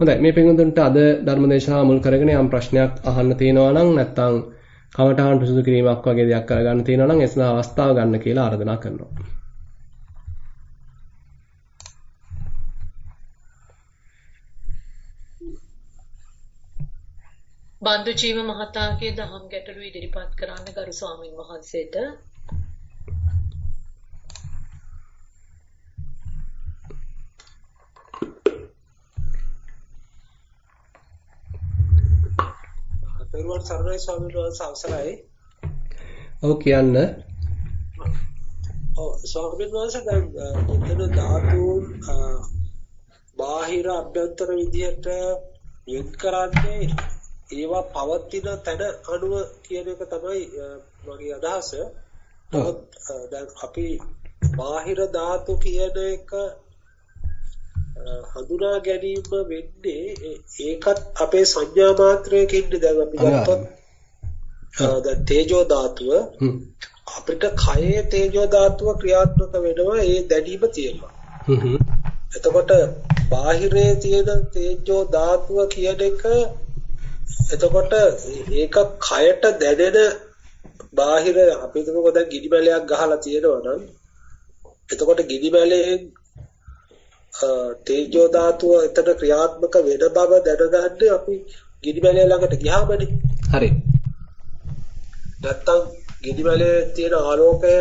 හොඳයි මේ පින්වතුන්ට අද ධර්මදේශනාව මුල් කරගෙන යම් ප්‍රශ්නයක් අහන්න තියෙනවා නම් නැත්නම් කමඨාන් පිසුදු කිරීමක් වගේ දෙයක් කරගන්න තියෙනවා නම් එසන අවස්ථාව ගන්න කියලා ආරාධනා කරනවා. බන්දු ජීව මහතාගේ දහම් ගැටළු ඉදිරිපත් කරන්න ගරු ස්වාමින් වහන්සේට දරුවන් සරණයි ස්වාමීන් වහන්සේ අවසරයි. ඔව් කියන්න. ඔව් ස්වාමීන් වහන්සේ දැන් මෙතන ධාතුන් බාහිර අභ්‍යන්තර විදිහට වෙන් කරන්නේ ඒවා පවතින තැන අණුව කියන එක තමයි මගේ අදහස. නමුත් දැන් අපි බාහිර ධාතු කියන එක හඳුනා ගැනීම වෙන්නේ ඒකත් අපේ සංඥා මාත්‍රයකින් දැන් අපි ගත්තොත් දැන් තේජෝ ධාතුව අපිට කයේ තේජෝ ධාතුව ක්‍රියාත්මක වෙනවා ඒ දැඩීම තියෙනවා. එතකොට බාහිරේ තියෙන තේජෝ ධාතුව කියන එක එතකොට ඒක කයට දැනෙන බාහිර අපි හිතමුකෝ දැන් ගිනි මැලයක් ගහලා තියෙනවා නම් එතකොට ගිනි මැලයෙන් තේජෝ ධාතුව එතන ක්‍රියාත්මක වෙන බව දැනගන්නේ අපි ගිනිමැලේ ළඟට ගියාමනේ. හරි. නැත්තම් ගිනිමැලේ තියෙන ආලෝකය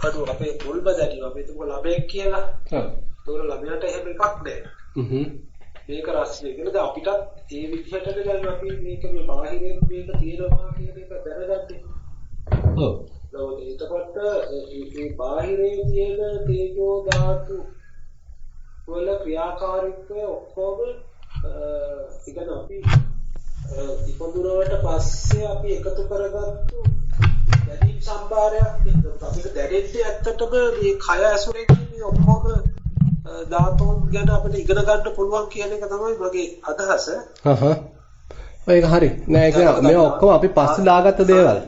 අනු අපේ මුල්ම දැනීම අපි තුක ළමයෙක් කියලා. ඔව්. ඒතකොට ළමයාට එහෙම එකක් නැහැ. හ්ම්. මේක රසනේ කියලා අපිටත් ඒ විදිහට දැන් අපි මේක මේ බාහිරයෙන් මේක තියෙනවා කියන එක දැනගන්නේ. ඔව්. එතකොට මේ බාහිරේ තියෙන තේජෝ ධාතු වල ක්‍රියාකාරීත්වය ඔක්කොම ඉගෙන අපි ඉපදුනවට පස්සේ අපි එකතු කරගත්තු දැනීම් සම්භාරයක්. අපිට දැනෙන්නේ ඇත්තටම මේ කය ඇසුරෙන් මේ ඔක්කොම ධාතුන් ගැන අපිට ඉගෙන ගන්න පුළුවන් කියන එක තමයි මගේ අදහස. හහ. ඒක හරි. නෑ ඒක මේ ඔක්කොම අපි පස්සේ දාගත්ත දේවල්.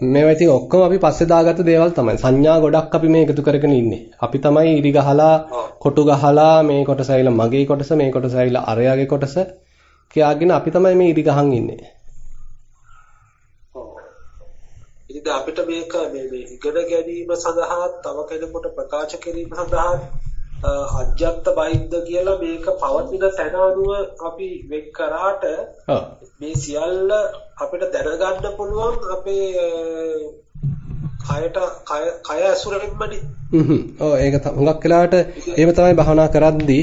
මේවා ඉතින් ඔක්කොම අපි පස්සේ දාගත්ත දේවල් තමයි. සංඥා ගොඩක් අපි මේ එකතු කරගෙන ඉන්නේ. අපි තමයි ඉරි ගහලා, කොටු ගහලා මේ කොටස ඇවිල්ලා මගේ කොටස, මේ කොටස ඇවිල්ලා අරයාගේ කොටස කියාගෙන අපි තමයි මේ ඉරි ගහන් ඉන්නේ. ඉතින් අපිට මේක මේ මේ ඉගෙන ගැනීම සඳහා තව කෙනෙකුට ප්‍රකාශ කිරීම සඳහා අජ්‍යත්ත බයිද්ද කියලා මේක පවතින තැන අනුව අපි වෙන් කරාට මේ සියල්ල අපිට දැනගන්න පුළුවන් අපේ කයට කය ඇසුරෙන්මනේ. හ්ම්. ඔව් ඒක හුඟක් වෙලාවට එහෙම තමයි භවනා කරද්දී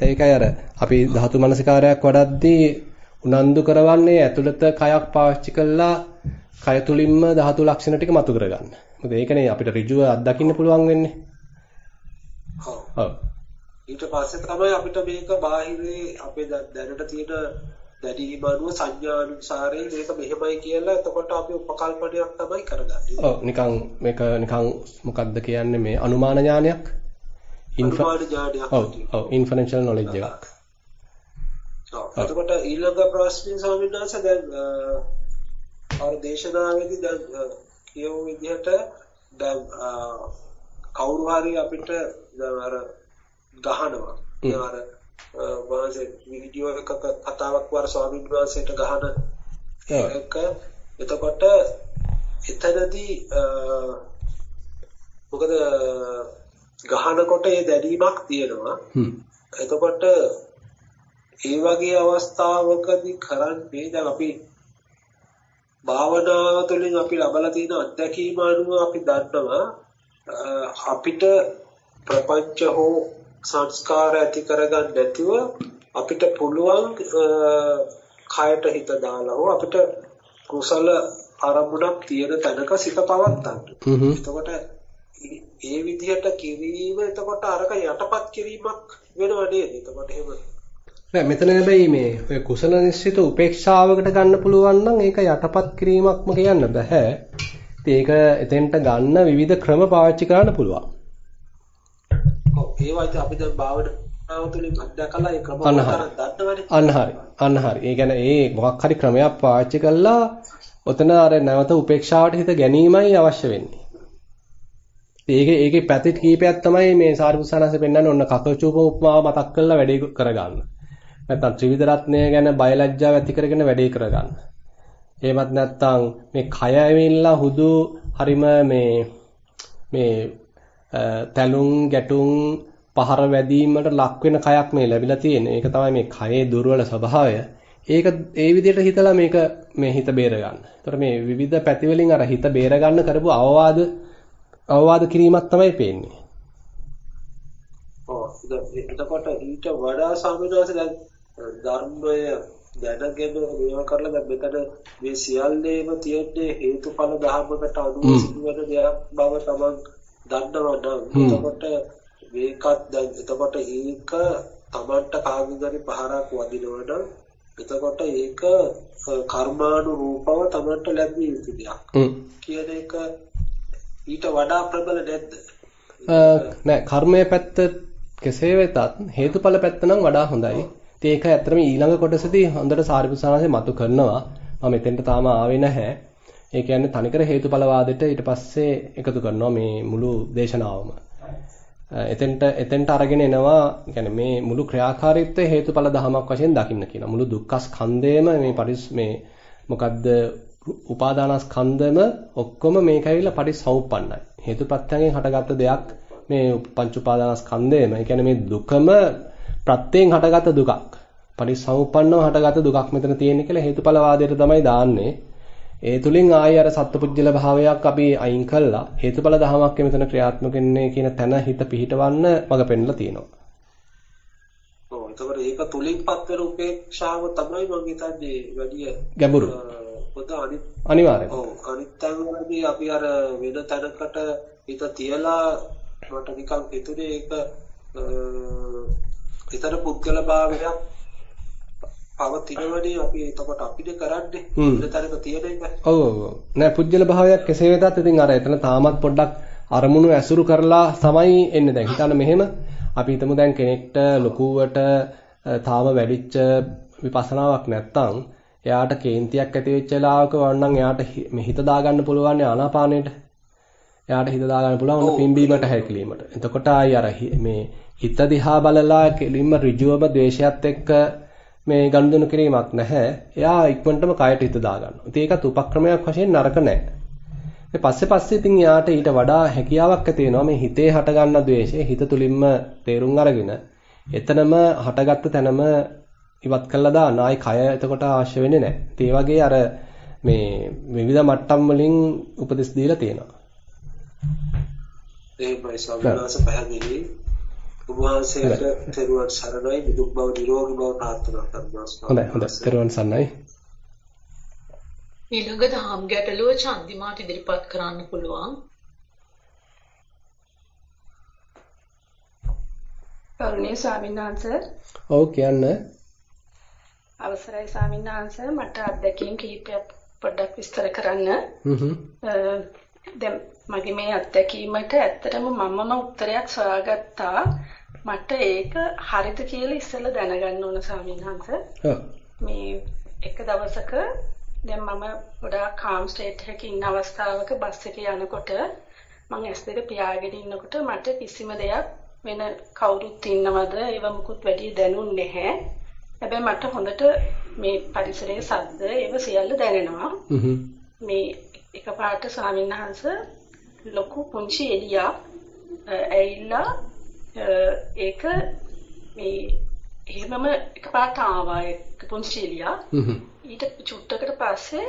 ඒකයි අර අපි ධාතු මනසිකාරයක් වඩද්දී උනන්දු කරවන්නේ ඇතුළත කයක් පාවිච්චි කළා කය තුලින්ම ධාතු ලක්ෂණ ටික මතු කරගන්න. මොකද ඒකනේ අපිට ඍජුව අත්දකින්න පුළුවන් වෙන්නේ. ඔව්. ඊට පස්සේ තමයි අපිට මේක බාහිරේ අපේ දැනට තියෙන දැඩීම අනුව සංඥානුසාරයෙන් මේක මෙහෙමයි කියලා එතකොට අපි උපකල්පනයක් තමයි කරගන්නේ. ඔව් නිකන් මේක නිකන් මොකක්ද කියන්නේ මේ අනුමාන ඥානයක්? අනුමාන ඥානයක්. ඔව් ඔව් ඉන්ෆරෙන්ෂල් නොලෙජ් එකක්. ඔව් එතකොට ඊළඟ ප්‍රශ්නේ ස්වාමීන් වහන්සේ දැන් අර දේශනාවේදී දැන් කියවු විදිහට දැන් කවුරු හරි අපිට දැන් අර ගහනවා. දැන් අර වාසේ වීඩියෝ එකක කතාවක් වර ස්වාමීන් වහන්සේට ගහන එක එතකොට එතනදී මොකද ගහනකොට ඒ දැඩීමක් තියෙනවා. එතකොට ඒ වගේ අවස්ථාවකදී කරන්නේ දැන් අපි භාවනාව තුළින් අපි ලබලා තියෙන අත්දැකීම අනුව අපි දන්නවා අපිට ප්‍රපංච හෝ සංස්කාර ඇති කරගන්න නැතිව අපිට පුළුවන් කයට හිත දාලා හෝ අපිට කුසල අරමුණක් තියෙන තැනක සිත පවත්තන්න. එතකොට ඒ විදිහට කිරීම එතකොට අරක යටපත් කිරීමක් වෙනව නේද? එතකොට එහෙම නෑ මෙතන හැබැයි මේ ඔය කුසල නිශ්චිත උපේක්ෂාවකට ගන්න පුළුවන් නම් ඒක යටපත් කිරීමක්ම කියන්න බෑ. ඉතින් ඒක එතෙන්ට ගන්න විවිධ ක්‍රම පාවිච්චි කරන්න පුළුවන්. ඔව් ඒවා ඉතින් අපි දැන් භාවනාව තුළින් අත්දකලා ඒ කියන්නේ ඒ මොකක් හරි ක්‍රමයක් පාවිච්චි කළා ඔතන අර නැවත උපේක්ෂාවට හිත ගැනීමයි අවශ්‍ය වෙන්නේ. ඒකේ ඒකේ පැති කීපයක් තමයි මේ සාරිපුත්සානන්සේ පෙන්වන්නේ ඔන්න කකචූප උපමාව මතක් කරලා වැඩේ කරගන්න. නැත්නම් ත්‍රිවිධ රත්නය ගැන බයලජ්ජාව ඇති කරගෙන වැඩේ කරගන්න. එහෙමත් නැත්නම් මේ කය ඇවිල්ලා හුදු හරිම මේ මේ තැලුම් ගැටුම් පහර වැදීමට ලක් වෙන කයක් මේ ලැබිලා තියෙන්නේ. ඒක තමයි මේ කයේ දුර්වල ස්වභාවය. ඒක ඒ විදිහට හිතලා මේක මේ හිත බේර ගන්න. ඒතර මේ විවිධ පැති වලින් අර හිත බේර ගන්න කරපු අවවාද අවවාද කිරීමක් තමයි පේන්නේ. ඔව් එතකොට ඊට වඩා සාමිනාස දැන් ධර්මය දැනගෙන මේවා කරලා දැන් මෙතන මේ සියල්ලේම තියෙන්නේ හේතුඵල ධර්මකට අනුව සිදුවන දෙයක් බව තමන් දන්නවා නම් එතකොට මේකත් දැන් එතකොට ඒක තමන්ට කාගෙන්ගරි පහරක් වදිනවා නම් එතකොට ඒක කර්මානුරූපව තමන්ට ලැබිය යුතු දෙයක්. කියන එක ඊට වඩා ප්‍රබල නැද්ද? නෑ කර්මයේ පැත්ත කෙසේ වෙතත් හේතුඵල පැත්ත නම් වඩා හොඳයි ඉතින් ඒක ඇත්තටම ඊළඟ කොටසදී හොඳට සාරිපුත්‍රාංශය මතු කරනවා. මම මෙතෙන්ට තාම ආවේ නැහැ. ඒ කියන්නේ තනිකර හේතුඵල වාදෙට ඊට පස්සේ එකතු කරනවා මේ මුළු දේශනාවම. එතෙන්ට එතෙන්ට අරගෙන එනවා يعني මේ මුළු ක්‍රියාකාරීත්වය හේතුඵල ධමයක් වශයෙන් දකින්න කියන. මුළු දුක්ඛ ස්කන්ධයම මේ පරිස් මේ මොකද්ද උපාදානස්කන්ධම ඔක්කොම මේක ඇවිල්ලා පරිසෞපන්නයි. හේතුප්‍රත්‍යයෙන් හටගත්ත දෙයක් මේ පංච උපාදානස්කන්ධයම. ඒ කියන්නේ මේ දුකම ප්‍රත්‍යයෙන් හටගත් දුකක්. පරිසම්පන්නව හටගත් දුකක් මෙතන තියෙන්නේ කියලා හේතුඵල වාදයට තමයි දාන්නේ. ඒ තුලින් ආයෙ අර සත්පුජ්‍යල භාවයක් අපි අයින් කළා හේතුඵල ධමයක් මෙතන ක්‍රියාත්මක වෙන්නේ කියන තැන හිත පිහිටවන්න මඟ පෙන්ලා තියෙනවා. ඔව් එතකොට ඒක තුලින්පත් වෙන උපේක්ෂාව තමයි මම හිතන්නේ වැඩි ගැඹුරු. පොත අනිත් අනිවාර්යයෙන්. ඔව් අනිත් තැන්වලදී අපි අර වෙන තැනකට හිත තියලා මට නිකන් හිතුනේ ඒක ඊතර පුද්ගල භාවයක් පවතිනවනේ අපි එතකොට අපිට කරන්නේ ඊතරක තියෙන එක. ඔව් ඔව්. නෑ පුද්ගල භාවයක් කෙසේ වෙතත් ඉතින් අර එතන තාමත් පොඩ්ඩක් අරමුණු ඇසුරු කරලා තමයි එන්නේ දැන්. හිතන්න මෙහෙම අපි හිතමු දැන් කෙනෙක්ට ලොකුවට තාම වැඩිච්ච විපස්සනාවක් නැත්තම් එයාට කේන්තියක් ඇති වෙච්ච වෙලාවක වන්නම් එයාට හිත දාගන්න පුළුවන් ආනාපානෙට. එයාට හිත දාගන්න පුළුවන් ඔන්න පිම්බීමට හැකිලීමට. එතකොට ආයි අර මේ හිත දිහා බලලා කෙලින්ම ඍජුවම ද්වේෂයත් එක්ක මේ ගනුදෙනු කිරීමක් නැහැ. එයා ඉක්මනටම කයට හිත දාගන්නවා. ඉතින් ඒකත් උපක්‍රමයක් වශයෙන් නරක නැහැ. ඊට පස්සේ පස්සේ ඉතින් යාට ඊට වඩා හැකියාවක් ඇති වෙනවා මේ හිතේ හටගන්න ද්වේෂය හිත තුලින්ම තේරුම් අරගෙන එතනම හටගත්ත තැනම ඉවත් කළා දාන්න ආයි කය එතකොට අවශ්‍ය වෙන්නේ නැහැ. ඒ වගේ අර මේ විවිධ මට්ටම් වලින් උපදෙස් දීලා තියෙනවා. ඒකයි සම්මාස පැහැදිලි ඔබ වහන්සේට තෙරුවන් සරණයි නිදුක් බව නිරෝගී බව ප්‍රාර්ථනා කරනවා. හොඳයි හොඳයි තෙරුවන් සරණයි. ඊළඟ දහම් ගැටලුව චන්දිමාට ඉදිරිපත් කරන්න පුළුවන්. කරුණීය ස්වාමීන් වහන්සේ. ඔව් කියන්න. අවසරයි ස්වාමීන් වහන්සේ මට අත්දැකීම් කිහිපයක් පොඩ්ඩක් විස්තර කරන්න. හ්ම් දැන් මගේ මේ අත්දැකීමට ඇත්තටම මමම උත්තරයක් සොයාගත්තා. මට ඒක හරිද කියලා ඉස්සෙල්ලා දැනගන්න ඕන ස්වාමීන් වහන්සේ. මේ එක දවසක දැන් මම ගොඩාක් කාම් ස්ටේට් එකක ඉන්න අවස්ථාවක බස් එකේ යනකොට මම S2 පියාගෙන ඉන්නකොට මට කිසිම දෙයක් වෙන කවුරුත් ඉන්නවද ඒව මුකුත් වැඩි දැනුන්නේ නැහැ. හැබැයි මට හොඳට මේ පරිසරයේ ශබ්ද ඒව සියල්ල දැනෙනවා. මේ එකපාරට ස්වාමීන් වහන්සේ ලොකු පුංචි එළියක් ඇවිල්ලා ඒක මේ එහෙමම එකපාරට ආවා ඒක පුංචි එළියක්. ඊට චුට්ටකට පස්සේ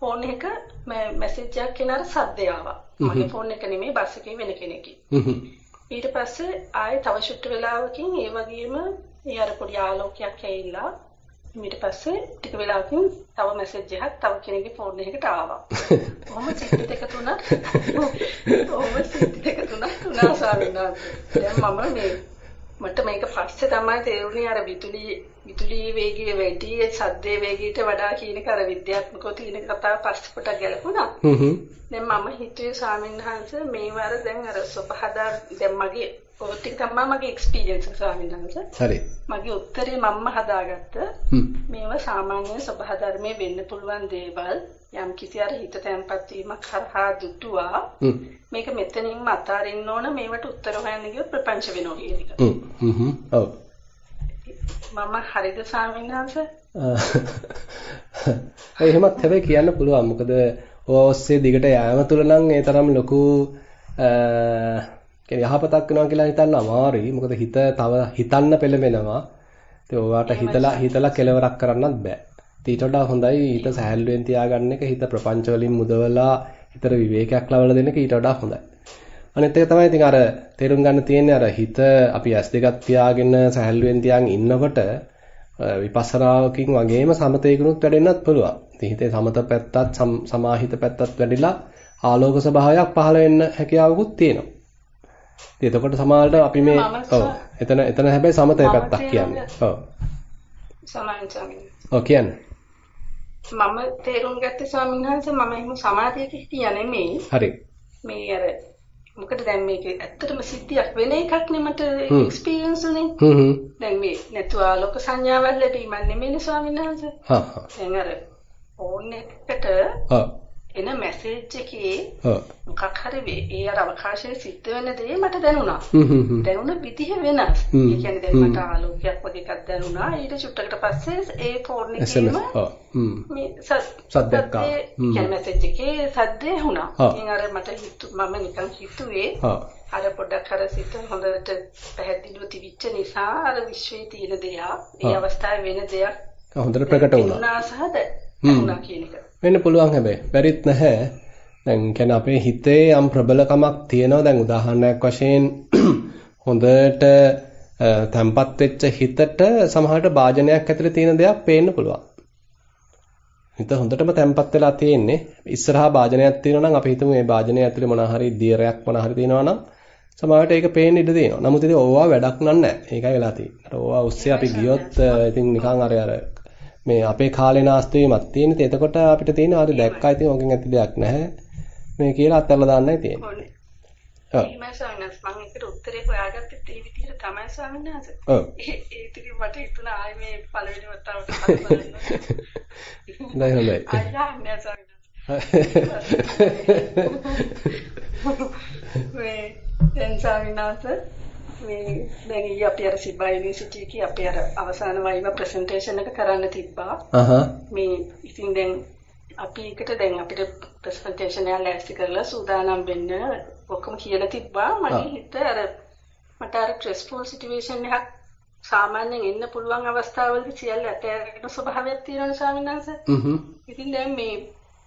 ෆෝන් එක මැසේජ් එකක් කෙනාට සද්දය ආවා. මගේ ෆෝන් එක නෙමෙයි බස් එකේ වෙන කෙනෙක්ගේ. ඊට පස්සේ ආයේ තව චුට්ට වෙලාවකින් ඒ වගේම ඒ අර පොඩි ආලෝකයක් ඇවිල්ලා ඊට පස්සේ ටික වෙලාවකින් තව මැසේජ් එකක් තව කෙනෙක්ගේ ෆෝන් එකකට ආවා. කොහොම සිත් දෙක තුනක් කොහොම සිත් දෙක තුනක් තුනා ස්වාමීන් වහන්සේ. දැන් මම මේ මට මේක පස්සේ තමයි තේරුනේ අර විදුලි විදුලි වේගයේ වැඩි සද්දේ වේගයට වඩා කියන එක අර විද්‍යාත්මකව තියෙන කතාව පස්සේ පොට ගැලපුණා. දැන් මම හිතුවේ ස්වාමීන් වහන්සේ මේවර දැන් අර සබහදා දැන් මගේ ඔය ටික තමයි මගේ එක්ස්පීරියන්ස් එක ස්වාමීන් වහන්සේ. හරි. මගේ උත්තරේ මම්ම හදාගත්ත. මේවා සාමාන්‍ය සබහා ධර්මයේ වෙන්න පුළුවන් දේවල් යම් කිසි අර හිත තැම්පත් වීමක් කරහා දුටුවා. මේක මෙතනින්ම අතාරින්න ඕන මේවට උත්තර හොයන්න ගියොත් ප්‍රපංච වෙනවා කියන එක. හ්ම් ඔව්. මම හරිද ස්වාමීන් වහන්සේ? එහෙමත් හැබැයි කියන්න පුළුවන්. මොකද ඔස්සේ දිගට යෑම තුල නම් ඒ තරම් ලොකු කියන්නේ යහපතක් වෙනවා කියලා හිතන්න අමාරුයි. මොකද හිත තව හිතන්න පෙළඹෙනවා. ඉතින් ඔයාට හිතලා හිතලා කෙලවරක් කරන්නත් බෑ. ඊට වඩා හොඳයි හිත සැහැල්ලුවෙන් තියාගන්න එක හිත ප්‍රපංච වලින් මුදවලා හිතට විවේකයක් ලබා දෙන එක ඊට වඩා හොඳයි. අනිත් එක තමයි ඉතින් අර තේරුම් ගන්න තියෙන්නේ අර හිත අපි ඇස් දෙකක් තියාගෙන සැහැල්ලුවෙන් තියාගෙන ඉන්නකොට විපස්සනාවකින් වගේම සමතේකුනුත් වැඩෙන්නත් පුළුවන්. ඉතින් හිතේ සමත පැත්තත් සමාහිත පැත්තත් වැඩිලා ආලෝක ස්වභාවයක් පහළ වෙන්න හැකියාවකුත් තියෙනවා. ඉතින් එතකොට සමාලට අපි මේ ඔව් එතන එතන හැබැයි සමතේ පැත්තක් කියන්නේ. ඔව්. ඔව් කියන්නේ. මම තේරුම් ගත්තේ ස්වාමීන් වහන්සේ මම එහෙම සමාධියක හිටියා නෙමෙයි. හරි. මේ අර මොකද දැන් මේක ඇත්තටම සිද්ධියක් වෙන එකක් නේ මට එක්ස්පීරියන්ස් උනේ. හ්ම් හ්ම්. දැන් මේ නැතුව ආලෝක සංඥාවල් ලැබීම නෙමෙයි ස්වාමීන් වහන්සේ. හා හා. දැන් අර ෆෝන් එකට ඔව්. එන මැසේජ් එකේ. මොකක් හරි. ඒ අර අවකාශයේ සිද්ධ වෙන දේ මට දැනුණා. දැනුණ විදිහ වෙනස්. ඒ කියන්නේ දැන් මට ආලෝකයක් වගේ එකක් දැනුණා. ඊට චුට්ටකට පස්සේ ඒ ෆෝන් එකේම. මේ සද්දයක් ආවා. කියන්නේ මැසේජ් එකේ සද්දේ වුණා. ඉතින් අර මට හිතු මම නිකන් හිතුවේ. අර පොඩ්ඩක් අර සිත හොඳට පැහැදිලිව තිබිච්ච නිසා අර විශ්වයේ තියෙන දෙයක්, ඒ අවස්ථාවේ වෙන දෙයක් හොඳට ප්‍රකට වුණා. වුණා සහද වුණා කියන එක. වෙන්න පුළුවන් හැබැයි. බැරිත් නැහැ. දැන් කියන්නේ අපේ හිතේ යම් ප්‍රබලකමක් තියෙනවා. දැන් උදාහරණයක් වශයෙන් හොඳට තැම්පත් වෙච්ච හිතට සමහරට වාජනයක් ඇතුලේ තියෙන දෙයක් පේන්න පුළුවන්. හිත හොඳටම තැම්පත් වෙලා තියෙන්නේ. ඉස්සරහා වාජනයක් තියෙනවා නම් අපි හිතමු මේ වාජනය ඇතුලේ මොනවා හරි දියරයක් මොනවා හරි තියෙනවා නම් සමහරට ඒක පේන්න ඉඩ තියෙනවා. නමුත් ඉතින් ඕවා වැඩක් නෑ. ඒකයි වෙලා තියෙන්නේ. අර ඕවා උස්සේ අපි ගියොත් ඉතින් නිකන් අර අර මේ අපේ කාලේ නාස්ති වීමක් තියෙන. ඉතින් එතකොට අපිට තියෙන හරි දැක්කා ඉතින් ඕකෙන් ඇති දෙයක් නැහැ. මේ කියලා අත්හැරලා දාන්නයි තියෙන්නේ. ඔව්. එහෙමයි ස්වාමීන් මම ඒකට උත්තරේ හොයාගත්තේ ඒ විදිහට තමයි ස්වාමීන්. ඔව්. ඒ ඉතින් මට හිතුණා ආයේ මේ පළවෙනි වතාවට බලන්න. හොඳයි හොඳයි. අයියා ස්වාමීන් මේ දැන් ස්වාමීන් මේ දැන් ඊයේ අපි අර සිබ්බා යුනිවර්සිටි එකේ අපි අර අවසාන වයිව ප්‍රසන්ටේෂන් එක කරන්න තිබ්බා. අහහ. මේ ඉතින් දැන් අපි එකට දැන් අපිට ප්‍රසන්ටේෂන් එක ලෑස්ති කරලා සූදානම් වෙන්න ඔක්කොම කියලා තිබ්බා. මගේ හිත අර මට අර ස්ට්‍රෙස්ෆුල් සිටුේෂන් එකක් සාමාන්‍යයෙන් එන්න පුළුවන් අවස්ථාවලදී සියල්ල ඇතෑරෙන ස්වභාවයක් තියෙනවා ස්වාමීන් වහන්සේ. හ්ම් ඉතින් දැන් මේ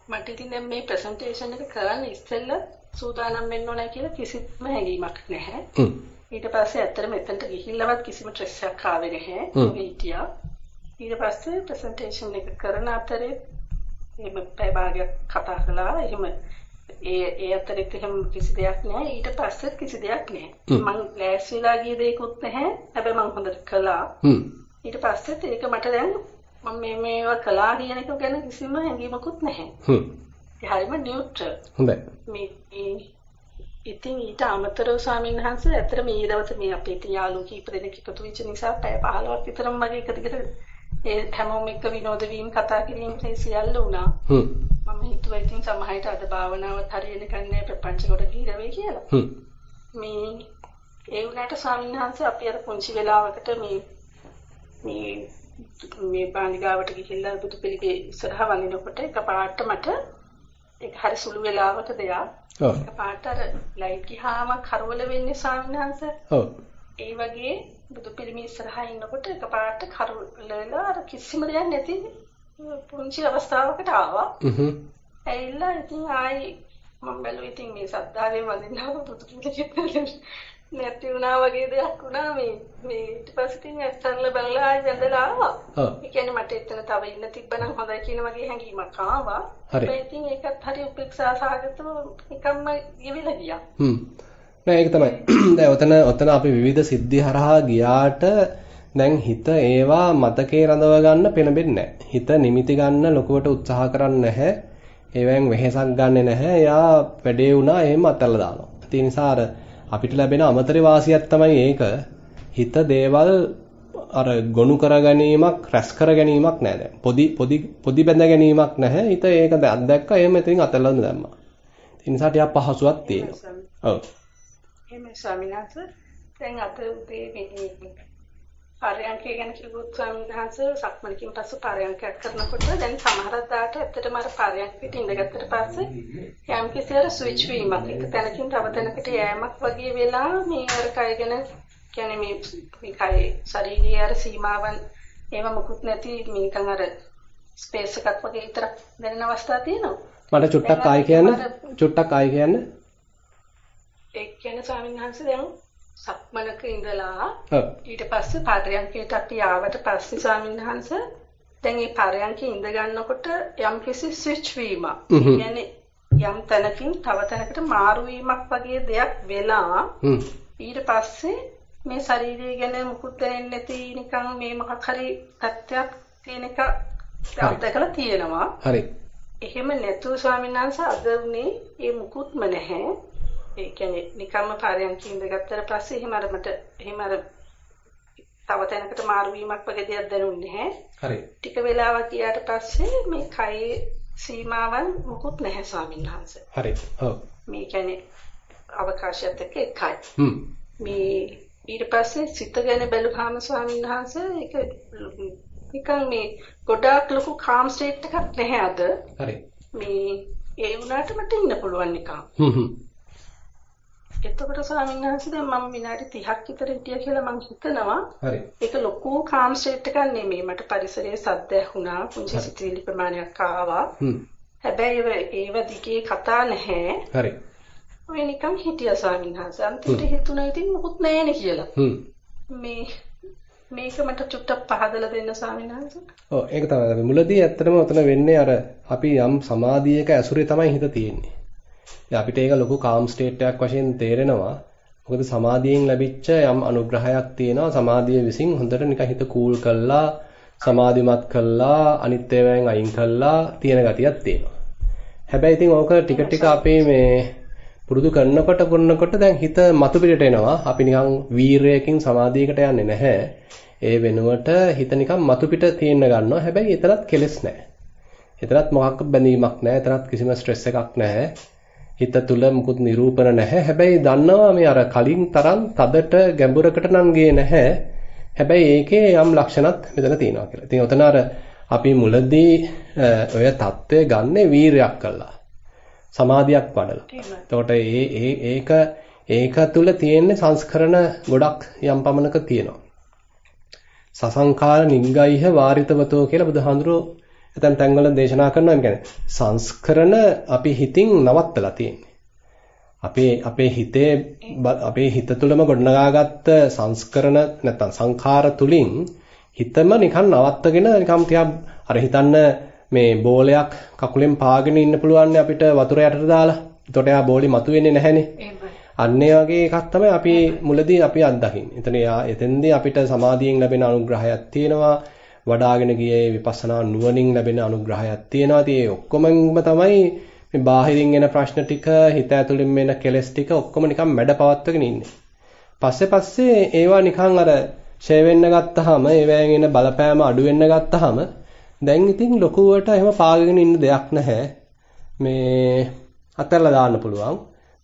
මට ඉතින් දැන් මේ ප්‍රසන්ටේෂන් එක කරන්න ඉස්සෙල්ලා සූදානම් වෙන්න ඕනේ කියලා කිසිම හැඟීමක් නැහැ. හ්ම්. ඊට පස්සේ ඇත්තට මෙතනට ගිහිල්ලවත් කිසිම ස්ට්‍රෙස් එකක් ආවේ නැහැ. හිටියා. ඊට පස්සේ ප්‍රසන්ටේෂන් එක කරන අතරේ එහෙම පැය භාගයක් කතා කළා. එහෙම ඒ ඒ අතරෙත් එහෙම කිසි දෙයක් නැහැ. ඊට පස්සෙත් කිසි දෙයක් නැහැ. මං ලෑස්තිලා ගිය දෙයක්වත් නැහැ. හැබැයි මං හොඳට කළා. ඊට පස්සෙත් ඒක මට දැන් මම මේ මේවා කළා කියන එක ගැන කිසිම හැඟීමකුත් නැහැ. හ්ම්. ඒ හරියම නියුට්‍රල්. හොඳයි. මේ ඉතින් ඊට අමතරව ස්වාමීන් වහන්සේ ඇත්තට මේ දවස් මේ අපේ යාළුවෝ කීප දෙනෙක් එකතු වෙච්ච නිසා පැය 15ක් විතරම මගේ එක දිගට ඒ හැමෝම එක්ක විනෝද වීම කතා කිරීම ඒ සියල්ල වුණා. හ්ම්. මම හිතුවා ඉතින් සමහරට අද භාවනාවත් හරියන්නේ කන්නේ ප්‍රපංච කොට ගිහින් වෙයි කියලා. හ්ම්. මේ ඒ වුණාට ස්වාමීන් වහන්සේ අපි අර පුංචි වෙලාවකට මේ මේ මේ පානිගාවට ගිහිල්ලා බුදු පිළිගේ ඉස්සරහ වඳිනකොට එකපාරට මට ඒක හරි සුළු වෙලාවක දෙයක්. ඔව්. එකපාරට අර ලයිට් ගියාම කරවල වෙන්නේ ස්වාමීන් වහන්සේ. ඔව්. ඒ වගේ බුදු පිළිමේ ඉස්සරහා ඉන්නකොට එකපාරට කරවලලා අර කිසිම දෙයක් නැති පුංචි අවස්ථාවකට ආවා. හ්ම්. ඇවිල්ලා ඉතින් ආයි මම බැලුවා ඉතින් මේ සද්දාවෙන් වඳින්නව බුදු පිළිමේ නැති වුණා වගේ දෙයක් වුණා මේ මේ ඊට පස්සේ ඉතින් ඇස්තරල බලලා ආයි වැඳලා ආවා. ඔව්. ඒ කියන්නේ මට එතන තව ඉන්න තිබ්බනම් හොඳයි කියන වගේ හැඟීමක් ආවා. හරි. හැබැයි ඉතින් ඒකත් හරි උපේක්ෂා සහගතව නිකම්ම ගෙවිලා ගියා. හ්ම්. නෑ ඒක තමයි. දැන් ඔතන ඔතන අපි විවිධ සිද්ධි හරහා ගියාට දැන් හිත ඒවා මතකේ රඳව ගන්න පෙළඹෙන්නේ නැහැ. හිත නිමිති ගන්න ලොකුවට උත්සාහ කරන්නේ නැහැ. ඒවෙන් වෙහෙසක් ගන්නෙ නැහැ. එයා වැඩේ වුණා එහෙම අතල්ලා දානවා. ඒ නිසා අර අපිට ලැබෙන අමතර වාසියක් තමයි ඒක. හිත දේවල් අර ගොනු කර ගැනීමක් රැස් කර ගැනීමක් නෑ දැන්. පොදි පොදි පොදි බැඳ ගැනීමක් නැහැ. හිත ඒක දැක්ක එහෙම ඉතින් අතල්ලා දැම්මා. ඒ නිසා ටිකක් පහසුවක් තියෙනවා. ඔව්. එහෙම ස්වාමීන් වහන්සේ දැන් අත උදේ මේ පරයන්කය ගැන කිව්වොත් ස්වාමීන් වහන්සේ සක්මණකින් පසු පරයන්කයක් කරනකොට දැන් සමහරක් දාට ඇත්තටම අර පරයන්කෙට ඉඳගත්තට පස්සේ යම් කිසි අර ස්විච් වීමක් එක තැනකින් තව තැනකට යෑමක් වගේ වෙලා මේ අර කය ගැන කියන්නේ මේ මේ කය ශරීරයේ අර සීමාවන් ඒව මුකුත් නැති මේකන් අර ස්පේස් එකක් වගේ විතරක් දැනෙන අවස්ථා තියෙනවා. මට චුට්ටක් ආයි කියන්න? චුට්ටක් ආයි කියන්න? ඒ කියන්නේ ස්වාමීන් වහන්සේ දැන් සක්මනක ඉඳලා ඊට පස්සේ පරයන්කයට අපි ආවට පස්සේ ස්වාමීන් වහන්සේ දැන් මේ පරයන්කේ ඉඳ ගන්නකොට යම් කිසි ස්විච් වීමක් කියන්නේ යම් තැනකින් තව තැනකට මාරු වීමක් වගේ දෙයක් වෙලා ඊට පස්සේ මේ ශරීරය ගැන මුකුත් දැනෙන්නේ නැති නිකන් මේ මොකක් හරි තත්ත්වයක් තියෙන එක අත්දකලා තියෙනවා. හරි. එහෙම නැතුව ස්වාමීන් වහන්සේ අද උනේ ඒ මුකුත්ම නැහැ. ඒ කියන්නේ නිකම්ම පාරයන්ක ඉඳගත්තට පස්සේ එහෙම අර මට එහෙම අර තව තැනකට මාරු වීමක් වගේ දෙයක් දැනුන්නේ නැහැ. හරි. ටික වෙලාවක් ගියාට පස්සේ මේ කයේ සීමාවන් මුකුත් නැහැ ස්වාමීන් වහන්සේ. හරි. ඔව්. මේ කියන්නේ අවකාශයත් එක්ක එකයි. හ්ම්. මේ ඊට පස්සේ සිත ගැන බැලුවාම ස්වාමීන් වහන්සේ ඒක නිකන් මේ ගොඩාක් ලොකු කාම් ස්ටේට් එකක් නැහැ අද. හරි. මේ ඒ වුණාට මට ඉන්න පුළුවන් නිකන්. හ්ම් හ්ම්. එතකොට ස්වාමීන් වහන්සේ දැන් මම විනාඩි 30ක් විතර හිටියා කියලා මම හිතනවා. හරි. ඒක ලොකු කාම් ස්ටේට් එකක් නෙමෙයි. මට පරිසරයේ සද්ද ඇහුණා. පුංචි සිතිවිලි ප්‍රමාණයක් ආවා. හ්ම්. හැබැයි ඒව දිගේ කතා නැහැ. හරි. ඔය නිකන් හිටියා ස්වාමීන් වහන්සේ. අන්තිමට හිතුණා ඉතින් මොකුත් නැහැනේ කියලා. මේ මේක මට චුට්ටක් පහදලා දෙන්න ස්වාමීන් වහන්සේ. ඔව් ඒක තමයි. මුලදී ඇත්තටම උතන වෙන්නේ අර අපි යම් සමාධියක ඇසුරේ තමයි හිත තියෙන්නේ. අපිට ඒක ලොකු කාම් ස්ටේට් එකක් වශයෙන් තේරෙනවා. මොකද සමාධියෙන් ලැබිච්ච යම් අනුග්‍රහයක් තියෙනවා. සමාධිය විසින් හොඳට නිකන් හිත කූල් කළා, සමාධිමත් කළා, අනිත් ඒවායින් අයින් කළා තියෙන ගතියක් තියෙනවා. හැබැයි ඉතින් ඕක ටික ටික අපේ මේ පුරුදු කරනකොට කරනකොට දැන් හිත මතු පිටට එනවා. අපි නිකන් වීරයකින් සමාධියකට යන්නේ නැහැ. ඒ වෙනුවට හිත නිකන් මතු පිට තියෙන්න ගන්නවා. හැබැයි එතරම් කෙලස් නැහැ. එතරම් මොකක්ක බැඳීමක් නැහැ. එතරම් කිසිම ස්ට්‍රෙස් එකක් නැහැ. හිත තුල මුකුත් නිරූපණ නැහැ. හැබැයි දන්නවා මේ අර කලින් තරම් තදට ගැඹුරකට නම් ගියේ නැහැ. හැබැයි ඒකේ යම් ලක්ෂණත් මෙතන තියෙනවා කියලා. ඉතින් ඔතන අර අපි මුලදී ඔය தත්ත්වය ගන්නෙ වීරයක් කළා. සමාධියක් වඩලා. එතකොට ඒ ඒ ඒක ඒක තුල තියෙන සංස්කරණ ගොඩක් යම් පමණක තියෙනවා. සසංකාර නිග්ගයිහ වාරිතවතෝ කියලා බුදුහාඳුරෝ එතන තැන්වල දේශනා කරනවා කියන්නේ සංස්කරණ අපි හිතින් නවත්තලා තියෙන්නේ. අපේ අපේ හිතේ අපේ හිත තුළම ගොඩනගාගත්ත සංස්කරණ නැත්නම් සංඛාර තුලින් හිතම නිකන් නවත්තගෙන නිකන් තියා අර හිතන්න මේ බෝලයක් කකුලෙන් පාගෙන ඉන්න පුළුවන් අපිට වතුර යටට දාලා. එතකොට යා බෝලි මතුවෙන්නේ නැහැනේ. අන්න ඒ වගේ එකක් තමයි අපි මුලදී අපි අත්දකින්නේ. එතන එතෙන්දී අපිට සමාධියෙන් ලැබෙන අනුග්‍රහයක් තියෙනවා. වඩාගෙන ගියේ විපස්සනා නුවණින් ලැබෙන අනුග්‍රහයක් තියෙනවා. ඉතින් ඒ ඔක්කොමම තමයි මේ බාහිරින් එන ප්‍රශ්න ටික, හිත ඇතුලින් එන කෙලෙස් ටික ඔක්කොම නිකන් මැඩ පවත්වගෙන ඉන්නේ. පස්සේ පස්සේ ඒවා නිකන් අර ෂේ වෙන්න ගත්තාම, ඒවැයෙන් එන බලපෑම අඩු වෙන්න ගත්තාම දැන් ඉතින් ලොකුවට එහෙම පාගගෙන ඉන්න දෙයක් නැහැ. මේ අතල්ලා දාන්න පුළුවන්.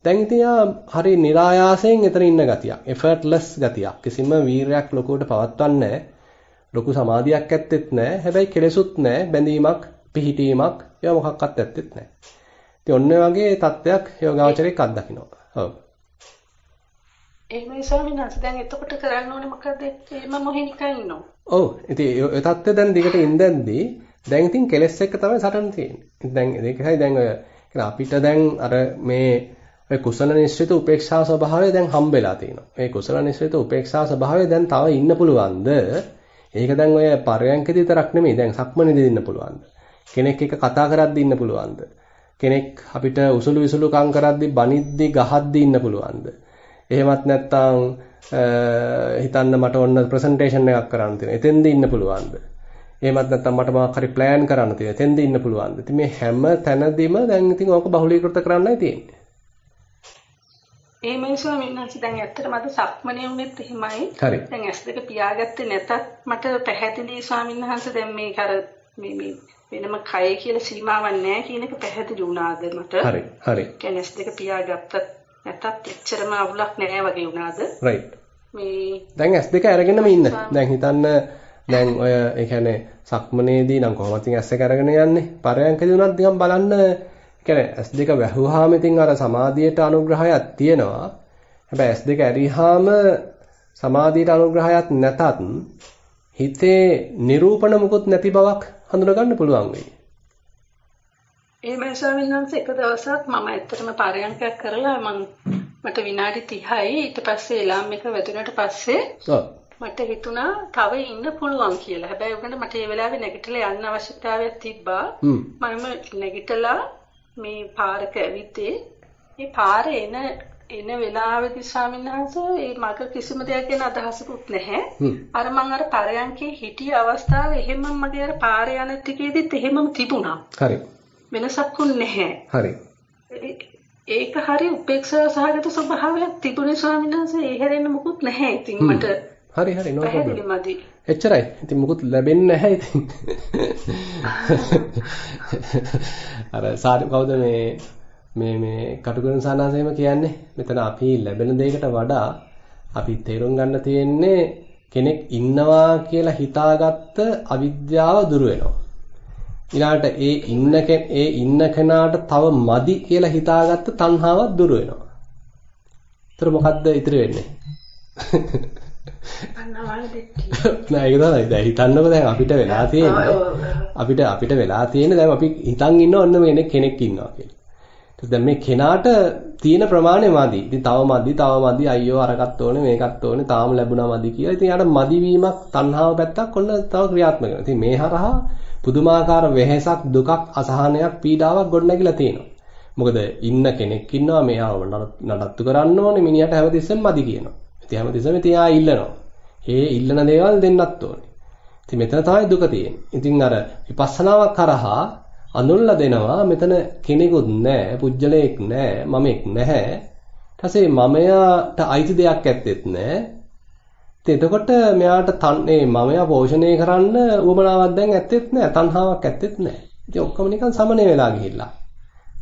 දැන් ඉතින් හරි નિરાයාසයෙන් එතන ඉන්න ගතියක්. effortless ගතියක්. කිසිම වීරයක් ලොකුවට පවත්වන්නේ නැහැ. ලොකු සමාධියක් ඇත්තෙත් නැහැ. හැබැයි කෙලෙසුත් නැහැ. බැඳීමක්, පිහිටීමක් ඒවා මොකක්වත් ඇත්තෙත් නැහැ. ඉතින් ඔන්න වගේ තත්ත්වයක් යෝගාචරයක් අත්දකින්නවා. ඔව්. එහෙමයි ස්වාමීන් වහන්සේ දැන් එතකොට කරන්න ඕනේ මොකද? මම මොහේ නිකන් ඉන්නවා. ඔව්. ඉතින් ඒ තත්ත්වය දැන් දිගට ඉඳන්දී දැන් ඉතින් කෙලස් එක්ක තමයි සටන් තියෙන්නේ. දැන් ඒකයි දැන් ඔය අපිට දැන් අර මේ ඔය කුසල නිශ්චිත උපේක්ෂා ස්වභාවය දැන් හම්බෙලා තියෙනවා. මේ කුසල නිශ්චිත උපේක්ෂා ස්වභාවය දැන් තව ඉන්න පුළුවන්ද? ඒක දැන් ඔය පරයන්කදී විතරක් නෙමෙයි දැන් සක්මනේදී ඉන්න පුළුවන්ද? කෙනෙක් එක්ක කතා කරද්දී ඉන්න පුළුවන්ද? කෙනෙක් අපිට උසුළු විසුළු කම් කරද්දී බනිද්දී ගහද්දී ඉන්න පුළුවන්ද? එහෙමත් නැත්නම් හිතන්න මට ඔන්න ප්‍රසන්ටේෂන් එකක් කරන්න තියෙනවා. එතෙන්දී ඉන්න පුළුවන්ද? එහෙමත් නැත්නම් මට මොකක් හරි ප්ලෑන් කරන්න තියෙනවා. එතෙන්දී ඉන්න පුළුවන්ද? ඉතින් මේ හැම තැනදීම දැන් ඉතින් ඕක බහුලීකృత කරන්නයි තියෙන්නේ. එහෙමයි ස්වාමීන් වහන්සේ දැන් ඇත්තටම අද සක්මනේ වුණෙත් එහෙමයි. දැන් S2 පියාගත්තේ නැතත් මට පැහැදිලි ස්වාමීන් වහන්සේ දැන් මේක අර මේ මේ වෙනම කය කියලා සීමාවක් නැහැ කියන එක පැහැදිලි වුණාද මට. හරි. හරි. කියන්නේ S2 පියාගත්තත් නැතත් එච්චරම අවුලක් නැහැ වගේ වුණාද? right. මේ දැන් S2 අරගෙනම ඉන්න. දැන් හිතන්න දැන් ඔය ඒ කියන්නේ සක්මනේදී නම් කොහොමද ඉතින් S1 අරගෙන යන්නේ? පරයන්කදී උනත් නිකන් බලන්න කියන්නේ S2 වැහුවාම ඉතින් අර සමාධියට අනුග්‍රහයක් තියෙනවා. හැබැයි S2 ඇරිහාම සමාධියට අනුග්‍රහයක් නැතත් හිතේ නිරූපණ මුකුත් නැති බවක් හඳුනා ගන්න පුළුවන් වෙයි. එහෙමයි ස්වාමීන් වහන්සේ එක දවසක් මම ඇත්තටම පරයන්කයක් කරලා මම මට විනාඩි 30යි ඊට පස්සේ එලාම් එක වැදුනට පස්සේ මට හිතුණා තව ඉන්න පුළුවන් කියලා. හැබැයි උගන්න මට ඒ වෙලාවේ නැගිටලා යන්න අවශ්‍යතාවයක් තිබ්බා. මම නැගිටලා මේ පාරක ඇවිත්තේ මේ පාරේ එන එන වෙලාවේදී ස්වාමීන් වහන්සේ ඒ මග කිසිම දෙයක් ගැන අදහසකුත් නැහැ. අර මං අර පරයන්කේ හිටිය අවස්ථාවේ එහෙම මගේ අර පාරේ යන ටිකේදීත් එහෙමම තිබුණා. හරි. වෙනසක්ුත් නැහැ. හරි. ඒක හරි උපේක්ෂා සහගත ස්වභාවයක් තිබුණේ ස්වාමීන් වහන්සේ ඒ හැරෙන්න මුකුත් නැහැ. ඉතින් මට හරි හරි නෝ ප්‍රොබ්ලම්. එච්චරයි. ඉතින් මුකුත් ලැබෙන්නේ නැහැ ඉතින්. අර සාදු කවුද මේ මේ මේ කටුකරන සානාසයම කියන්නේ මෙතන අපි ලැබෙන දෙයකට වඩා අපි තේරුම් ගන්න තියෙන්නේ කෙනෙක් ඉන්නවා කියලා හිතාගත්ත අවිද්‍යාව දුර වෙනවා. ඊළාට ඒ ඉන්න ඒ ඉන්න කෙනාට තව මදි කියලා හිතාගත්ත තණ්හාවක් දුර වෙනවා. ඒතර මොකද්ද ඉතුරු වෙන්නේ? නෑ ඒක තමයි. දැන් හිතන්නකෝ දැන් අපිට වෙලා තියෙන්නේ අපිට අපිට වෙලා තියෙන්නේ දැන් අපි හිතන් ඉන්න ඔන්න මේ කෙනෙක් ඉන්නවා කියලා. ඊට දැන් මේ කෙනාට තියෙන ප්‍රමාණය මදි. ඉතින් තව මදි, තව මදි. අයියෝ අරකට ඕනේ, මේකත් ඕනේ, තාම ලැබුණා මදි කියලා. ඉතින් යාට මදි වීමක්, තණ්හාව පැත්තක් ඔන්න තව ක්‍රියාත්මක වෙනවා. ඉතින් මේ හරහා පුදුමාකාර වෙහෙසක්, දුකක්, අසහනයක්, පීඩාවක් ගොඩනැගිලා තියෙනවා. මොකද ඉන්න කෙනෙක් ඉන්නවා මෙයාව නඩත්තු කරන්න ඕනේ මිනිහට හැමතිස්සෙම මදි කියනවා. ඉතින් හැමතිස්සෙම ඉතින් ආ ඉල්ලනවා. ඒ ඉල්ලන දේවල් දෙන්නත් ඕනේ. ඉතින් මෙතන තමයි දුක තියෙන්නේ. ඉතින් අර විපස්සනාවක් කරහා අඳුල්ලා දෙනවා මෙතන කෙනෙකුත් නැහැ, පුජ්‍යලයක් නැහැ, මමෙක් නැහැ. ඊට පස්සේ මමයාට අයිති දෙයක් ඇත්තෙත් නැහැ. ඉතින් එතකොට මෙයාට තන්නේ මමයා පෝෂණය කරන්න උවමනාවක් දැන් ඇත්තෙත් නැහැ, තණ්හාවක් ඇත්තෙත් නැහැ. ඉතින් ඔක්කොම නිකන් සමනය වෙලා ගිහිල්ලා.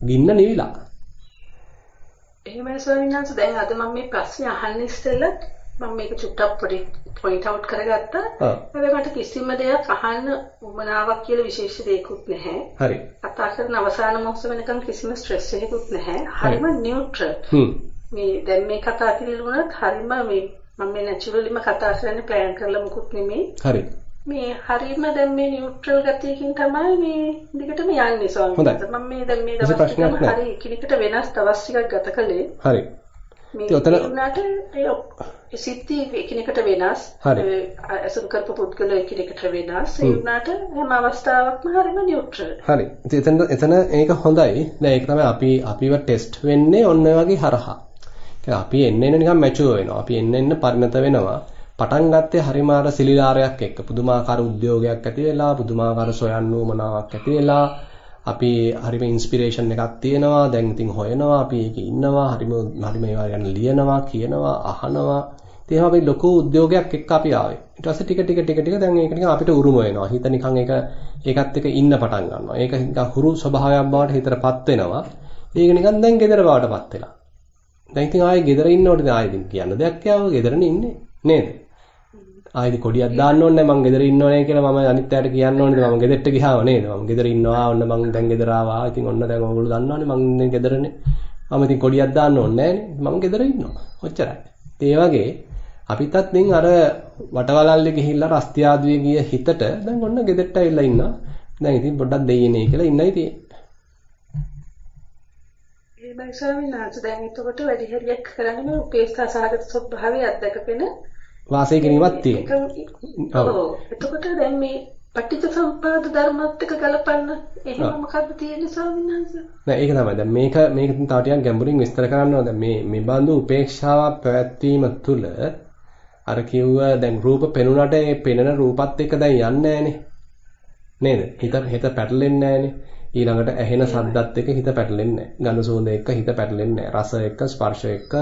ගින්න නිවිලා. එහෙමයි ස්වාමීන් වහන්සේ දැන් අද මම මේ ප්‍රශ්නේ අහන්න ඉස්සෙල්ලා මම මේක චුට්ටක් පොඩි පොයින්ට් අවුට් කරගත්තා. හැබැයි මට කිසිම දෙයක් අහන්න උමනාවක් කියලා විශේෂ දෙයක්වත් නැහැ. හරි. කතා කරන අවසාන මොහොත වෙනකන් කිසිම ස්ට්‍රෙස් එකකුත් නැහැ. හරිම නියුට්‍රල්. මේ දැන් මේ කතා කිරුණත් හරිම මේ මම මේ නැචරලිම කතා කරන්න ප්ලෑන් කරලා මුකුත් නෙමෙයි. හරි. මේ හරියම දැන් මේ නියුට්‍රල් ගතියකින් තමයි මේ දිගටම යන්නේ ස්වාමීන් වහන්සේ. මම මේ දැන් මේ දවස් ටිකම හරි එකිනෙකට වෙනස් දවස් ටිකක් ගත කළේ. හරි. මේ උනාට ඒ සිද්ධි එකිනෙකට වෙනස්. අසුරු කරපු පුද්ගල එකිනෙකට වෙනස්. ඒ උනාට හැම අවස්ථාවකම හරිම නියුට්‍රල්. හරි. එතන එතන ඒක හොඳයි. දැන් ඒක තමයි අපි අපිව ටෙස්ට් වෙන්නේ ඔන්න වගේ හරහා. අපි එන්න එන්න නිකන් මැචුර් වෙනවා. අපි එන්න එන්න පරිණත වෙනවා. පටන් ගත්තේ හරිම අර සිලිලාරයක් එක්ක. පුදුමාකාර උද්‍යෝගයක් ඇති වෙලා පුදුමාකාර සොයන්න උවමනාවක් ඇති වෙලා අපි හරිම ඉන්ස්පිරේෂන් එකක් තියෙනවා. දැන් ඉතින් හොයනවා අපි ඒකේ ඉන්නවා හරිම හරිම ඒවා ගැන ලියනවා කියනවා අහනවා. ඉතින් අපි ලොකු උද්‍යෝගයක් එක්ක අපි ආවේ. ඊට පස්සේ ටික ටික ටික ටික දැන් ඒක නිකන් අපිට උරුම වෙනවා. හිත නිකන් ඒක ඒකත් එක්ක ඉන්න පටන් ගන්නවා. ඒක නිකන් හුරු ස්වභාවයක් බවට හිතටපත් වෙනවා. ඒක නිකන් දැන් gedara බවටපත් වෙලා. දැන් ඉතින් ආයේ gedara ඉන්න ඕනේ. ආයේ ඉතින් කියන්න දෙයක් යාව. gedarනේ ඉන්නේ. නේද? ආයිදි කොඩියක් දාන්න ඕනේ මං ගෙදර ඉන්නෝනේ කියලා මම අනිත් අයට කියන්න ඕනේද මම ගෙදරට ගියාම නේද? මම ගෙදර ඉන්නවා ඔන්න මං දැන් ගෙදර ආවා. ඉතින් ඔන්න දැන් ඔයගොල්ලෝ දන්නවනේ මං ඉන්නේ ගෙදරනේ. මම ඉතින් කොඩියක් දාන්න ඕනේ නෑනේ. මම ගෙදර ඉන්නවා. ඔච්චරයි. ඒ වගේ අපිටත් දැන් අර වටවලල්ලේ ගිහිල්ලා රස්තියාදුවේ ගිය හිතට දැන් ඔන්න ගෙදරට ඇවිල්ලා ඉන්නවා. දැන් ඉතින් පොඩ්ඩක් දෙයිනේ කියලා ඉන්නයි තියෙන්නේ. ඒ බයි ස්වාමීන් වහන්සේ දැන් එතකොට වැඩි හරියක් කරන්නේ මේ උපේක්ෂා සහගත ස්වභාවය අත්දකගෙන වාසය කිරීමක් තියෙනවා. ඔව්. එතකොට දැන් මේ පටිච්ච සම්පාද ධර්මات එක්ක ගලපන්න එහෙම මොකද්ද තියෙන්නේ ස්වාමීන් වහන්සේ? නෑ ඒක තමයි. දැන් මේක මේක තව ටිකක් ගැඹුරින් විස්තර කරන්න ඕන. දැන් මේ මේ බඳු උපේක්ෂාවක් පැවැත්වීම තුළ අර කිව්ව දැන් රූප පෙනුනට ඒ පෙනෙන රූපත් එක්ක දැන් යන්නේ නෑනේ. නේද? හිත හිත පැටලෙන්නේ නෑනේ. ඊළඟට ඇහෙන සද්දත් එක්ක හිත පැටලෙන්නේ නෑ. ගඳ සුවඳ එක්ක හිත පැටලෙන්නේ නෑ. රස එක්ක ස්පර්ශ එක්ක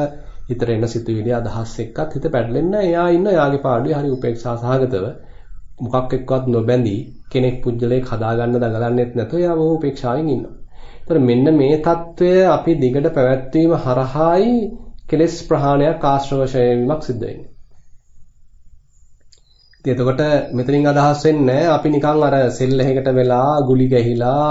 හිතට එන සිතුවිලි අදහස් එක්කත් හිත පැටලෙන්න එයා ඉන්න එයාගේ පාඩුවේ හරි උපේක්ෂා සහගතව මොකක් එක්කවත් නොබැඳී කෙනෙක් පුජ්‍යලයක් හදාගන්න දඟලන්නේත් නැතුව එයා බොහෝ උපේක්ෂාවෙන් ඉන්නවා. ඒතර මෙන්න මේ తত্ত্বය අපි දිගට පැවැත්වීම හරහායි කෙලෙස් ප්‍රහාණයක් ආශ්‍රවශය වීමක් සිද්ධ වෙන්නේ. එතකොට මෙතනින් අදහස් වෙන්නේ අපි නිකන් අර සෙල්ලහයකට වෙලා ගුලි ගැහිලා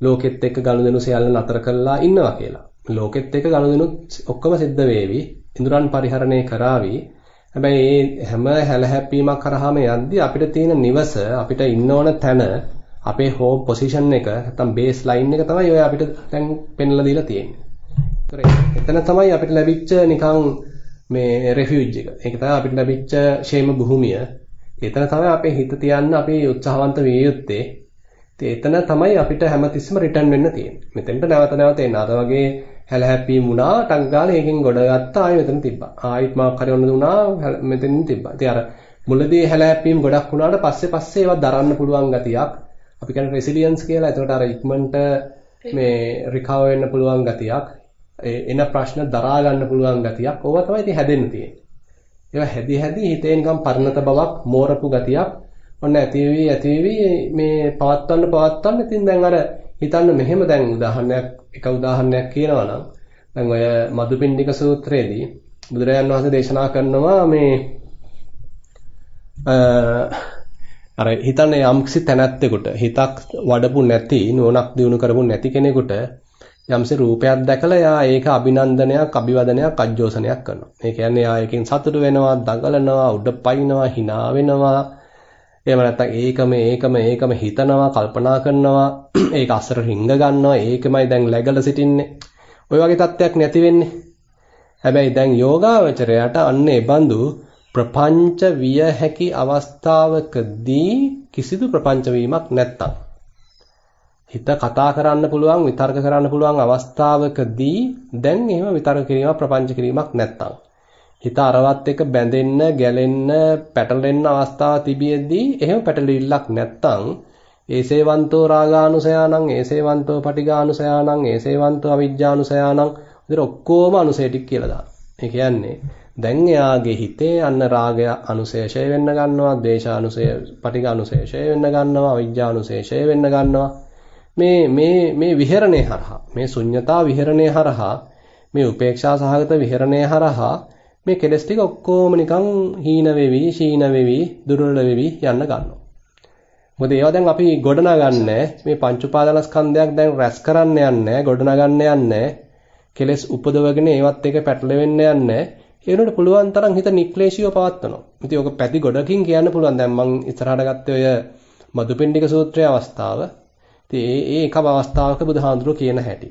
ලෝකෙත් එක්ක ගනුදෙනු සියල්ල නතර කරලා ඉන්නවා කියලා. ලෝකෙත් එක්ක ගනුදෙනු ඔක්කොම සිද්ධ වේවි. ඉඳුරන් පරිහරණය කරાવી. හැබැයි මේ හැම හැලහැප්පීමක් කරාම යද්දි අපිට තියෙන නිවස අපිට ඉන්න ඕන තැන අපේ හෝම් පොසිෂන් එක නැත්තම් බේස් ලයින් එක තමයි ඔය අපිට දැන් පෙන්ලා දීලා තියෙන්නේ. එතන තමයි අපිට ලැබිච්ච නිකන් මේ රෙෆියුජ් එක. ඒක තමයි අපිට ලැබිච්ච ෂේම භූමිය. එතන තමයි අපේ හිත තියන්න අපි උත්සාහවන්ත විය යුත්තේ. ඉතින් එතන තමයි අපිට හැමතිස්සෙම රිටර්න් වෙන්න තියෙන්නේ. මෙතෙන්ට නැවත නැවත එන්න. අර වගේ හැලහැප්පීම් වුණා, ටක් ගාලා ඒකෙන් ගොඩ ගත්තා, ආයෙ මෙතන තිබ්බා. ආයෙත් මාක් හරි ඔන්න දුනා, මෙතනින් තිබ්බා. ඉතින් අර මුලදී හැලහැප්පීම් ගොඩක් වුණාට පස්සේ පස්සේ ඒවා දරන්න පුළුවන් ගතියක්. අපි කියන්නේ රෙසිලියන්ස් කියලා. එතකොට අර ඉක්මනට මේ රිකවර් වෙන්න පුළුවන් ගතියක්. එන ප්‍රශ්න දරා ගන්න පුළුවන් ගතියක්. ඕවා තමයි ඉතින් හැදෙන්න තියෙන්නේ. ඒවා හැදි හැදි හිතේ නිකන් පරණත බවක්, මෝරපු ගතියක් ඔන්න ඇති වෙවි ඇති වෙවි මේ පවත්වන්න පවත්වන්න ඉතින් දැන් අර හිතන්න මෙහෙම දැන් උදාහරණයක් එක උදාහරණයක් කියනවා නම් දැන් ඔය මදුපිණ්ඩික සූත්‍රයේදී බුදුරජාන් වහන්සේ දේශනා කරනවා මේ අර හිතන්නේ යම්කිසි තැනැත්තෙකුට හිතක් වඩපු නැති නුවණක් දිනු කරපු නැති කෙනෙකුට යම්සි රූපයක් දැකලා යා ඒක අභිනන්දනයක් අභිවදනයක් අජෝසනයක් කරනවා. ඒ කියන්නේ යා එකෙන් සතුටු වෙනවා, දඟලනවා, උඩ පයින්නවා, hina වෙනවා. එහෙම නැත්නම් ඒකම ඒකම ඒකම හිතනවා, කල්පනා කරනවා, ඒක අසර රිංග ගන්නවා, ඒකමයි දැන් läගලා සිටින්නේ. ওই වගේ තත්ත්වයක් නැති වෙන්නේ. හැබැයි දැන් යෝගාවචරයට අන්න ඒ බඳු ප්‍රපංච විය හැකි අවස්ථාවකදී කිසිදු ප්‍රපංච වීමක් නැත්තම් හිත කතා කරන්න පුළුවන් විතර්ක කරන්න පුළුවන් අවස්ථාවකදී දැන් එහෙම විතර්ක කිරීමක් ප්‍රපංච කිරීමක් නැත්තම් හිත අරවත් එක බැඳෙන්න ගැලෙන්න පැටලෙන්න අවස්ථාව තිබියදී එහෙම පැටලිල්ලක් නැත්තම් ඒසේවන්තෝ රාගානුසයානං ඒසේවන්තෝ පටිඝානුසයානං ඒසේවන්තෝ අවිජ්ජානුසයානං විතර ඔක්කොම අනුසය ටික කියලා දානවා. ඒ කියන්නේ දැන් එයාගේ හිතේ අන්න රාගය අනුශේෂය වෙන්න ගන්නවා, ද්වේෂ අනුශය, පටිඝ අනුශේෂය වෙන්න ගන්නවා, අවිජ්ජා අනුශේෂය වෙන්න ගන්නවා. මේ මේ මේ විහෙරණේ හරහා මේ ශුන්්‍යතා විහෙරණේ හරහා මේ උපේක්ෂා සහගත විහෙරණේ හරහා මේ කෙලස් ටික ඔක්කොම නිකන් හීන වෙවි, ශීන වෙවි, දුර්වල වෙවි යන්න ගන්නවා. මොකද ඒවා දැන් අපි ගොඩනගන්නේ මේ පංච උපාදානස්කන්ධයක් දැන් රැස් කරන්න යන්නේ, ගොඩනගන්න යන්නේ, කෙලස් උපදවගෙන ඒවත් එක පැටලෙවෙන්න යන්නේ. ඒ වෙනුවට පුළුවන් තරම් හිත නික්ලේශීව පවත්වනවා. ඉතින් ඔක පැති ගොඩකින් කියන්න පුළුවන්. දැන් මම ඉස්සරහට ගත්තේ ඔය මදුපිණ්ඩික සූත්‍රයේ අවස්ථාව. ඉතින් ඒ ඒ එකම අවස්ථාවක බුදුහාඳුරෝ කියන හැටි.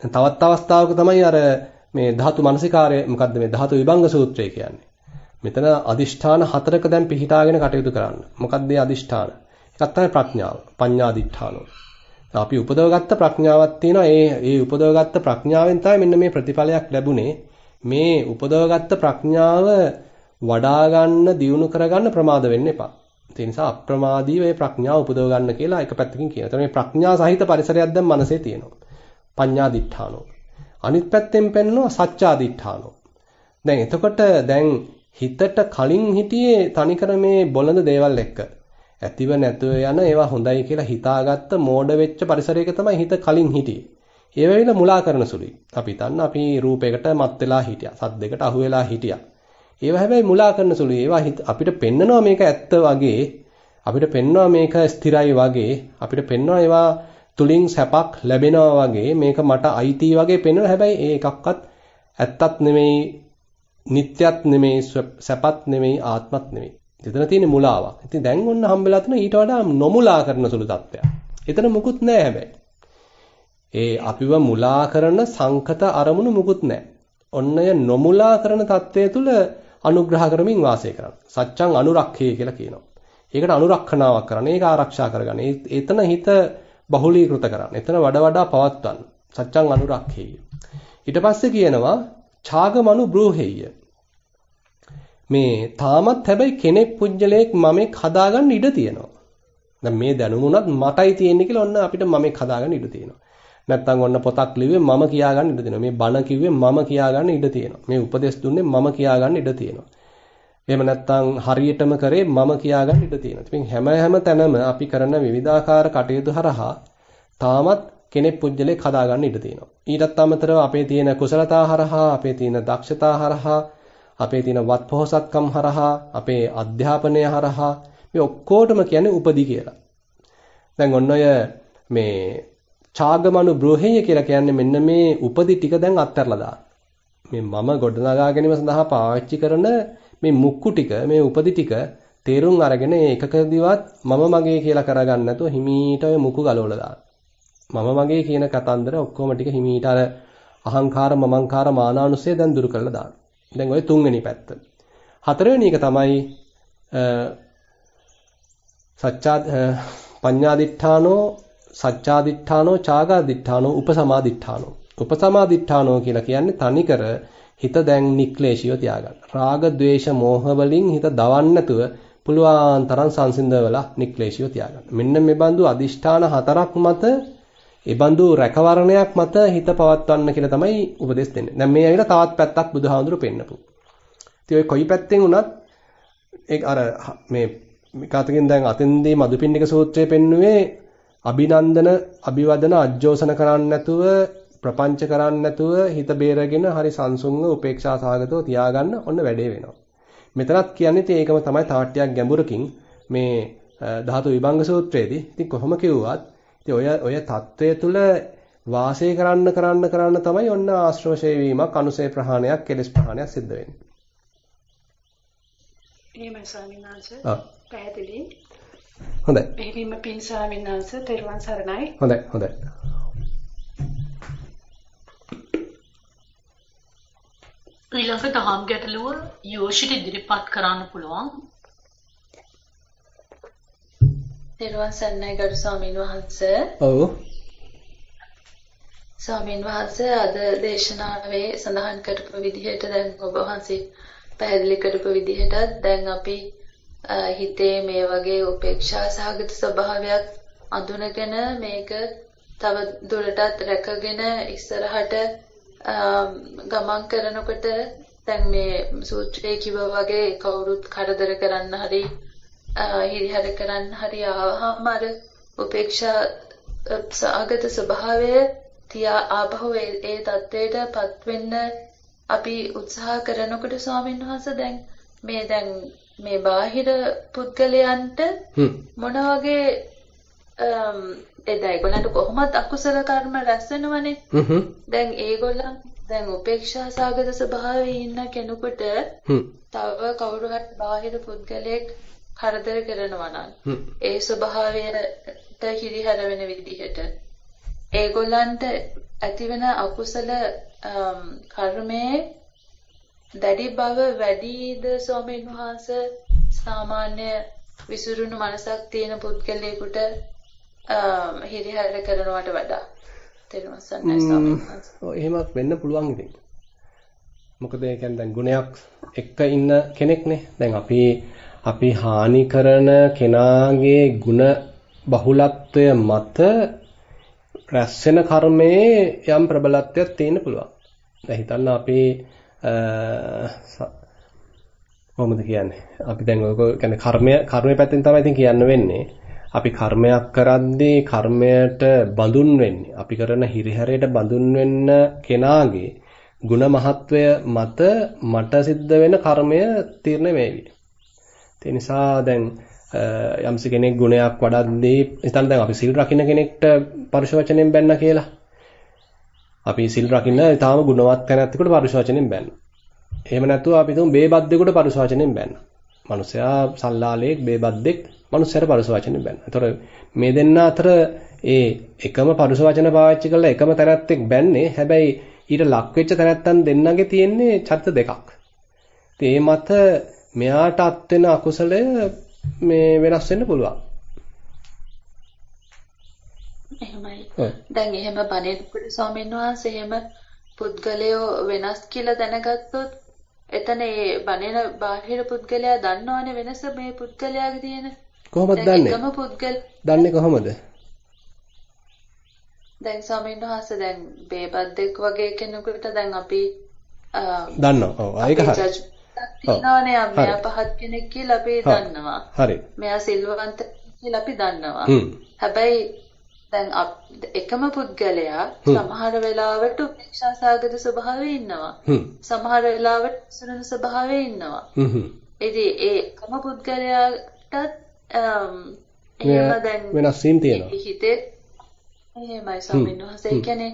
දැන් තවත් අවස්ථාවක තමයි අර මේ ධාතු මනසිකාරය මොකද්ද මේ ධාතු විභංග සූත්‍රය කියන්නේ. මෙතන අදිෂ්ඨාන හතරක දැන් පිහිටාගෙන කටයුතු කරන්න. මොකක්ද මේ අදිෂ්ඨාන? එකක් තමයි ප්‍රඥාව. පඤ්ඤාදිඨානෝ. අපි උපදවගත්ත ප්‍රඥාවක් තියෙනවා. ඒ ඒ උපදවගත්ත ප්‍රඥාවෙන් තමයි මෙන්න මේ ප්‍රතිඵලයක් ලැබුණේ. මේ උපදවගත්ත ප්‍රඥාව වඩා ගන්න, දියුණු කරගන්න ප්‍රමාද වෙන්න එපා. ඒ නිසා අප්‍රමාදීව මේ ප්‍රඥාව උපදව ගන්න කියලා එක පැත්තකින් කියනවා. එතකොට මේ ප්‍රඥා සහිත පරිසරයක් දැන් මනසේ තියෙනවා. පඤ්ඤා දිඨානෝ. අනිත් පැත්තෙන් පෙන්නනවා සච්චා දිඨානෝ. දැන් එතකොට දැන් හිතට කලින් හිටියේ තනිකර මේ බොළඳ දේවල් එක්ක ඇතිව නැතුව යන ඒවා හොඳයි කියලා හිතාගත්ත මෝඩ වෙච්ච පරිසරයක තමයි හිත කලින් හිටියේ. ඒ වෙලාවෙල මුලා කරන සුළුයි. අපි හිතන්න අපි රූපයකට මත් වෙලා හිටියා. සද්දයකට අහු වෙලා හිටියා. ඒවා හැබැයි මුලා කරන සුළුයි. ඒවා අපිට පෙන්නනවා මේක ඇත්ත වගේ. අපිට පෙන්නවා මේක ස්ථිරයි වගේ. අපිට පෙන්නවා ඒවා තුලින් සැපක් ලැබෙනවා වගේ. මේක මට අයිති වගේ පෙන්වන හැබැයි ඒ එකක්වත් ඇත්තත් නෙමෙයි, නිට්ටයත් නෙමෙයි, සැපත් නෙමෙයි, ආත්මත් නෙමෙයි. එතන තියෙන මුලාවක්. ඉතින් දැන් ඔන්න හම්බෙලා තියෙන ඊට වඩා නොමුලා කරන සුළු තත්ත්වයක්. එතන මුකුත් නැහැ හැබැයි. ඒ අපිව මුලා කරන සංකත අරමුණු මුකුත් නැහැ. ඔන්නය නොමුලා කරන தත්ත්වය තුල අනුග්‍රහ කරමින් වාසය කරන්න. සත්‍යං අනුරක්ඛේ කියලා කියනවා. ඒකට අනුරක්ෂණාවක් කරන්න. ඒක ආරක්ෂා කරගන්න. එතන හිත බහුලීකృత කරන්න. එතන වඩා වඩා පවත්වන්න. සත්‍යං අනුරක්ඛේය. ඊට පස්සේ කියනවා ඡාගමනු බ්‍රූහෙය. මේ තාමත් හැබැයි කෙනෙක් පුජ්‍යලයක් මමෙක් හදාගන්න ඉඩ තියෙනවා. දැන් මේ දැනුමුණත් මටයි තියෙන්නේ කියලා ඔන්න අපිට මමෙක් හදාගන්න ඉඩ තියෙනවා. නැත්තම් ඔන්න පොතක් ලිව්වේ මම කියාගන්න ඉඩ තියෙනවා. මේ බණ කිව්වේ මම කියාගන්න ඉඩ තියෙනවා. මේ උපදෙස් දුන්නේ මම කියාගන්න ඉඩ තියෙනවා. එහෙම නැත්තම් හරියටම කරේ මම කියාගන්න ඉඩ තියෙනවා. ඉතින් හැම හැම තැනම අපි කරන විවිධාකාර කටයුතු හරහා තාමත් කෙනෙක් පුජ්‍යලයක් හදාගන්න ඉඩ තියෙනවා. ඊටත් අමතරව අපේ තියෙන කුසලතා හරහා, අපේ තියෙන දක්ෂතා හරහා, අපේ තියෙන වත් පොහසත්කම් හරහා, අපේ අධ්‍යාපනය හරහා මේ ඔක්කොටම කියන්නේ උපදි කියලා. දැන් ඔන්න ඔය මේ චාගමනු බ්‍රෝහෙය කියලා කියන්නේ මෙන්න මේ උපදි ටික දැන් අත්හැරලා දාන්න. මේ මම ගොඩනගා ගැනීම සඳහා පාවිච්චි කරන මේ මුක්කු ටික මේ උපදි ටික තේරුම් අරගෙන ඒකකදීවත් මම මගේ කියලා කරගන්න නැතුව හිමීට ඔය මුකු ගලවලා දාන්න. මම මගේ කියන කතන්දර ඔක්කොම ටික හිමීට අර අහංකාර මමංකාර මානානුසය දැන් දුරු කරලා දාන්න. දැන් ඔය තුන්වෙනි පැත්ත. හතරවෙනි එක තමයි සච්චා පඤ්ඤාදිඨානෝ සච්චාදිඨානෝ චාගාදිඨානෝ උපසමාදිඨානෝ උපසමාදිඨානෝ කියලා කියන්නේ තනිකර හිත දැන් නික්ලේශියව තියාගන්න. රාග, ద్వේෂ, මෝහ වලින් හිත දවන්න නැතුව පුළුවන් තරම් සංසිඳවලා නික්ලේශියව තියාගන්න. මෙන්න මේ බඳු අදිෂ්ඨාන හතරක් මත ඒ බඳු රැකවරණයක් මත හිත පවත්වන්න කියලා තමයි උපදෙස් දෙන්නේ. දැන් මේ ඇවිල්ලා තවත් පැත්තක් බුදුහාමුදුරු පෙන්නපු. ඉතින් ඔය කොයි පැත්තෙන් වුණත් ඒ අර මේ කාතකින් දැන් අතෙන්දී මදුපිණ්ඩික සූත්‍රයේ පෙන්නුවේ අභිනන්දන අභිවදන අජ්ජෝසන කරන්නේ නැතුව ප්‍රපංච කරන්නේ නැතුව හිත බේරගෙන හරි සංසුන්ව උපේක්ෂා සාගතව තියාගන්න ඔන්න වැඩේ වෙනවා. මෙතනත් කියන්නේ ඉතින් ඒකම තමයි තාට්ටියක් ගැඹුරකින් මේ ධාතු විභංග සූත්‍රයේදී ඉතින් කොහොම කිව්වත් ඉතින් ඔය ඔය தත්වය තුල වාසය කරන්න කරන්න කරන්න තමයි ඔන්න ආශ්‍රවශේ වීමක් අනුසේ ප්‍රහාණයක් කෙලස් ප්‍රහාණයක් සිද්ධ වෙන්නේ. එහෙමයි ස්වාමීන් වහන්සේ. ආ. පැහැදිලි. හොඳයි. එහෙනම් පින් ස්වාමීන් වහන්සේ තෙරුවන් සරණයි. හොඳයි හොඳයි. ඊළඟ දහම් ගැටලුව යෝෂිට ඉදිරිපත් කරන්න පුළුවන්. තෙරුවන් සරණයි ගරු ස්වාමීන් වහන්සේ. ඔව්. ස්වාමීන් වහන්සේ අද දේශනාවේ සඳහන් කරපු විදිහට දැන් ඔබ වහන්සේ පැහැදිලි කරපු විදිහටත් දැන් අපි හිතේ මේ වගේ උපේක්ෂා සහගත ස්වභාවයක් අඳුනගෙන මේක තව දුරටත් රැකගෙන ඉස්සරහට ගමන් කරනකොට දැන් මේ සූත්‍රයේ කිව්වා වගේ කවුරුත් කරදර කරන්න හරි හිරිහැර කරන්න හරි ආවහම අර උපේක්ෂා සාගත ස්වභාවය තියා ආපහු ඒ தത്വයටපත් වෙන්න අපි උත්සාහ කරනකොට ස්වාමීන් වහන්සේ දැන් මේ දැන් මේ බාහිර පුද්ගලයන්ට මොන වගේ එදා ඒගොල්ලන්ට කොහොමත් අකුසල කර්ම රැස් වෙනවනේ. දැන් ඒගොල්ලන් දැන් උපේක්ෂා සාගත ස්වභාවයේ ඉන්න කෙනෙකුට තව කවුරු හරි බාහිර පුද්ගලයෙක් කරදර කරනවා නම් ඒ ස්වභාවයට හිරිහැර වෙන විදිහට. ඒගොල්ලන්ට ඇතිවෙන අකුසල කර්මයේ දැඩි බව වැඩිද ස්වාමීන් වහන්සේ? සාමාන්‍ය විසුරුණු මනසක් තියෙන පුද්ගලයෙකුට හිරිහැර කරනවට වඩා තේරුම් ගන්නයි ස්වාමීන් වහන්සේ. ඔව් එහෙමත් වෙන්න පුළුවන් ඉතින්. මොකද ඒ කියන්නේ දැන් ගුණයක් එක්ක ඉන්න කෙනෙක්නේ. දැන් අපි අපි හානි කරන කෙනාගේ ಗುಣ බහුලත්වය මත රැස් වෙන කර්මයේ යම් ප්‍රබලත්වයක් තියෙන්න පුළුවන්. දැන් හිතන්න අපි කොහොමද කියන්නේ? අපි දැන් ඔයක කියන්නේ කර්මය කර්මයේ පැත්තෙන් තමයි ඉතින් කියන්න වෙන්නේ. අපි කර්මයක් කරද්දී කර්මයට බඳුන් වෙන්නේ. අපි කරන හිරිහැරයට බඳුන් වෙන්න කෙනාගේ ಗುಣ මහත්වය මත මට සිද්ධ වෙන කර්මය තීරණය වෙවි. ඒ නිසා දැන් යම්සි කෙනෙක් ගුණයක් වඩද්දී හිතන්න දැන් අපි සිල් රකින්න කෙනෙක්ට පරුෂ වචනෙන් බැන්න කියලා. අපි සිල් රකින්න ඊටාම ගුණවත් කෙනෙකුට පරුෂ වචනෙන් බැන්න. එහෙම නැතුව අපි තුන් බේබද්දෙකුට පරුෂ වචනෙන් බැන්න. මනුස්සයා සල්ලාලෙක් බේබද්දෙක් මනුස්සයර පරුස වචනේ බැන්න. ඒතර මේ දෙන්න අතර ඒ එකම පරුස වචන පාවිච්චි කරලා එකම තැනැත්තෙක් බැන්නේ. හැබැයි ඊට ලක් වෙච්ච තැනැත්තන් දෙන්නගේ තියෙන්නේ චරිත දෙකක්. ඒ මත මෙයාට අත් වෙන අකුසලය මේ වෙනස් වෙන්න පුළුවන්. එහෙමයි. දැන් එහෙම බණේකට ස්වාමීන් වහන්සේ එහෙම පුද්ගලයෝ වෙනස් කියලා දැනගත්තොත් එතන ඒ බණේන බාහිර පුද්ගලයා දන්නවනේ වෙනස මේ පුද්ගලයාගේ තියෙන කොහොමද දන්නේ? එකම පුද්ගල දන්නේ කොහොමද? දැන් ස්වාමීන් වහන්සේ දැන් බේබද්දෙක් වගේ කෙනෙකුට දැන් අපි දන්නවා. ඔව් ඒක හරි. තියනවනේ මෙයා පහත් කෙනෙක් කියලා අපි දන්නවා. හරි. මෙයා සිල්වන්ත කියලා අපි දන්නවා. හැබැයි දැන් එකම පුද්ගලයා සමහර වෙලාවට උපේක්ෂා සාගත ස්වභාවයේ ඉන්නවා. සමහර වෙලාවට සුරන ස්වභාවයේ ඉන්නවා. ඉතින් ඒ එකම පුද්ගලයාටත් එහෙම දැන් වෙනස් වීම තියෙනවා. හිතේ එහෙමයි ස්වාමීන් වහන්සේ. ඒ කියන්නේ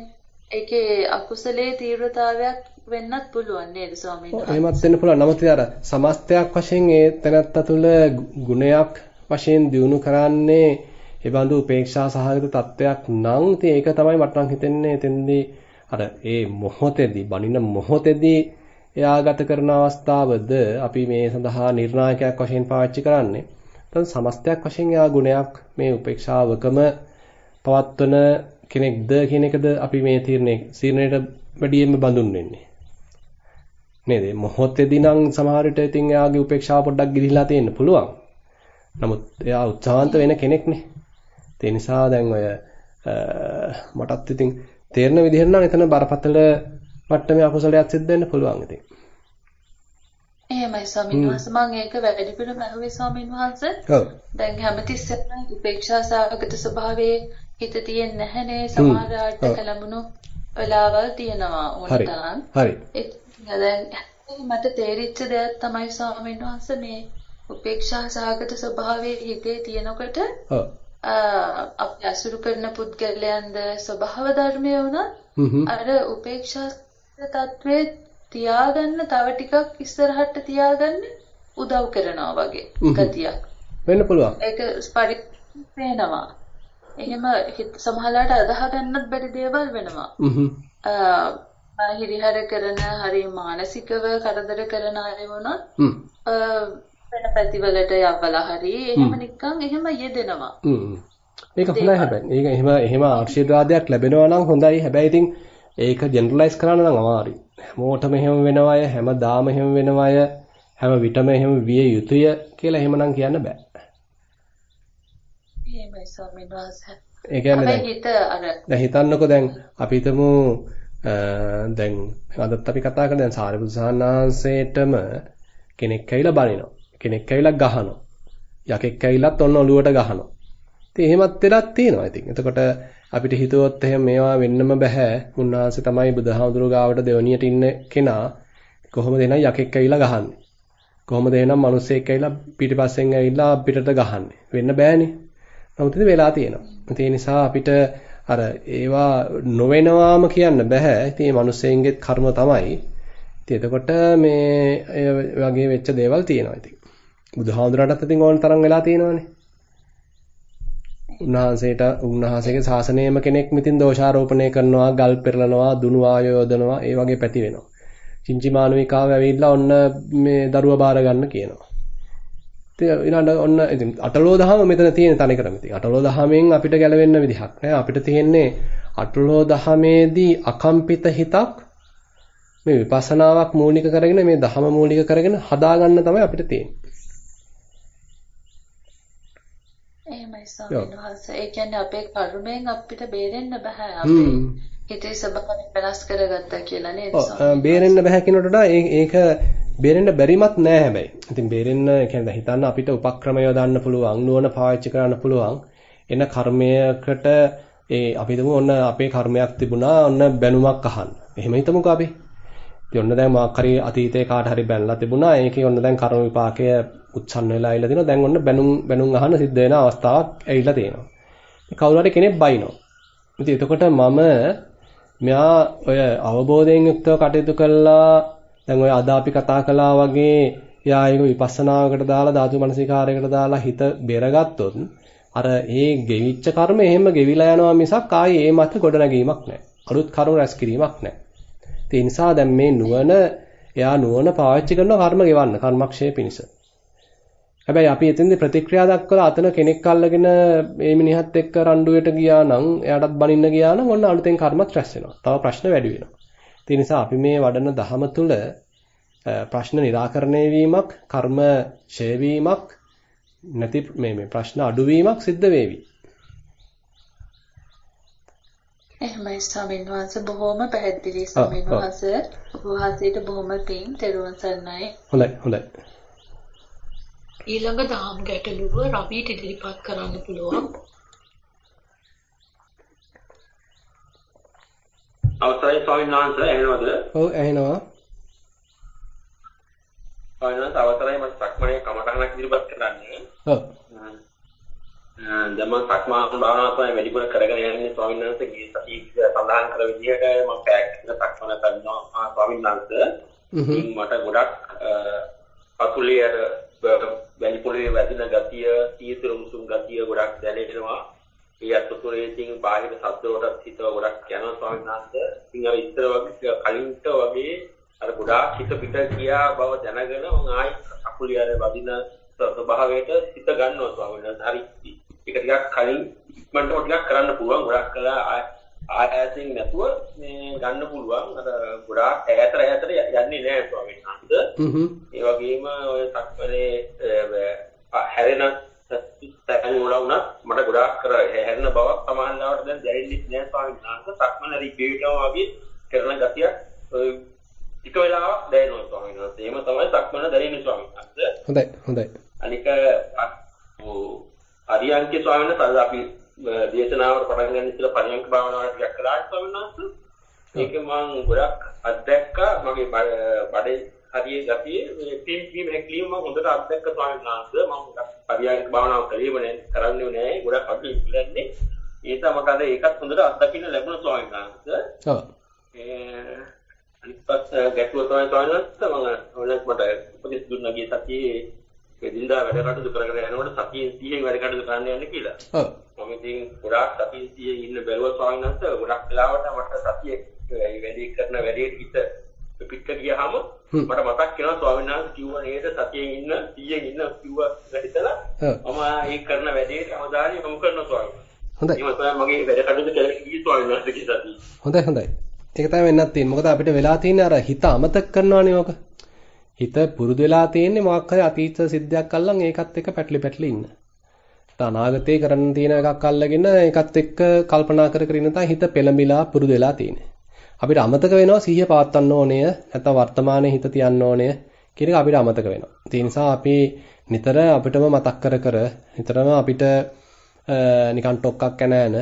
ඒකේ අකුසලයේ තීව්‍රතාවයක් වෙන්නත් පුළුවන් නේද ස්වාමීන් වහන්සේ? එහෙමත් වෙන්න පුළුවන්. නමුත් අර සමස්තයක් වශයෙන් ඒ තැනත්ත තුළ ගුණයක් වශයෙන් දිනු කරන්නේ ඒ බඳු උපේක්ෂා සහගත තත්වයක් නම් ඉතින් ඒක තමයි මට නම් හිතෙන්නේ එතෙන්දී අර ඒ මොහොතේදී බණින මොහොතේදී එයා ගත කරන අවස්ථාවද අපි මේ සඳහා නිර්ණායකයක් වශයෙන් පාවිච්චි කරන්නේ. එතන සමස්තයක් වශයෙන් එයා ගුණයක් මේ උපේක්ෂාවකම පවත්වන කෙනෙක්ද කියන එකද අපි මේ තීරණය තීරණයට වැඩියෙන්ම බඳුන් වෙන්නේ. නේද? මොහොතේදී නම් සමහර විට ඉතින් එයාගේ උපේක්ෂාව පොඩ්ඩක් ගිලිහිලා තියෙන්න පුළුවන්. නමුත් එයා උත්සාහන්ත වෙන කෙනෙක්නේ. ඒ නිසා දැන් ඔය මටත් ඉතින් තේරෙන විදිහට නම් එතන බරපතල මට්ටමේ අකුසලයක් සිද්ධ වෙන්න පුළුවන් ඉතින්. එහෙමයි ස්වාමීන් වහන්සේ මම ඒක වැඩිපුරම අහුවේ ස්වාමීන් වහන්සේ. ඔව්. දැන් හැමතිස්සෙම උපේක්ෂා සාගත ස්වභාවයේ හිත තියෙන්නේ නැහනේ සමහරවිට කලඹුණු වෙලාවල් තියෙනවා ඕන තරම්. හරි. දැන් මට තේරිච්ච දෙයක් තමයි ස්වාමීන් වහන්සේ මේ උපේක්ෂා සාගත ස්වභාවයේ හිතේ තියෙනකොට ඔව්. අපි අසුරු කරන පුද්ගලයන්ද ස්වභාව ධර්මය වුණත් අර උපේක්ෂා තත්වයේ තියාගන්න තව ටිකක් ඉස්සරහට තියාගන්න උදව් කරනවා වගේ ගතියක්. වෙන්න පුළුවන්. ඒක පරිපේනවා එහෙම සමහරලාට අදාහ ගන්නත් බැරි දේවල් වෙනවා. හිරිහැර කරන හරි මානසිකව කරදර කරන අය වුණත් වෙන පැතිවලට යවලා හරි එහෙම නිකන් එහෙම යෙදෙනවා. ඒක හොඳයි හැබැයි. ඒක එහෙම එහෙම ආශිර්වාදයක් ලැබෙනවා නම් හොඳයි. හැබැයි ඉතින් ඒක ජෙනරලයිස් කරන්න නම් අමාරුයි. හැමෝටම එහෙම වෙනවා අය, හැමදාම එහෙම වෙනවා අය, හැම විටම එහෙම විය යුතුය කියලා එහෙමනම් කියන්න බෑ. එහෙමයි ස්වාමීන් වහන්සේ. ඒ කියන්නේ දැන් හිතන්නකෝ දැන් අපි හිතමු දැන් අදත් අපි කතා කරන දැන් සාරිපුත්‍ර සාන්නාංශයේටම කෙනෙක් ඇවිල්ලා බනිනවා. කෙනෙක් ඇවිල්ලා ගහනවා. යකෙක් ඇවිල්ලත් ඔන්න ඔලුවට ගහනවා. ඉතින් එහෙමත් වෙලක් තියෙනවා ඉතින්. එතකොට අපිට හිතුවොත් එහෙම මේවා වෙන්නම බෑ. උන්වහන්සේ තමයි බුදුහාමුදුරුවෝ ගාවට දෙවණියට ඉන්න කෙනා. කොහොමද එනං යකෙක් ඇවිල්ලා ගහන්නේ? කොහොමද එනං මිනිස්සෙක් ඇවිල්ලා පිටිපස්සෙන් ඇවිල්ලා පිටට ගහන්නේ? වෙන්න බෑනේ. නමුත් ඉතින් වෙලා තියෙනවා. ඒ නිසා අපිට අර ඒවා නොවෙනවාම කියන්න බෑ. ඉතින් මේ මිනිස්සෙන්ගේ කර්ම තමයි. ඉතින් එතකොට මේ වගේ වෙච්ච දේවල් තියෙනවා ඉතින්. බුදුහාමුදුරන්ටත් ඉතින් ඕන තරම් වෙලා තියෙනවානේ. උන්වහන්සේට උන්වහන්සේගේ ශාසනයේම කෙනෙක් මිතින් දෝෂාරෝපණය කරනවා, ගල් පෙරලනවා, දුනු ආයෝදනවා, ඒ වගේ පැති වෙනවා. චින්චි මානවිකාව ඇවිල්ලා ඔන්න මේ දරුවා බාර ගන්න කියනවා. ඉතින් ඊළඟ ඔන්න ඉතින් අටලෝ දහම මෙතන තියෙන තනිකරම ඉතින් අටලෝ දහමෙන් අපිට ගැලවෙන්න විදිහක් නෑ. අපිට තියෙන්නේ අටලෝ දහමේදී අකම්පිත හිතක් මේ විපස්සනාවක් මූලික කරගෙන මේ දහම මූලික කරගෙන හදාගන්න තමයි අපිට තියෙන්නේ. එහෙමයි ස්වාමීන් වහන්සේ. ඒ කියන්නේ අපේ කර්මයෙන් අපිට බේරෙන්න බෑ. අපේ හිතේ ස්වභාවය වෙනස් කරගත්තා කියලා නේද? ඔව් බේරෙන්න බෑ කියනකොට ඒක බේරෙන්න බැරිමත් නෑ හැබැයි. ඉතින් බේරෙන්න කියන්නේ හිතන්න අපිට උපක්‍රම යොදන්න පුළුවන්, නුවණ පාවිච්චි කරන්න පුළුවන්. එන කර්මයකට ඒ අපි හිතමු ඔන්න අපේ කර්මයක් තිබුණා ඔන්න බැනුමක් අහන්න. එහෙම හිතමුකෝ අපි. ඉතින් ඔන්න දැන් මාක් හරි අතීතේ කාට හරි බැනලා තිබුණා. ඒකේ ඔන්න දැන් කර්ම විපාකය උත්සන්න වෙලා ඇවිල්ලා තිනවා. දැන් ඔන්න බැනුම් බැනුම් අහන්න සිද්ධ වෙන අවස්ථාවක් ඇවිල්ලා තියෙනවා. කවුරු හරි කෙනෙක් බයිනවා. ඉතින් එතකොට මම මෙයා ඔය අවබෝධයෙන් යුක්තව කටයුතු කළා දැන් ඔය අද අපි කතා කළා වගේ එයා ඒක විපස්සනාවකට දාලා ධාතු මනසිකාරයකට දාලා හිත බෙරගත්තොත් අර ඒ ගෙවිච්ච කර්ම එහෙම ගෙවිලා යනවා මිසක් ආයේ ඒ මත ගොඩනැගීමක් නැහැ. අලුත් කර්ම රැස් කිරීමක් නැහැ. ඒ නිසා දැන් මේ නුවණ එයා නුවණ පාවිච්චි කරන කර්ම ගෙවන්න කර්මක්ෂය පිණිස. හැබැයි අපි එතෙන්දී ප්‍රතික්‍රියා දක්වලා අතන කෙනෙක් අල්ලගෙන මේ මිනිහත් එක්ක රණ්ඩුවට ගියා නම් එයාටත් බනින්න ගියා නම් ඔන්න අලුතෙන් කර්මත් රැස් වෙනවා. තව ප්‍රශ්න වැඩි වෙනවා. ඒ නිසා අපි මේ වඩන දහම තුල ප්‍රශ්න निराකරණය වීමක්, කර්ම ඡය වීමක්, නැති මේ මේ ප්‍රශ්න අඩුවීමක් සිද්ධ වේවි. එහෙමයි ස්වාමීන් වහන්සේ බොහොම පැහැදිලි ස්වාමීන් වහන්සේ ඔබ වහන්සේට බොහොම පිං තෙරුවන් සරණයි. හොඳයි හොඳයි. ඊළඟ දහම් ගැටලුව රවිට ඉදිරිපත් කරන්න පුළුවන්. අවසරයි ස්වාමීන් වහන්සේ ඇහෙනවද? ඔව් ඇහෙනවා. ස්වාමීන් වහන්සේ අවසරයි මම සක්මණේ කමටහනක් ඉදිරිපත් කරන්නේ. ඔව්. දැන් මම සක්මන් භාවනාව තමයි වැඩිපුර කරගෙන යන්නේ ස්වාමීන් වහන්සේ ගිය සතියේ සඳහන් කර විදිහට මම පැයක් විතර සක්මන කරනවා ස්වාමීන් වහන්සේ. මට ගොඩක් අතුලේ අර වැලි පොළවේ වැදින ගතිය, සීතල උණුසුම් ගතිය ගොඩක් දැනෙනවා. ඒ අතුරේ ඉතින් බාහිර ශබ්ද වලට හිත ගොඩක් යනවා ස්වාමීන් වහන්සේ. ඉතින් අර ඉස්සර වගේ කලින්ට වගේ අර ගොඩාක් හිත පිට ගියා බව දැනගෙන මම ආයි අකුලිය අර වදින ස්වභාවයට හිත ගන්නවා ස්වාමීන් වහන්සේ. හරි ඒක ටිකක් කලින් ඉක්මනට ටිකක් කරන්න පුළුවන්. ගොඩක් කළා ආයතෙන් නැතුව මේ ගන්න පුළුවන්. අර ගොඩාක් ඈතට ඈතට යන්නේ නැහැ ස්වාමීන් වහන්සේ. ඒ වගේම ඔය සක්මනේ හැරෙන තැන් වල වුණත් මට ගොඩාක් කර හැරෙන බවක් සමානලාවට දැන් දැනෙන්නේ නැහැ ස්වාමීන් වහන්සේ. සක්මන රිපීටම වගේ කරන ගතියක් ටික වෙලාවක් දැනෙනවා ස්වාමීන් වහන්සේ. එහෙම තමයි සක්මන දැනෙන්නේ ස්වාමීන් වහන්සේ. හොඳයි හොඳයි. අනික අරියංකේ ස්වාමීන් වහන්සේ අපි දේශනාවට පටන් ගන්න ඉස්සෙල්ලා පරියංක භාවනාවට ටිකක් කළා ස්වාමීන් වහන්සේ. ඒක මම ගොඩක් අත්දැක්කා මගේ බඩේ හරිය ගතියේ මේ පිම් පිම් හැක්ලිම මම හොඳට අත්දැක්ක ස්වාමීන් වහන්සේ. මම පරියංක භාවනාව කළේම නැහැ කරන්නේ නැහැ ගොඩක් අඩු ඉක්ලන්නේ. ඒ තමයි මට ඒකත් හොඳට අත්දකින්න ලැබුණා ස්වාමීන් වහන්සේ. ඔව්. අනිත් පැත්ත ගැටුව තමයි ස්වාමීන් වහන්සේ මම ඕනක් මට උපදෙස් දුන්නා ගිය සතියේ එදින්දා වැඩ කටයුතු කරගෙන යනකොට සතියෙන් 100න් වැඩ කටයුතු කරන්න යන්න කියලා. ඔව්. මම ඉතින් ගොඩාක් සතියෙන් 100න් ඉන්න බැලුවා ස්වාමීන් වහන්සේ ගොඩක් වෙලාවට මට සතියේ වැඩි කරන වැඩේට හිත පිට ගියාම මට මතක් වෙනවා ස්වාමීන් වහන්සේ කිව්වා නේද සතියෙන් ඉන්න 100න් ඉන්න කිව්වා හිතලා මම ඒ කරන වැඩේට අවධානය යොමු කරනවා ස්වාමීන්. හොඳයි. ඒක තමයි මගේ වැඩ කටයුතු කරගෙන ගිය ස්වාමීන් වහන්සේ කිව්වා. හොඳයි හොඳයි. ඒක තමයි වෙන්නත් තියෙන්නේ. මොකද අපිට වෙලා තියෙන්නේ අර හිත අමතක කරනවානේ ඕක. හිත පුරුදු වෙලා තියෙන්නේ මොකක් හරි අතීත සිද්ධියක් අල්ලන් ඒකත් එක්ක පැටලි පැටලි ඉන්න. අනාගතේ කරන්න තියෙන එකක් අල්ලගෙන ඒකත් එක්ක කල්පනා කර කර ඉන්න තමයි හිත පෙළඹිලා පුරුදු වෙලා තියෙන්නේ. අපිට අමතක වෙනවා සිහිය පවත්වන්න ඕනේ නැත්නම් වර්තමානයේ හිත තියන්න ඕනේ කියන එක අපිට අමතක වෙනවා. ඒ නිසා අපි නිතර අපිටම මතක් කර කර නිතරම අපිට නිකන් ටොක්ක්ක් යන යන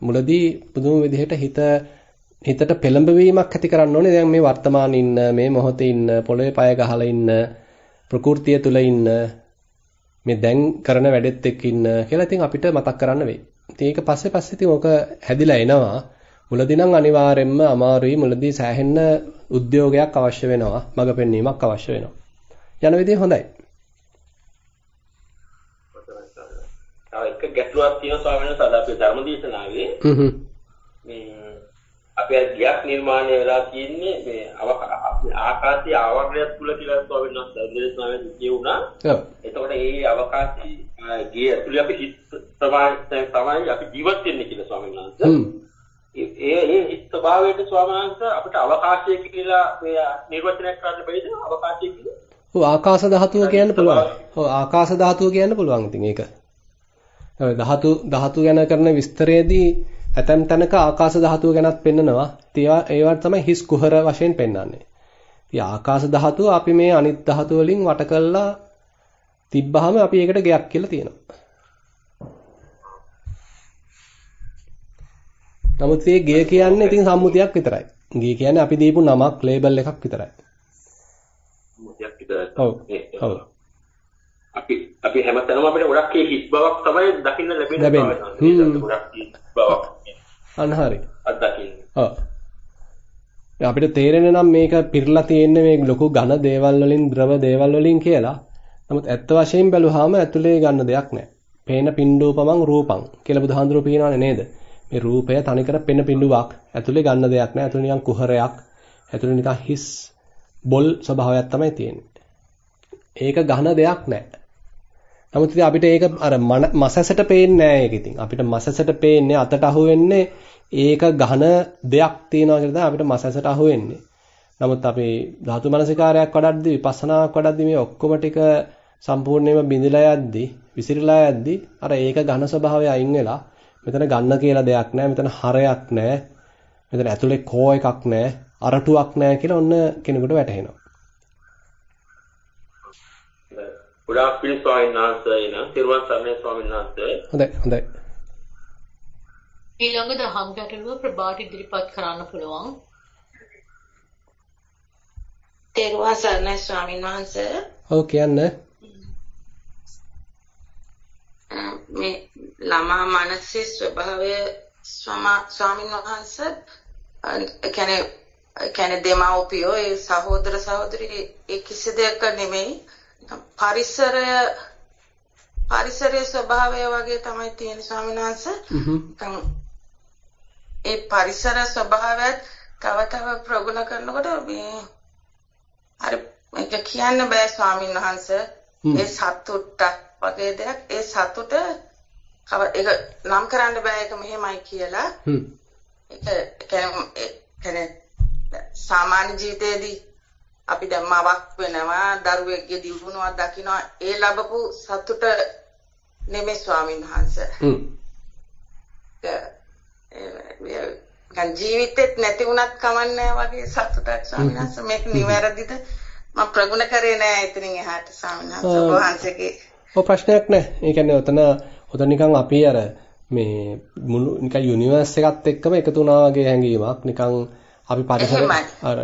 මුලදී පුදුම විදිහට හිත හිතට පෙළඹවීමක් ඇති කරන්න ඕනේ. දැන් මේ වර්තමානයේ ඉන්න, මේ මොහොතේ ඉන්න, පොළවේ පය ගහලා ඉන්න, ප්‍රകൃතිය තුල ඉන්න, මේ දැන් කරන වැඩෙත් එක්ක ඉන්න කියලා ඉතින් අපිට මතක් කරන්න වෙයි. ඉතින් ඒක පස්සේ පස්සේ ඉතින් ඕක හැදිලා එනවා. මුලදී නම් අනිවාර්යෙන්ම අමාරුයි. මුලදී සෑහෙන්න උද්‍යෝගයක් අවශ්‍ය වෙනවා. මඟ පෙන්වීමක් අවශ්‍ය වෙනවා. යන විදිය හොඳයි. තව එක ගැටලුවක් තියෙනවා ස්වාමීන් වහන්සේ අද අපේ ධර්මදේශනාවේ. මේ අපේ ගියක් නිර්මාණය වෙලා තියෙන්නේ මේ ආකාශයේ ආවරණයක් තුල කියලා ස්වාමීන් වහන්සේ ධර්මදේශනාවේ කියුණා. ඔව්. එතකොට මේ අවකාශයේ ගිය ඇතුලේ අපි හිත තමයි අපි ජීවත් වෙන්නේ කියලා ස්වාමීන් වහන්සේ. ඒ ඒ ස්වභාවයට ස්වාමීන් වහන්සේ අපිට අවකාශය කියලා මේ නිර්වචනය කරන්න බැරිද අවකාශය කියලා? ඔව් ආකාශ ධාතුව කියන්න පුළුවන්. ඔව් ආකාශ ධාතුව කියන්න පුළුවන් ඉතින් ඒක. ධාතු ධාතු ගැන කරන විස්තරයේදී ඇතැම් තැනක ආකාශ ධාතුව ගැනත් පෙන්නනවා. ඒවා ඒවට තමයි හිස් කුහර වශයෙන් පෙන්වන්නේ. ඉතින් ආකාශ ධාතුව අපි මේ අනිත් ධාතු වලින් වට කළා තිබ්බහම අපි ඒකට ගයක් කියලා තියෙනවා. නමුත් මේ ගේ කියන්නේ ඉතින් සම්මුතියක් විතරයි. ගේ කියන්නේ අපි දීපු නමක් ලේබල් එකක් විතරයි. සම්මුතියක් විතරයි. ඔව්. ඔව්. අපි අපි හැමතැනම අපිට ගොඩක් හිස් බවක් තමයි දකින්න ලැබෙන්නේ. ලැබෙන්නේ. ගොඩක් හිස් බවක්. අන්න හරි. අපිට තේරෙන්නේ නම් මේක පිරලා තියෙන්නේ මේ ලොකු ඝන දේවල් වලින් ද්‍රව දේවල් වලින් කියලා. නමුත් ඇත්ත වශයෙන් බැලුවාම ඇතුලේ ගන්න දෙයක් නැහැ. පේන පින්ඩූපමං රූපං කියලා බුදුහාඳුරෝ පිනවනේ නේද? මේ රූපය තනිකර පෙන පිඬුවක්. ඇතුලේ ගන්න දෙයක් නැහැ. ඇතුලේ නිකන් කුහරයක්. ඇතුලේ නිකන් හිස් බොල් ස්වභාවයක් තමයි තියෙන්නේ. ඒක ගහන දෙයක් නැහැ. නමුත් ඉතින් අපිට ඒක අර මසසට පේන්නේ නැහැ ඒක ඉතින්. අපිට මසසට පේන්නේ අතට අහු වෙන්නේ ඒක ගහන දෙයක් තියෙනවා කියලා තමයි අපිට මසසට අහු වෙන්නේ. නමුත් අපි ධාතු මනසිකාරයක් වඩද්දි විපස්සනාවක් වඩද්දි මේ ඔක්කොම ටික සම්පූර්ණයෙන්ම බිඳලා යද්දි විසිරලා යද්දි අර ඒක ඝන ස්වභාවය අයින් වෙලා මෙතන ගන්න කියලා දෙයක් නැහැ මෙතන හරයක් නැහැ මෙතන ඇතුලේ කෝ එකක් නැහැ අරටුවක් නැහැ කියලා ඔන්න කෙනෙකුට වැටහෙනවා ගොඩාක් පිළි ස්වාමීන් වහන්සේ එන තිරුවන් සරණේ ස්වාමීන් වහන්සේ හොඳයි හොඳයි ඊළඟ දහම් ගැටලුව ප්‍රභාට ඉදිරිපත් කරන්න පුළුවන්. තේරුවා සරණයි ස්වාමීන් වහන්සේ. ඔව් කියන්න. මේ ළමා මනසේ ස්වභාවය ස්වාමීන් වහන්සේ කියන්නේ කියන්නේ දෙමව්පියෝ ඒ සහෝදර සහෝදරි ඒ කිසි දෙයක් නෙමෙයි පරිසරය පරිසරයේ ස්වභාවය වගේ තමයි තියෙන ස්වාමීන් වහන්සේ. ඒ පරිසර ස්වභාවයත් තව තව ප්‍රගුණ කරනකොට මේ අර මේක කියන්න බෑ ස්වාමීන් වහන්සේ. ඒ සතුටක් වගේ දෙයක් ඒ සතුට ඒක නම් කරන්න බෑ ඒක මෙහෙමයි කියලා. ඒක කියන්නේ සාමාන්‍ය ජීවිතයේදී අපි දැන් මවක් වෙනවා දරුවෙක්ගේ දියුණුවක් දකිනවා ඒ ලැබපු සතුට නෙමෙයි ස්වාමීන් වහන්සේ. හ්ම්. ගන් ජීවිතෙත් නැති වුණත් කමන්නේ වගේ සතුටක් ස්වාමීන් වහන්සේ. මේක නිවැරදිද? මම ප්‍රගුණ කරේ නෑ එතනින් එහාට ස්වාමීන් වහන්සේ. ඔව්. ප්‍රශ්නයක් නෑ. ඒ කියන්නේ ඔතන ඔතන නිකන් අපි අර මේ නිකන් යුනිවර්ස් එකත් එක්කම එකතු වුණා වගේ හැඟීමක්. නිකන් අපි පරිසර අර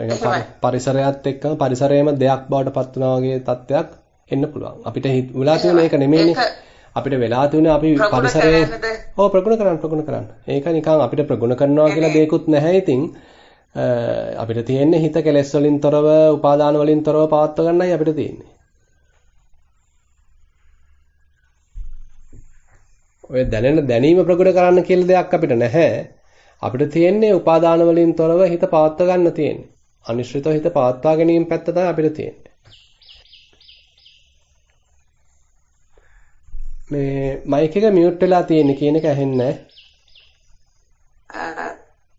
පරිසරයත් එක්කම පරිසරයේම දෙයක් බවට පත් වුණා වගේ තත්ත්වයක් එන්න පුළුවන්. අපිට වෙලා තියෙන එක නෙමෙයිනේ. අපිට වෙලා තියෙන අපි පරිසරයේ ඔව් ප්‍රගුණ කරන්න ප්‍රගුණ කරන්න. ඒක නිකන් අපිට ප්‍රගුණ කරනවා කියලා දෙයක්වත් නැහැ ඉතින්. අපිට තියෙන්නේ හිත කෙලෙස් වලින් තොරව, උපාදාන වලින් තොරව පවත්ව ගන්නයි අපිට තියෙන්නේ. ඔය දැනෙන දැනීම ප්‍රගුණ කරන්න කියලා දෙයක් අපිට නැහැ. අපිට තියෙන්නේ උපාදාන වලින් තොරව හිත පවත්ව ගන්න තියෙන්නේ. අනිශ්චිතව හිත පවත්වා ගැනීම පැත්ත තමයි අපිට තියෙන්නේ. මේ මයික් එක මියුට් වෙලා තියෙන්නේ කියන එක ඇහෙන්නේ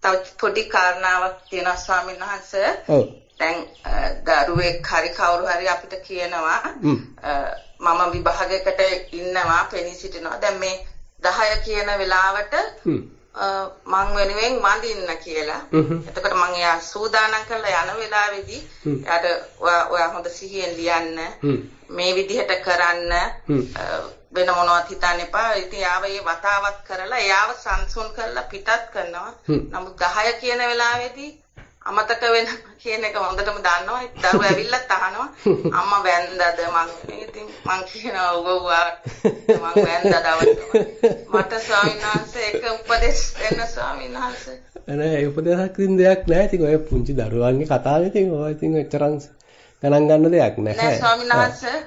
තව පොඩි කාරණාවක් තියෙනවා ස්වාමීන් වහන්සේ. ඔව්. දැන් දරුවෙක් හරි කවුරු හරි අපිට කියනවා මම විභාගයකට ඉන්නවා පෙනී සිටිනවා. දැන් මේ 10 කියන වෙලාවට මං වෙනුවෙන් වඳින්න කියලා. එතකොට මං එයා සූදානම් කරලා යන වෙලාවේදී එයාට ඔයා හොඳ සිහියෙන් ලියන්න. මේ විදිහට කරන්න. වෙන මොනවත් හිතන්න එපා. ඉතින් යාව ඒ වතාවත් කරලා එයාව සංසුන් කරලා පිටත් කරනවා. නමුත් 10 කියන වෙලාවේදී අමතක වෙන කියන එක හොඳටම දන්නවා. දරුවා ඇවිල්ලා අහනවා අම්මා වැන්දද මං ඉතින් මං කියනවා ඔව් මං වැන්දා දවල්ට මට ස්වාමීන් වහන්සේ එක උපදෙස් දෙන්න ස්වාමීන් වහන්සේ. නෑ ඒ උපදේශක් දින් දෙයක් නෑ. ඉතින් ඔය පුංචි දරුවන්ගේ කතාවේ ඉතින් ඔය ඉතින් එච්චරන් ගණන් ගන්න දෙයක් නැහැ. නෑ ස්වාමීන් වහන්සේ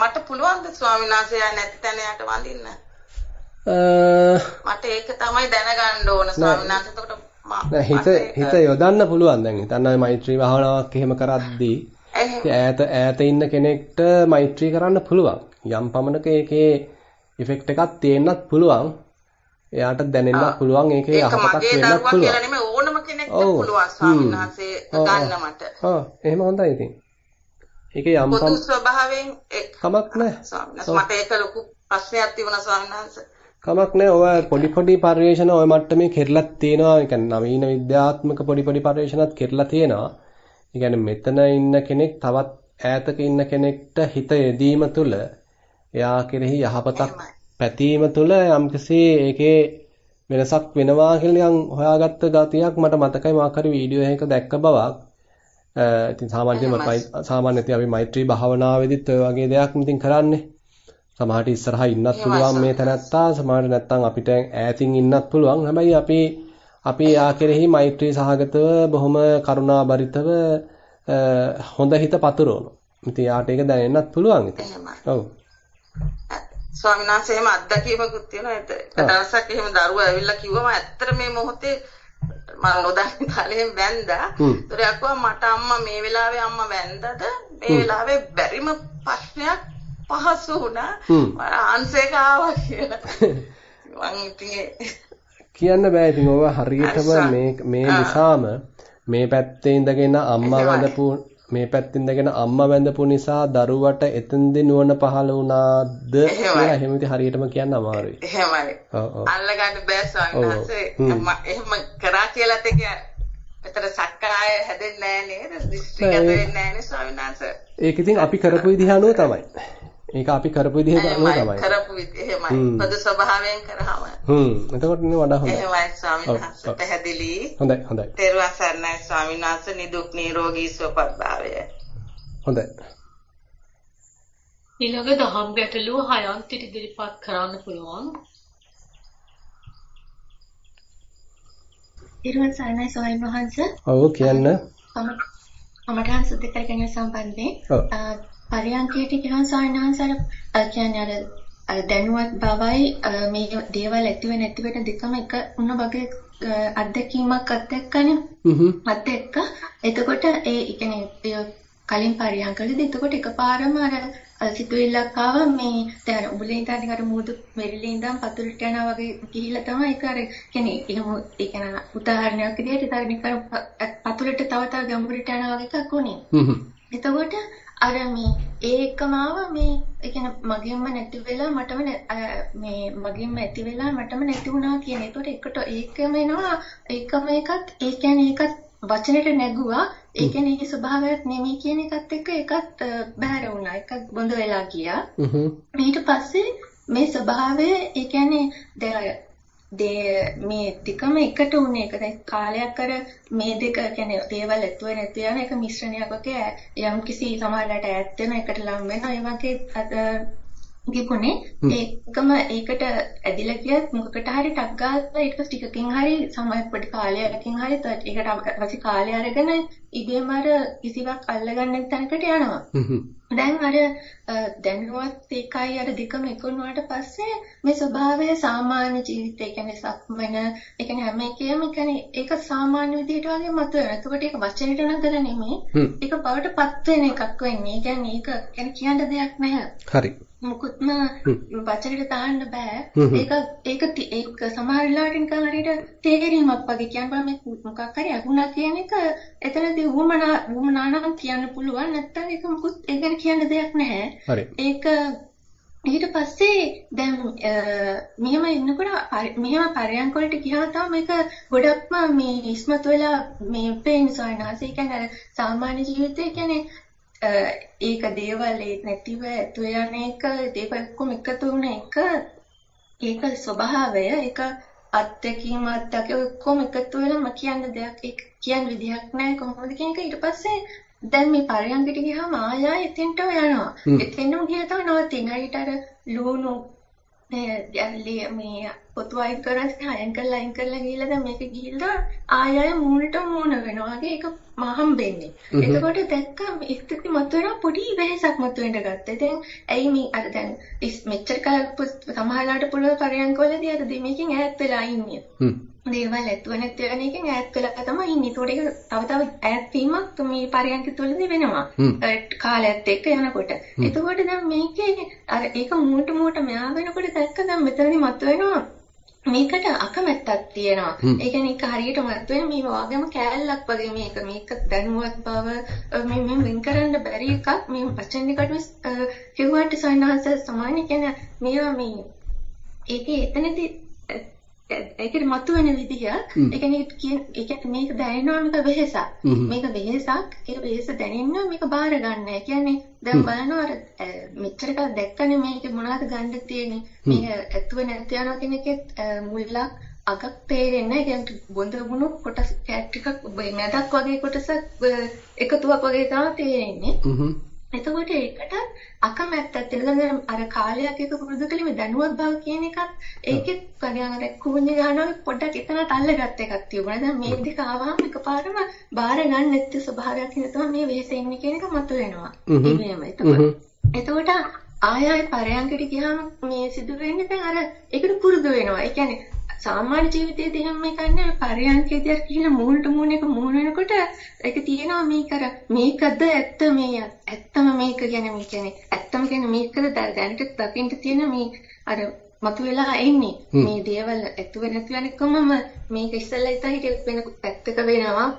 මට පුළුවන්ද ස්වාමීන් වහන්සේ නැති තැන යට වඳින්න? මට ඒක තමයි දැනගන්න ඕන ස්වාමීන් වහන්සේ. එතකොට හිත හිත යොදන්න පුළුවන් දැන්. හිතන්න මෛත්‍රී භාවනාවක් එහෙම කරද්දී ඈත ඈත ඉන්න කෙනෙක්ට මෛත්‍රී කරන්න පුළුවන්. යම් පමණක ඒකේ ඉෆෙක්ට් එකක් තියෙන්නත් පුළුවන්. එයාට දැනෙන්නත් පුළුවන් ඒකේ යහපතක් වෙන්නත් පුළුවන්. කියලා නෙමෙයි ඕනම කෙනෙක්ට පුළුවන් ස්වාමීන් වහන්සේ ගන්න මට. ඔව්. එහෙම හොඳයි ඉතින්. ඒකේ යම් පොදු ස්වභාවයෙන් කමක් නැහැ. මට ඒක ලොකු ප්‍රශ්නයක් තිබුණා ස්වාමීන් වහන්සේ කමක් නැහැ. ඔය පොඩි පොඩි පරිශන ඔය මට්ටමේ කෙරලක් තියෙනවා. ඒ කියන්නේ නවීන විද්‍යාත්මක පොඩි පොඩි පරිශනත් කෙරලා තියෙනවා. ඒ කියන්නේ මෙතන ඉන්න කෙනෙක් තවත් ඈතක ඉන්න කෙනෙක්ට හිත යෙදීම තුළ එයා කෙරෙහි යහපතක් පැතීම තුළ යම්කිසි ඒකේ වෙනසක් වෙනවා කියලා නිකන් හොයාගත්ත ගතියක් මට මතකයි මාක් හරි වීඩියෝ එකක දැක්ක බවක්. ඉතින් සාමාන්‍යයෙන් සාමාන්‍යයෙන් අපි මෛත්‍රී භාවනාවේදීත් ඔය වගේ දෙයක් ඉතින් කරන්නේ. සමහරට ඉස්සරහා ඉන්නත් පුළුවන් මේ තැනත්තා සමහරට නැත්තම් අපිට ඈතින් ඉන්නත් පුළුවන් හැබැයි අපි අපි යා කෙරෙහි මෛත්‍රී සහගතව බොහොම කරුණාබරිතව හොඳ හිත පතුරවනවා. ඉතින් යාට ඒක දැනෙන්නත් පුළුවන් ඉතින්. ඔව්. ස්වාමීන් වහන්සේ එහෙම අත්දැකීමකුත් තියෙනවා. ඒක දවසක් එහෙම දරුවා ඇවිල්ලා කිව්වම ඇත්තට මේ මොහොතේ මම නොදන්න කාලේ වැන්දා. ඒතර යකුවා මට අම්මා මේ වෙලාවේ අම්මා වැන්දද මේ වෙලාවේ බැරිම ප්‍රශ්නයක් පහසු වුණා. එක ආවා කියලා. මං ඉතින් කියන්න බෑ ඉතින් ඔය හරියටම මේ මේ නිසාම මේ පැත්තේ ඉඳගෙන අම්මා වැඳපු මේ පැත්තේ ඉඳගෙන අම්මා වැඳපු නිසා දරුවට එතෙන්ද නුවණ පහළ වුණාද කියලා එහෙම ඉතින් හරියටම කියන්න අමාරුයි. එහෙමයි. ඔව් ඔව්. අල්ලගන්න බෑ ස්වාමීන් වහන්සේ. එහෙම කරා කියලාත් ඒක එතන සක්කාය හැදෙන්නේ නැහැ නේද? දිස්ත්‍රික්කය හැදෙන්නේ නැහැ නේ ස්වාමීන් වහන්සේ. ඒක ඉතින් අපි කරපු විදිහ අනුව තමයි. ඒක අපි කරපු විදිහ තමයි. කරපු විදිහ එහෙමයි. පොදු ස්වභාවයෙන් කරාම. හ්ම්. එතකොට නේ වඩා හොඳයි. එහෙමයි ස්වාමීන් වහන්සේ. පැහැදිලි. හොඳයි හොඳයි. තෙරුවන් සරණයි ස්වාමීන් වහන්සේ නිදුක් නිරෝගී සුවපත් භාවය. හොඳයි. ඊළඟ දහම් ගැටලුව හයන්ත ඉදිරිපත් කරන්න පුළුවන්. ඊරුවන් සරණයි ස්වාමීන් වහන්සේ. ඔව් කියන්න. අමරහන් සුද්ධ කරගෙන සම්බන්ධයෙන් පරියන්කයට කියනවා ස්වාමීන් වහන්සේ අර කියන්නේ අර දැනුවත් බවයි මේ දේවල් ඇතිව නැති වෙන දෙකම එක උන වගේ අත්දැකීමක් අත්දැක්කනේ. අත්දැක්ක. එතකොට ඒ කියන්නේ කලින් පරියන්කලදී එතකොට එකපාරම අර සිතුවිල්ලක් ආවා මේ දැන් උඹලේ ඉඳන් අර මූදු මෙරිලේ ඉඳන් පතුලට යනවා වගේ ගිහිල්ලා තමයි ඒක අර කියන්නේ එහෙම ඒ කියන්නේ උදාහරණයක් විදිහට ඉතින් නිකන් පතුලට තව තව ගැඹුරට යනවා වගේ එකක් උනේ. එතකොට අර මේ ඒ එකම ආවා මේ ඒ කියන්නේ මගෙන්ම නැති වෙලා මටම මේ මගෙන්ම ඇති වෙලා මටම නැති වුණා කියන. ඒකට එකට ඒකම එනවා ඒකම එකත් ඒ කියන්නේ ඒකත් වචනෙට නැගුවා ඒ කියන්නේ ඒකේ ස්වභාවයක් නෙමෙයි කියන එකත් එක්ක ඒකත් බැහැර වුණා. එකක් බොඳ වෙලා ගියා. ඊට පස්සේ මේ ස්වභාවය ඒ කියන්නේ මේ ටිකම එකට උනේ. ඒක දැන් කාලයක් අර මේ දෙක කියන්නේ දේවල් ඇතුව නැති යන එක මිශ්‍රණයක් වගේ යම් කිසි සමහරකට ඈත් වෙන එකට ලං වෙනවා. ඒ වගේ ගිපුනේ ඒකම ඒකට ඇදිලා ගියත් මොකකට හරි ටක් ගාලා ඊට පස්සේ ටිකකින් හරි සමය පොඩි කාලයකින් හරි ඒකට අවශ්‍ය කාලය අරගෙන ඉබේම අර කිසිවක් අල්ලගන්න තැනකට යනවා. දැන් අර දැනුවත් ඒකයි අර දෙකම එකුණාට පස්සේ මේ ස්වභාවය සාමාන්‍ය ජීවිතය කියන්නේ සක්මන ඒ කියන්නේ හැම එකේම කියන්නේ ඒක සාමාන්‍ය විදිහට වගේ මතුවෙනවා. එතකොට ඒක වචනෙට නතර නෙමෙයි. ඒක බවට පත් වෙන එකක් වෙන්නේ. ඒ කියන්නේ ඒක කියන්නේ කියන්න දෙයක් නැහැ. හරි. මුකුත්ම වචනෙට දාන්න බෑ. ඒක ඒක ඒක සමහර වෙලාවට නිකන් හරියට තේරීමක් වගේ කියන්න මේ මොකක් හරි අහුණා කියන එක එතනදී වුමනා වුමනා නම් කියන්න පුළුවන්. නැත්තම් ඒක මුකුත් ඒ ගැන කියන්න දෙයක් නැහැ. ඒක ඊට පස්සේ දැන් මෙහෙම ඉන්නකොට මෙහෙම පරයන්ක වලට ගියාම තමයි මේක ගොඩක්ම මේ ඉස්මතු වෙලා මේ පේන සයනාස. ඒ කියන්නේ සාමාන්‍ය ජීවිතේ කියන්නේ ඒක දේවල් නැතිව ඇතු යන එක දේවල් කොම එකතු වුණ එක ඒක ස්වභාවය ඒක අත්දැකීම අත්දැක ඔක්කොම එකතු වෙලාම කියන්න දෙයක් ඒක කියන්න විදිහක් නැහැ කොහොමද කියන එක. ඊට පස්සේ දැන් මේ පරයන්කට ගියාම ආයෙ එතෙන්ට යනවා. එතෙන්ම ගියා තමයි නවතින ඊට අර ලුණු මේ මේ පොතු අයින් කරලා අයින් කරලා අයින් කරලා ගිහලා දැන් මේක ගිහිල්ලා ආය මූණට මූණ වෙනවා. වගේ ඒක මහම් වෙන්නේ. එතකොට දැක්කම ඉස්තිති මතුවෙන පොඩි වෙහසක් මතුවෙන්න ගත්තා. ඉතින් ඇයි මේ අර දැන් මෙච්චර කල සමහරලාට පුළුවන් පරයන්කවලදී අර දෙමකින් ඈත් වෙලා ඉන්නේ. දේවල් ඇතුව නැති වෙන එකෙන් ඈත් වෙලා තමයි ඉන්නේ. ඒතකොට ඒක තව තව ඈත් වීමක් මේ පරයන්ක තුළදී වෙනවා. කාලයත් එක්ක යනකොට. එතකොට දැන් මේකේ අර ඒක මූට මූට මෙහා වෙනකොට දැක්ක දැන් මෙතනදි මතුවෙනවා මේකට අකමැත්තක් තියෙනවා. ඒ කියන්නේ ඒක හරියට මතුවෙන මේ වගේම කෑල්ලක් වගේ මේක මේක දැනුවත් බව මේ මේ වෙන් කරන්න බැරි එකක් මේ වචන දෙකට කිව්වට සයන්හස සමාන කියන්නේ මේවා මේ ඒකේ එතනදී ඒකේ මතුවෙන විදිහ ඒ කියන්නේ ඒ කියන්නේ මේක දැනෙනවා මේක වෙහසක් මේක වෙහසක් ඒක වෙහස දැනෙනවා මේක බාර ගන්න. ඒ කියන්නේ දැන් බලනවා අර මෙච්චර කල් දැක්කනේ මේක මොනවද ගන්න තියෙන්නේ. මේක ඇතුව නැති යනවා කියන එකෙත් මුල්ලක් අගක් තේරෙන්නේ නැහැ. කියන්නේ බොඳ වුණු කොටස් කැට් ටිකක් මැදක් වගේ කොටසක් එකතුවක් වගේ තමයි තේරෙන්නේ. එතකොට ඒකට අකමැත්තක් තියෙනවා. අර කාලයක් එක පුරුදු මේ දැනුවත් බව කියන එකත් ඒකෙත් අර කුණ්‍ය ගහනවා පොඩ්ඩක් එතනට අල්ලගත්ත එකක් තිබුණා. දැන් මේ දෙක ආවම එකපාරම බාර ගන්න නැති ස්වභාවයක් ඉන්න තමයි මේ වෙහෙස ඉන්නේ කියන එක මතුවෙනවා. ඉබේම. එතකොට එතකොට ආය ආය පරයන්කට ගියාම මේ සිදු වෙන්නේ දැන් අර ඒකට පුරුදු වෙනවා. ඒ කියන්නේ සාමාන්‍ය ජීවිතයේදී එහෙම එකක් නෑ පරියන්කේදී අර කියලා මූණට මූණ එක මූණ වෙනකොට ඒක තියෙනවා මේක අර මේකද ඇත්ත මේ ඇත්තම මේක ගැන මේ කියන්නේ ඇත්තම කියන්නේ මේකද දැනට දකින්න තියෙන මේ අර මතුවලා එන්නේ. මේ දේවල් ඇතුව නැති වෙනකමම මේක ඉස්සෙල්ලා ඉතින් වෙන පැත්තක වෙනවා.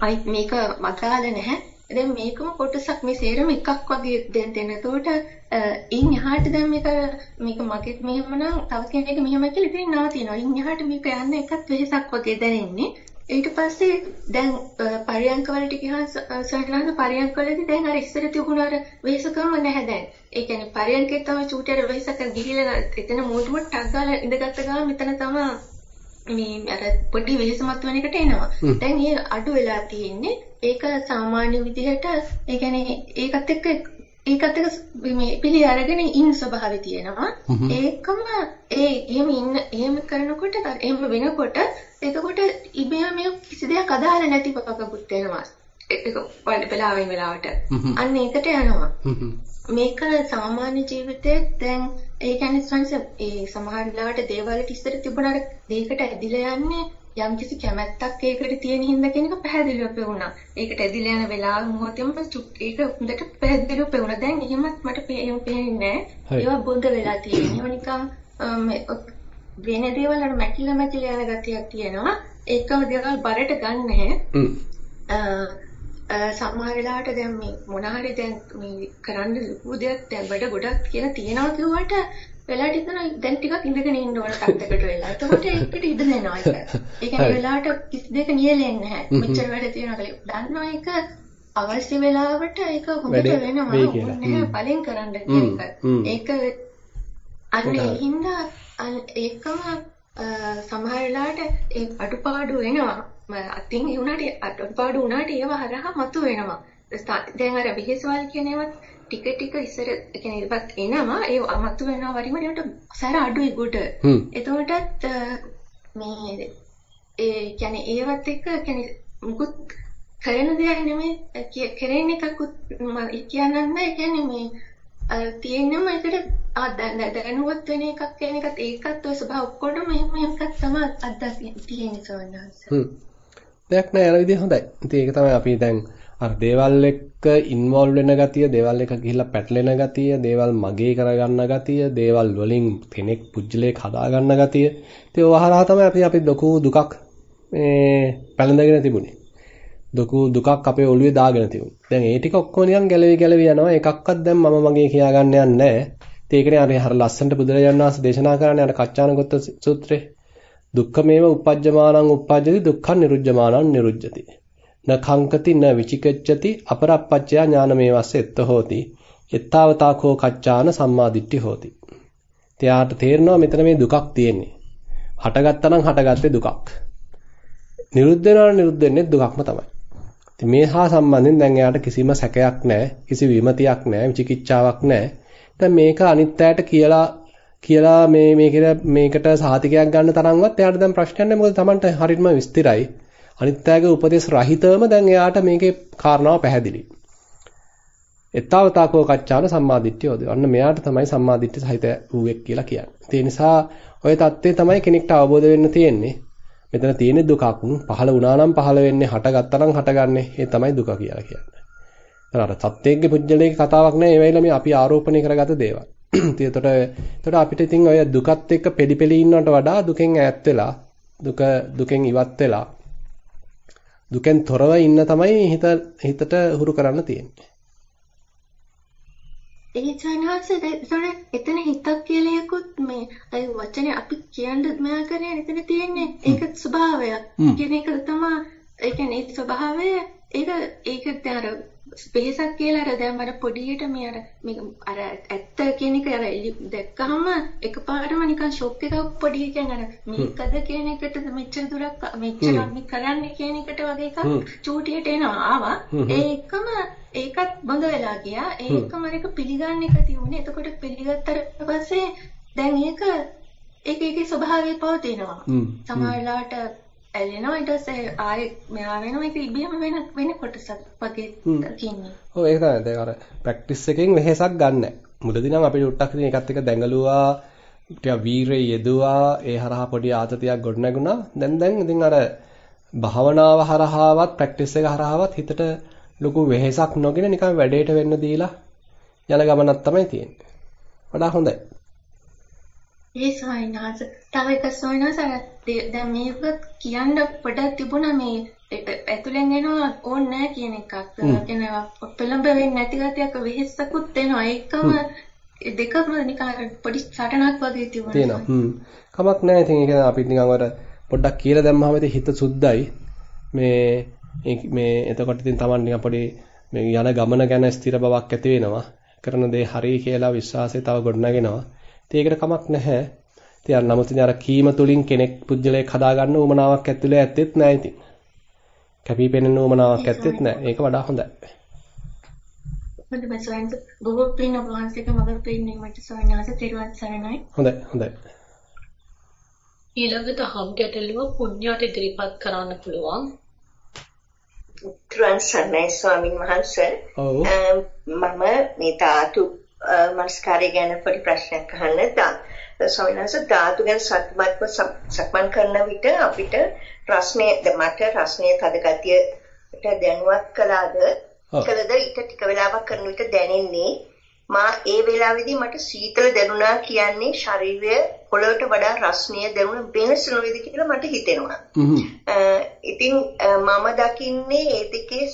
අයි මේක මතකාල නැහැ දැන් මේකම කොටසක් මේ සේරම එකක් වගේ දැන් දෙන. එතකොට ඉන් එහාට දැන් මේක මේක මගෙත් මෙහෙම නම් තව කෙනෙක් මෙහෙම කියලා ඉතින් නවතිනවා. ඉන් එහාට මේක යන්න එකත් වෙහසක් වගේ දැනෙන්නේ. ඊට පස්සේ දැන් පරියන්ක වලට ගියහම සරලව පරියන්ක වලදී දැන් අර ඉස්සර තිබුණ අර වෙහසකම නැහැ දැන්. ඒ කියන්නේ පරියන්කේ තමයි චූටියට වෙහසක ගිහිලා එතන මූටුවට ටක් ගාලා ඉඳගත්ත ගමන් මෙතන තමයි මේ අර පොඩි වෙහසමත් වෙන එකට එනවා. දැන් ඒ අඩු වෙලා තියෙන්නේ. ඒක සාමාන්‍ය විදිහට ඒ කියන්නේ ඒකත් එක්ක ඒකත් එක මේ පිළි අරගෙන ඉන්න ස්වභාවය තියෙනවා. ඒකම ඒ එහෙම ඉන්න එහෙම කරනකොට එහෙම වෙනකොට එතකොට ඉබේම මේ කිසි දෙයක් අදාළ නැති පපකුත් වෙනවා. ඒක වෙලාවෙන් වෙලාවට. අන්න ඒකට යනවා. මේක සාමාන්‍ය ජීවිතයේ දැන් ඒ කියන්නේ සංස ඒ සමහර වෙලාවට දේවල් ඉස්සර තිබුණාට දෙයකට ඇදිලා යන්නේ යම්කිසි කැමැත්තක් ඒකට තියෙන හින්දා කියන එක පැහැදිලිව පෙවුණා. ඒකට ඇදිලා යන වෙලාව මොහොතේම ඒක හොඳට පැහැදිලිව පෙවුණා. දැන් එහෙමත් මට එහෙම පේන්නේ නැහැ. ඒවා බොඳ වෙලා තියෙනවා. නිකන් වෙන දේවල් අර මැකිලා මැකිලා යන ගතියක් තියෙනවා. ඒකම දේවල් බරට ගන්න නැහැ. සමහර වෙලාවට දැන් මේ මොන හරි දැන් මේ කරන්න ලොකු දෙයක් දැන් වැඩ ගොඩක් කියලා තියනවා කිව්වට වෙලාවට හිතනවා දැන් ටිකක් ඉඳගෙන ඉන්න ඕන තත්යකට වෙලා. එතකොට ඒකට ඉඩ දෙනවා ඒක. ඒ කියන්නේ වෙලාවට කිසි දෙයක නියැලෙන්නේ නැහැ. මෙච්චර වැඩ තියෙනවා කියලා. දන්නවා ඒක අවශ්‍ය වෙලාවට ඒක හොඳට වෙනවා. නැහැ පලෙන් කරන්න ඒක. ඒක අන්න ඒ හින්දා ඒකම සමහර වෙලාවට ඒ අඩුපාඩු වෙනවා. අතින් උනාට අඩුපාඩු උනාට ඒව හරහා මතු වෙනවා. දැන් අර විහිසවල් කියන ඒවත් ටික ටික ඉස්සර කියන්නේ ඉපත් එනවා ඒ අමතු වෙනවා වරිම ඒකට සැර අඩුයි ගොඩ. එතකොටත් මේ ඒ කියන්නේ ඒවත් එක්ක කියන්නේ මුකුත් කරන දෙයක් නෙමෙයි කරන එකකුත් කියන්නන්න ඒ කියන්නේ මේ තියෙනම එකට දැනුවත් වෙන එකක් කියන එකත් ඒකත් ඔය ස්වභාව ඔක්කොටම එහෙම එකක් තමයි අත්දැකීම් තියෙන්නේ සවනහස. හ්ම්. දෙයක් නෑ යන විදිහ හොඳයි. ඉතින් ඒක තමයි අපි දැන් අර දේවල් එක්ක ඉන්වෝල්ව් වෙන ගතිය, දේවල් එක ගිහිල්ලා පැටලෙන ගතිය, දේවල් මගේ කරගන්න ගතිය, දේවල් වලින් කෙනෙක් පුජ්‍යලයක් හදා ගන්න ගතිය. ඉතින් ඒව හරහා තමයි අපි අපි ලොකු දුකක් මේ පැලඳගෙන තිබුණේ. ලොකු දුකක් අපේ ඔළුවේ දාගෙන තිබුණේ. දැන් ඒ ටික ඔක්කොම නිකන් ගැලවි ගැලවි යනවා. එකක්වත් දැන් මම මගේ කියා ගන්න යන්නේ නැහැ. ඉතින් ඒකනේ අර හර ලස්සනට බුදුරජාණන් වහන්සේ දේශනා කරන්නේ අර කච්චානගත සූත්‍රේ. දුක්ඛමේව uppajjamanan uppajjati dukkhan niruজ্ජමානං niruজ্ජති. න කංකති න විචිකච්ඡති අපරප්පච්චයා ඥානමේවස්ස එත්ත හෝති එත්තාවතාකෝ කච්චාන සම්මාදිට්ඨි හෝති. එයාට තේරෙනවා මෙතන මේ දුකක් තියෙන්නේ. හටගත්තා නම් හටගත්තේ දුකක්. නිරුද්ධ වෙනවා නිරුද්ධ වෙන්නේ දුකක්ම තමයි. ඉතින් මේ හා සම්බන්ධයෙන් දැන් එයාට කිසිම සැකයක් නැහැ, කිසි විමතියක් නැහැ, විචිකිච්ඡාවක් නැහැ. දැන් මේක අනිත්‍යයට කියලා කියලා මේ මේකට මේකට සාතිකයක් ගන්න තරම්වත් එයාට දැන් ප්‍රශ්නයක් නැහැ මොකද Tamanට හරියටම විස්තරයි. අනිත්‍යගේ උපදේශ රහිතවම දැන් එයාට මේකේ කාරණාව පැහැදිලි. එත්තාවතාකෝ කච්චාන සම්මාදිට්ඨියෝද. අන්න මෙයාට තමයි සම්මාදිට්ඨි සහිත වූෙක් කියලා කියන්නේ. ඒ නිසා ওই தත්ත්වය තමයි කෙනෙක්ට අවබෝධ වෙන්න තියෙන්නේ. මෙතන තියෙන දුකක් පහළ වුණා නම් පහළ වෙන්නේ හටගත්තා නම් හටගන්නේ ඒ තමයි දුක කියලා කියන්නේ. දැන් අර සත්‍යයේ පුජ්‍යලයේ කතාවක් නෑ ඒ වෙලාවේ මේ අපි ආරෝපණය කරගත දේවල්. ඉතින් එතකොට එතකොට අපිට ඉතින් ඔය දුකත් එක්ක පෙඩි පෙලි ඉන්නවට වඩා දුකෙන් ඈත් වෙලා දුක දුකෙන් ඉවත් වෙලා දුකෙන් තොරව ඉන්න තමයි හිත හිතට හුරු කරන්න තියෙන්නේ. ඒ චානහස එතන හිතක් කියලා එකකුත් මේ අය වචනේ අපි කියන්න මෙයා කරේ එතන තියෙන්නේ ඒක ස්වභාවයක්. කියන එක තමයි ඒ කියන්නේ ස්වභාවය ඒක ඒක අර ස්පේසක් කියලා අර දැන් මට පොඩියට මේ අර මේ අර ඇත්ත කියන එක අර දැක්කහම එකපාරම නිකන් ෂොක් එකක් පොඩි කියන්නේ අර මේකද කියන එකට මෙච්චර දුරක් මෙච්චර කරන්නේ කියන එකට වගේ එකක් චූටියට එනවා. ආවා. ඒකම ඒකත් බඳ වෙලා ගියා. ඒකම එක පිළිගන්න එක තියුනේ එතකොට පිළිගත්තට පස්සේ දැන් ඒක ඒක ස්වභාවය පවතිනවා. සමහරලාට ඇලෙනවා ඊට පස්සේ ආයෙ මෙහා වෙනවා ඒක ඉබේම වෙන වෙන කොටසක් වගේ තියෙන්නේ. ඔව් ඒක තමයි. දැන් අර ප්‍රැක්ටිස් එකෙන් වෙහෙසක් ගන්න. මුලදී නම් අපි ටුට්ටක් ඉතින් එකත් එක දැඟලුවා ටික වීරය යෙදුවා ඒ හරහා පොඩි ආතතියක් ගොඩනැගුණා. දැන් දැන් ඉතින් අර භාවනාව හරහාවත් ප්‍රැක්ටිස් එක හරහාවත් හිතට ලොකු වෙහෙසක් නොගෙන නිකන් වැඩේට වෙන්න දීලා යන ගමනක් තමයි තියෙන්නේ. වඩා හොඳයි. ඒ සොයනස තව එක සොයනස දැන් මේක කියන්න පොඩක් තිබුණා මේ ඇතුලෙන් එනවා ඕනේ නැහැ කියන එකක්. කියනවා පෙළඹ වෙන්නේ නැති ගතියක් වෙහෙසකුත් එනවා. ඒකම දෙකම නිකන් පොඩි සටනක් වගේ තිබුණා. තියෙනවා. හ්ම්. කමක් නැහැ. ඉතින් ඒක අපි නිකන් අර පොඩ්ඩක් කියලා දැම්මම හිත සුද්ධයි. මේ මේ එතකොට ඉතින් Taman නිකන් පොඩි මේ යන ගමන ගැන ස්ථිර බවක් ඇති වෙනවා. කරන දේ හරි කියලා විශ්වාසය තව ගොඩනගෙනවා. ඉතින් ඒකට කමක් නැහැ. ඉතින් නමුත් ඉතින් අර කීම තුලින් කෙනෙක් පුජ්‍යලයක් හදාගන්න උමනාවක් ඇතුලේ ඇත්තෙත් නැහැ ඉතින්. කැපිපෙනෙන උමනාවක් ඇත්තෙත් නැහැ. ඒක වඩා හොඳයි. හොඳයි සයන්ස් බොහෝ පින් ඔබ වහන්සේක මගට පින්නේ මට සයන්ස් තෙරුවන් සරණයි. හොඳයි හොඳයි. ඊළඟට හම් ගැටලුව පුණ්‍යට ඉදිරිපත් කරන්න පුළුවන්. තුරන් සර්ණයි ස්වාමින් වහන්සේ. මම මේ ධාතු මනස්කාරය ගැන පොඩි ප්‍රශ්නයක් අහන්න තා. ස්වාමීන් වහන්සේ ධාතු ගැන සත්‍යමත්ව සක්මන් කරන විට අපිට රස්නේ මට රස්නේ තද ගතියට දැනුවත් කළාද කළද ඊට ටික වෙලාවක් කරන විට දැනෙන්නේ මා ඒ වෙලාවේදී මට සීතල දැනුණා කියන්නේ ශරීරය පොළොවට වඩා රස්නීය දැනුණ වෙනස නොවේද කියලා මට හිතෙනවා. ඉතින් මම දකින්නේ ඒ දෙකේ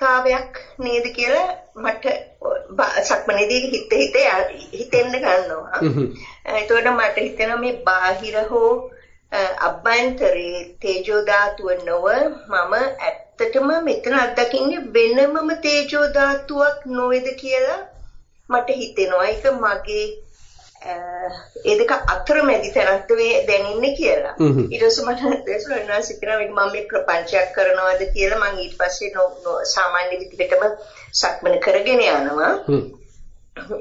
සාපේක්ෂතාවයක් නේද කියලා මට සක්මනේදී හිත හිත හිතෙන්න ගන්නවා. එතකොට මට හිතෙනවා මේ බාහිර හෝ අභ්‍යන්තරයේ තේජෝ ධාතුව නොව මම ඇත්තටම මෙතන අත්දකින්නේ වෙනමම තේජෝ ධාතුවක් නොවේද කියලා මට හිතෙනවා. ඒක මගේ ඒ දෙක අතරමැදි තැනක්ද මේ දැනෙන්නේ කියලා. ඊට පස්සේ මට දේශනා සිතනවා මම මේ ප්‍රපංචයක් කරනවාද කියලා මම ඊට පස්සේ සාමාන්‍ය විදිහටම සක්මන කරගෙන යනවා.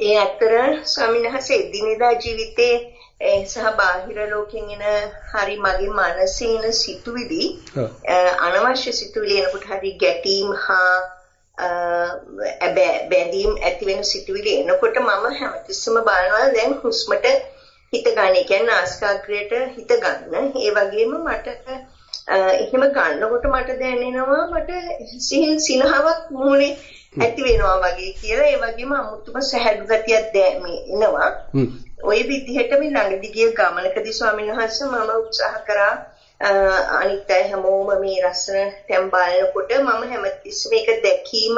ඒ අතර ස්වාමීන් වහන්සේ දිනදා ජීවිතේ සහ බාහිර ලෝකෙන් එන හරි මගේ මනසේ එන සිතුවිලි අනවශ්‍ය සිතුවිලි එනකොට හරි ගැටීම් හා බැඳීම් ඇති වෙන සිතුවිලි එනකොට මම හැමතිස්සෙම බලනවා දැන් හුස්මට හිත ගන්න. ඒ කියන්නේ නාසිකාග්‍රයට හිත ගන්න. ඒ වගේම මට එහෙම ගන්නකොට මට දැනෙනවා මට සිහින් සිනහවක් මූණේ ඇති වෙනවා වගේ කියලා ඒ වගේම අමුතුම සහැල්ලු ගතියක් එනවා. ওই විදිහට මේ ළඟදි ගිය ගමනකදී ස්වාමීන් වහන්සේ මම උත්සාහ කරා අනිත් අය හැමෝම මේ රසන තැන් බලනකොට මම හැමතිස්සෙම ඒක දැකීම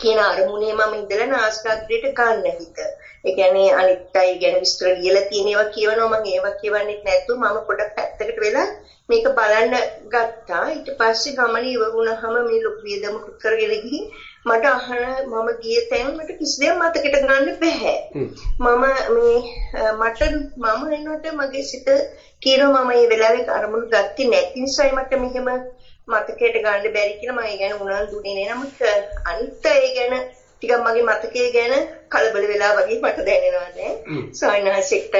කියන අරමුණේ මම ඉඳලා නාස්කාග්‍රේට ගන්න හිත. ඒ කියන්නේ අනිත් අය ගැන විස්තර ලියලා තියෙන ඒවා කියවනවා මම ඒවා කියවන්නේ නැතුව මම පොඩක් පැත්තකට වෙලා මේක බලන්න ගත්තා. ඊට පස්සේ ගමන ඉවර වුණාම මේ ලොකු වියදම කරගෙන ගිහින් මට අහන මම ගිය තැන් මට කිසි දෙයක් මතකෙට ගන්න බෑ. මම මේ මට මම එනකොට මගේ සිත කියනවා මම මේ වෙලාවේ අරමුණු ගත්තේ නැති නිසායි මට මෙහෙම මතකයට ගන්න බැරි කියලා මම ඒ ගැන උනන්දුනේ නෑ. නමුත් අනිත් ඒ ගැන ටිකක් මගේ මතකයේ ගැන කලබල වෙලා වගේ මට දැනෙනවා දැන්. සොයනහසෙක්ට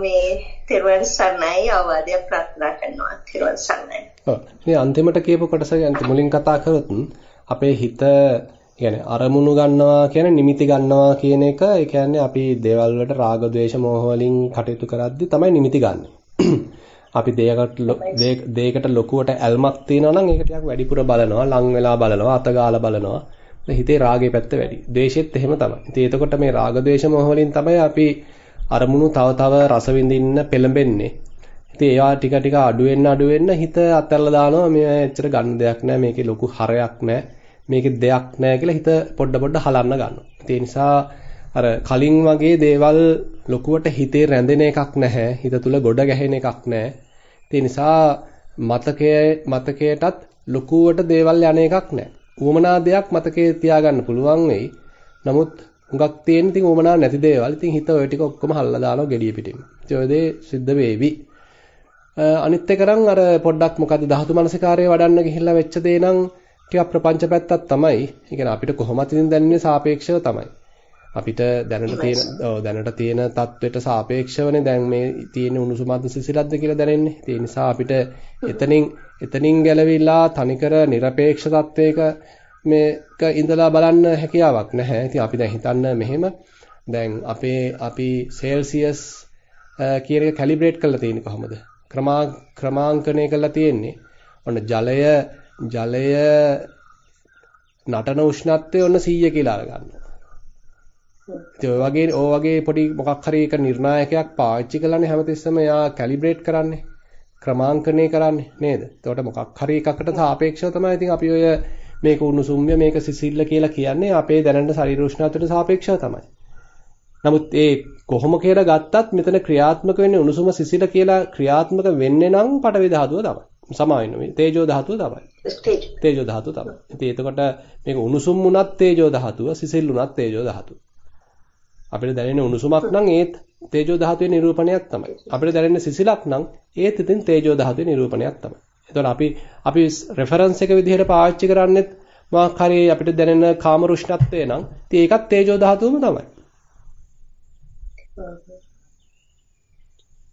මේ තෙරුවන් සරණයි අවවාදයක් ප්‍රාර්ථනා කරනවා. තෙරුවන් සරණයි. ඔව්. මේ අන්තිමට කියපු කොටස මුලින් කතා කරොත් අපේ හිත يعني අරමුණු ගන්නවා කියන්නේ නිමිති ගන්නවා කියන එක ඒ කියන්නේ අපි දේවල් වලට රාග ద్వේෂ මෝහ වලින් කටයුතු කරද්දී තමයි නිමිති ගන්න. අපි දෙයකට දෙයකට ලොකුවට ඇල්මක් තියෙනවා නම් ඒක ටිකක් වැඩිපුර බලනවා, ලං වෙලා බලනවා, අත ගාලා බලනවා. හිතේ රාගේ පැත්ත වැඩි. ද්වේෂෙත් එහෙම තමයි. ඉතින් එතකොට මේ රාග ద్వේෂ මෝහ වලින් තමයි අපි අරමුණු තව තව රස විඳින්න පෙළඹෙන්නේ. ඉතින් ඒවා ටික ටික අඩු වෙන්න අඩු වෙන්න හිත අතල්ලා දානවා මේ ඇත්තට ගන්න දෙයක් නැහැ මේකේ ලොකු හරයක් නැහැ මේකේ දෙයක් නැහැ කියලා හිත පොඩ පොඩ හලන්න ගන්නවා. ඒ නිසා අර කලින් වගේ දේවල් ලොකුවට හිතේ රැඳෙන එකක් නැහැ. හිත තුල ගොඩ ගැහෙන එකක් නැහැ. ඒ නිසා මතකයේ මතකයටත් ලොකුවට දේවල් යන එකක් නැහැ. උවමනා දෙයක් මතකයේ තියාගන්න පුළුවන් වෙයි. නමුත් හුඟක් තියෙන ඉතින් උවමනා නැති දේවල්. ඉතින් හිත ඔය ටික ඔක්කොම හල්ලා දානවා gediya පිටින්. ඉතින් ඔය දේ සිද්ධ වෙවි. අනිත් එක නම් අර පොඩ්ඩක් මොකද ධාතු මනසිකාරය වඩන්න ගිහිල්ලා වෙච්ච දේ නම් ටිකක් ප්‍රපංච පැත්තක් තමයි. ඒ කියන්නේ අපිට කොහොමද ඉතින් දැනන්නේ සාපේක්ෂව තමයි. අපිට දැනට තියෙන දැනට තියෙන தത്വෙට සාපේක්ෂවනේ දැන් මේ තියෙන උණුසුමත් සිසිලක්ද කියලා දැනෙන්නේ. ඒ නිසා අපිට එතනින් එතනින් ගැලවිලා තනිකර নিরপেক্ষ தത്വයක මේක ඉඳලා බලන්න හැකියාවක් නැහැ. ඉතින් අපි දැන් හිතන්න මෙහෙම දැන් අපේ අපි සෙල්සියස් කියන එක කැලිබ්‍රේට් කරලා තියෙන්නේ කොහොමද? ක්‍රමාංකණය කරලා තියෙන්නේ. ඔන්න ජලය ජලය නටන උෂ්ණත්වය ඔන්න 100 කියලා අරගන්නවා. ඉතින් ඔය වගේ ඔය වගේ පොඩි මොකක් හරි එක නිර්ණායකයක් පාවිච්චි කරලානේ හැමතිස්සෙම එයා කැලිබ්‍රේට් කරන්නේ. ක්‍රමාංකණය කරන්නේ නේද? එතකොට මොකක් හරි එකකට සාපේක්ෂව තමයි ඉතින් අපි ඔය මේක උණුසුම්ය මේක සිසිල්ල කියලා කියන්නේ අපේ දැනෙන ශරීර උෂ්ණත්වයට සාපේක්ෂව තමයි. නමුත් ඒ කොහොම කියලා ගත්තත් මෙතන ක්‍රියාත්මක වෙන්නේ උණුසුම සිසිල කියලා ක්‍රියාත්මක වෙන්නේ නම් පටවි ධාතුව තමයි. සමාන වෙන්නේ. තේජෝ ධාතුව තමයි. තේජෝ ධාතුව තමයි. ඉතින් එතකොට මේක උණුසුම් වුණත් තේජෝ ධාතුව, සිසිල් වුණත් තේජෝ ධාතුව. අපිට දැනෙන උණුසුමක් නම් ඒත් තේජෝ ධාතුවේ නිරූපණයක් තමයි. අපිට දැනෙන සිසිලක් නම් ඒත් ඉතින් තේජෝ ධාතුවේ නිරූපණයක් තමයි. එතකොට අපි අපි රෙෆරන්ස් එක විදිහට පාවිච්චි කරන්නේත් මොකක් හරි අපිට දැනෙන කාම රුෂ්ණත්වය නම් ඉතින් ඒකත් තේජෝ ධාතුවම තමයි.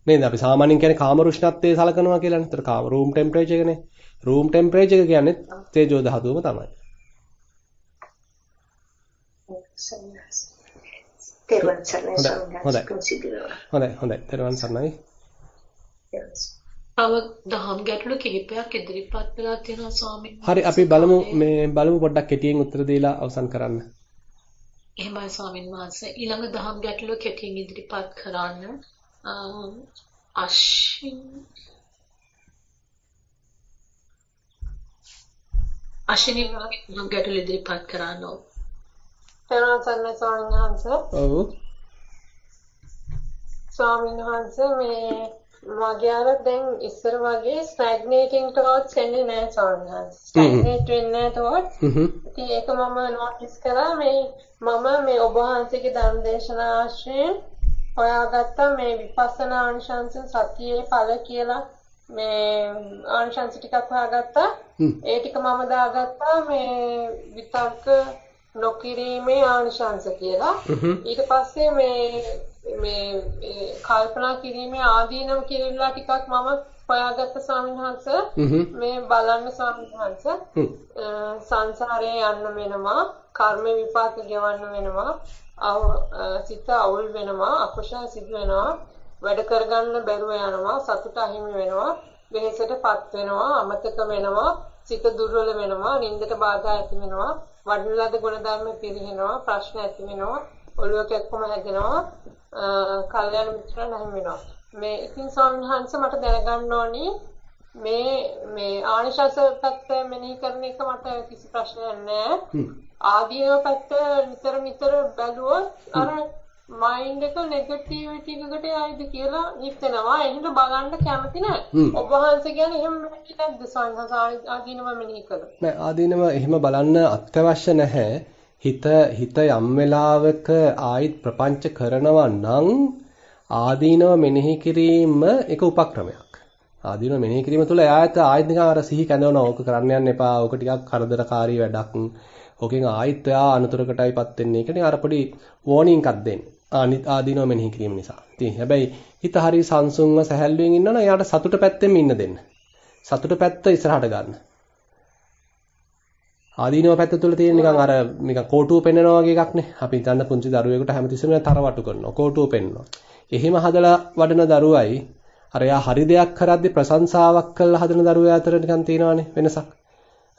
නේද? අපි සාමාන්‍යයෙන් කියන්නේ කාම රුෂ්ණත්වයේ සලකනවා කියලානේ. ඒතර කාම රූම් ටෙම්පරේචර් එකනේ. රූම් ටෙම්පරේචර් එක කියන්නේ තේජෝ ධාතුවම තමයි. තෙරුවන් සරණයි. හොඳයි. හොඳයි. තෙරුවන් සරණයි. තව දහම් ගැටලු කිහිපයක් ඉදිරිපත් වෙලා තියෙනවා ස්වාමීන් හරි අපි බලමු. මේ බලමු පොඩ්ඩක් කෙටියෙන් උත්තර දීලා අවසන් කරන්න එහෙමයි ස්වාමීන් වහන්සේ ඊළඟ දහම් ගැටලුව කෙටියෙන් ඉදිරිපත් කරන්න අශ්වින් අශ්විනී වගේ ගැටලු ඉදිරිපත් කරන්න ඕන සරණයි ස්වාමීන් වහන්සේ. ඔව්. ස්වාමීන් වහන්සේ මේ මගේ අර දැන් ඉස්සර වගේ ස්ටැග්නේටිං thoughts එන්නේ නැහැ වහන්සේ. ස්ටැග්නේට් වෙන්නේ නැහැ thoughts. ඉතින් ඒක මම නෝටිස් කළා මේ මම මේ ඔබ වහන්සේගේ ධර්ම දේශනා ආශ්‍රයෙන් හොයාගත්තා මේ විපස්සනා අනුශාසන සතියේ ඵල කියලා මේ ආංශංශ ටිකක් හොයාගත්තා. ඒ ටික මම දාගත්තා මේ විතර්ක නොකිරීමේ ආනිශංස කියලා. ඊට පස්සේ මේ මේ කල්පනා කිරීමේ ආදීනව කිරිල්ලා ටිකක් මම හොයාගත්ත ස්වාමීන් මේ බලන්න ස්වාමීන් සංසාරේ යන්න වෙනවා කර්ම විපාක ගෙවන්න වෙනවා සිත අවුල් වෙනවා අකුශල සිදු වෙනවා වැඩ කරගන්න බැරුව යනවා සතුට අහිමි වෙනවා වෙහෙසටපත් වෙනවා අමතක වෙනවා සිත දුර්වල වෙනවා නින්දට බාධා ඇති වෙනවා වඩන ලද ගුණධර්ම පිරිහෙනවා ප්‍රශ්න ඇති වෙනවා ඔළුව කැක්කම හැදෙනවා කල්යාණ මිත්‍ර නැහැ වෙනවා මේ ඉතින් ස්වාමීන් වහන්සේ මට දැනගන්න ඕනි මේ මේ ආනිශාස පැත්ත මෙනෙහි කරන එක මට කිසි ප්‍රශ්නයක් නැහැ ආදීනව පැත්ත නිතර නිතර බැලුවොත් අර මයින්ඩ් එක නෙගටිවිටි එකකට යයිද කියලා හිතෙනවා. එහෙනම් බලන්න කැමති නෑ. ඔබ වහන්සේ කියන්නේ එහෙම නැද්ද සංඝස ආදීනව මෙනෙහි කළා. නෑ ආදීනව එහෙම බලන්න අත්‍යවශ්‍ය නැහැ. හිත හිත යම් වෙලාවක ආයිත් ප්‍රපංච කරනවා නම් ආදීනව මෙනෙහි කිරීම එක උපක්‍රමයක්. ආදීනව මෙනෙහි කිරීම තුළ එයාට ආයෙත් නිකන් අර සිහි කැඳවනවා. ඕක කරන්න යන්න එපා. ඕක ටිකක් කරදරකාරී වැඩක්. ඕකෙන් ආයෙත් එයා අනතුරකටයිපත් වෙන්නේ. ඒකනේ අර පොඩි වෝනින් එකක් දෙන්නේ. ආදීනව මෙනෙහි කිරීම නිසා. ඉතින් හැබැයි හිත හරි සංසුන්ව සැහැල්ලුවෙන් ඉන්නවනම් එයාට සතුට පැත්තෙම ඉන්න දෙන්න. සතුට පැත්ත ඉස්සරහට ගන්න. ආදීනව පැත්ත තුළ තියෙන නිකන් අර නිකන් කෝටුව පෙන්නනවා වගේ එකක් නේ. අපි හිතන්න පුංචි දරුවෙකුට හැමතිස්සෙම තරවටු කරනවා. කෝටුව පෙන්නනවා. එහෙම හදලා වඩන දරුවයි අර එයා හරි දෙයක් කරද්දී ප්‍රශංසාවක් කරලා හදන දරුවෝ අතර නිකන් තියෙනවානේ වෙනසක්.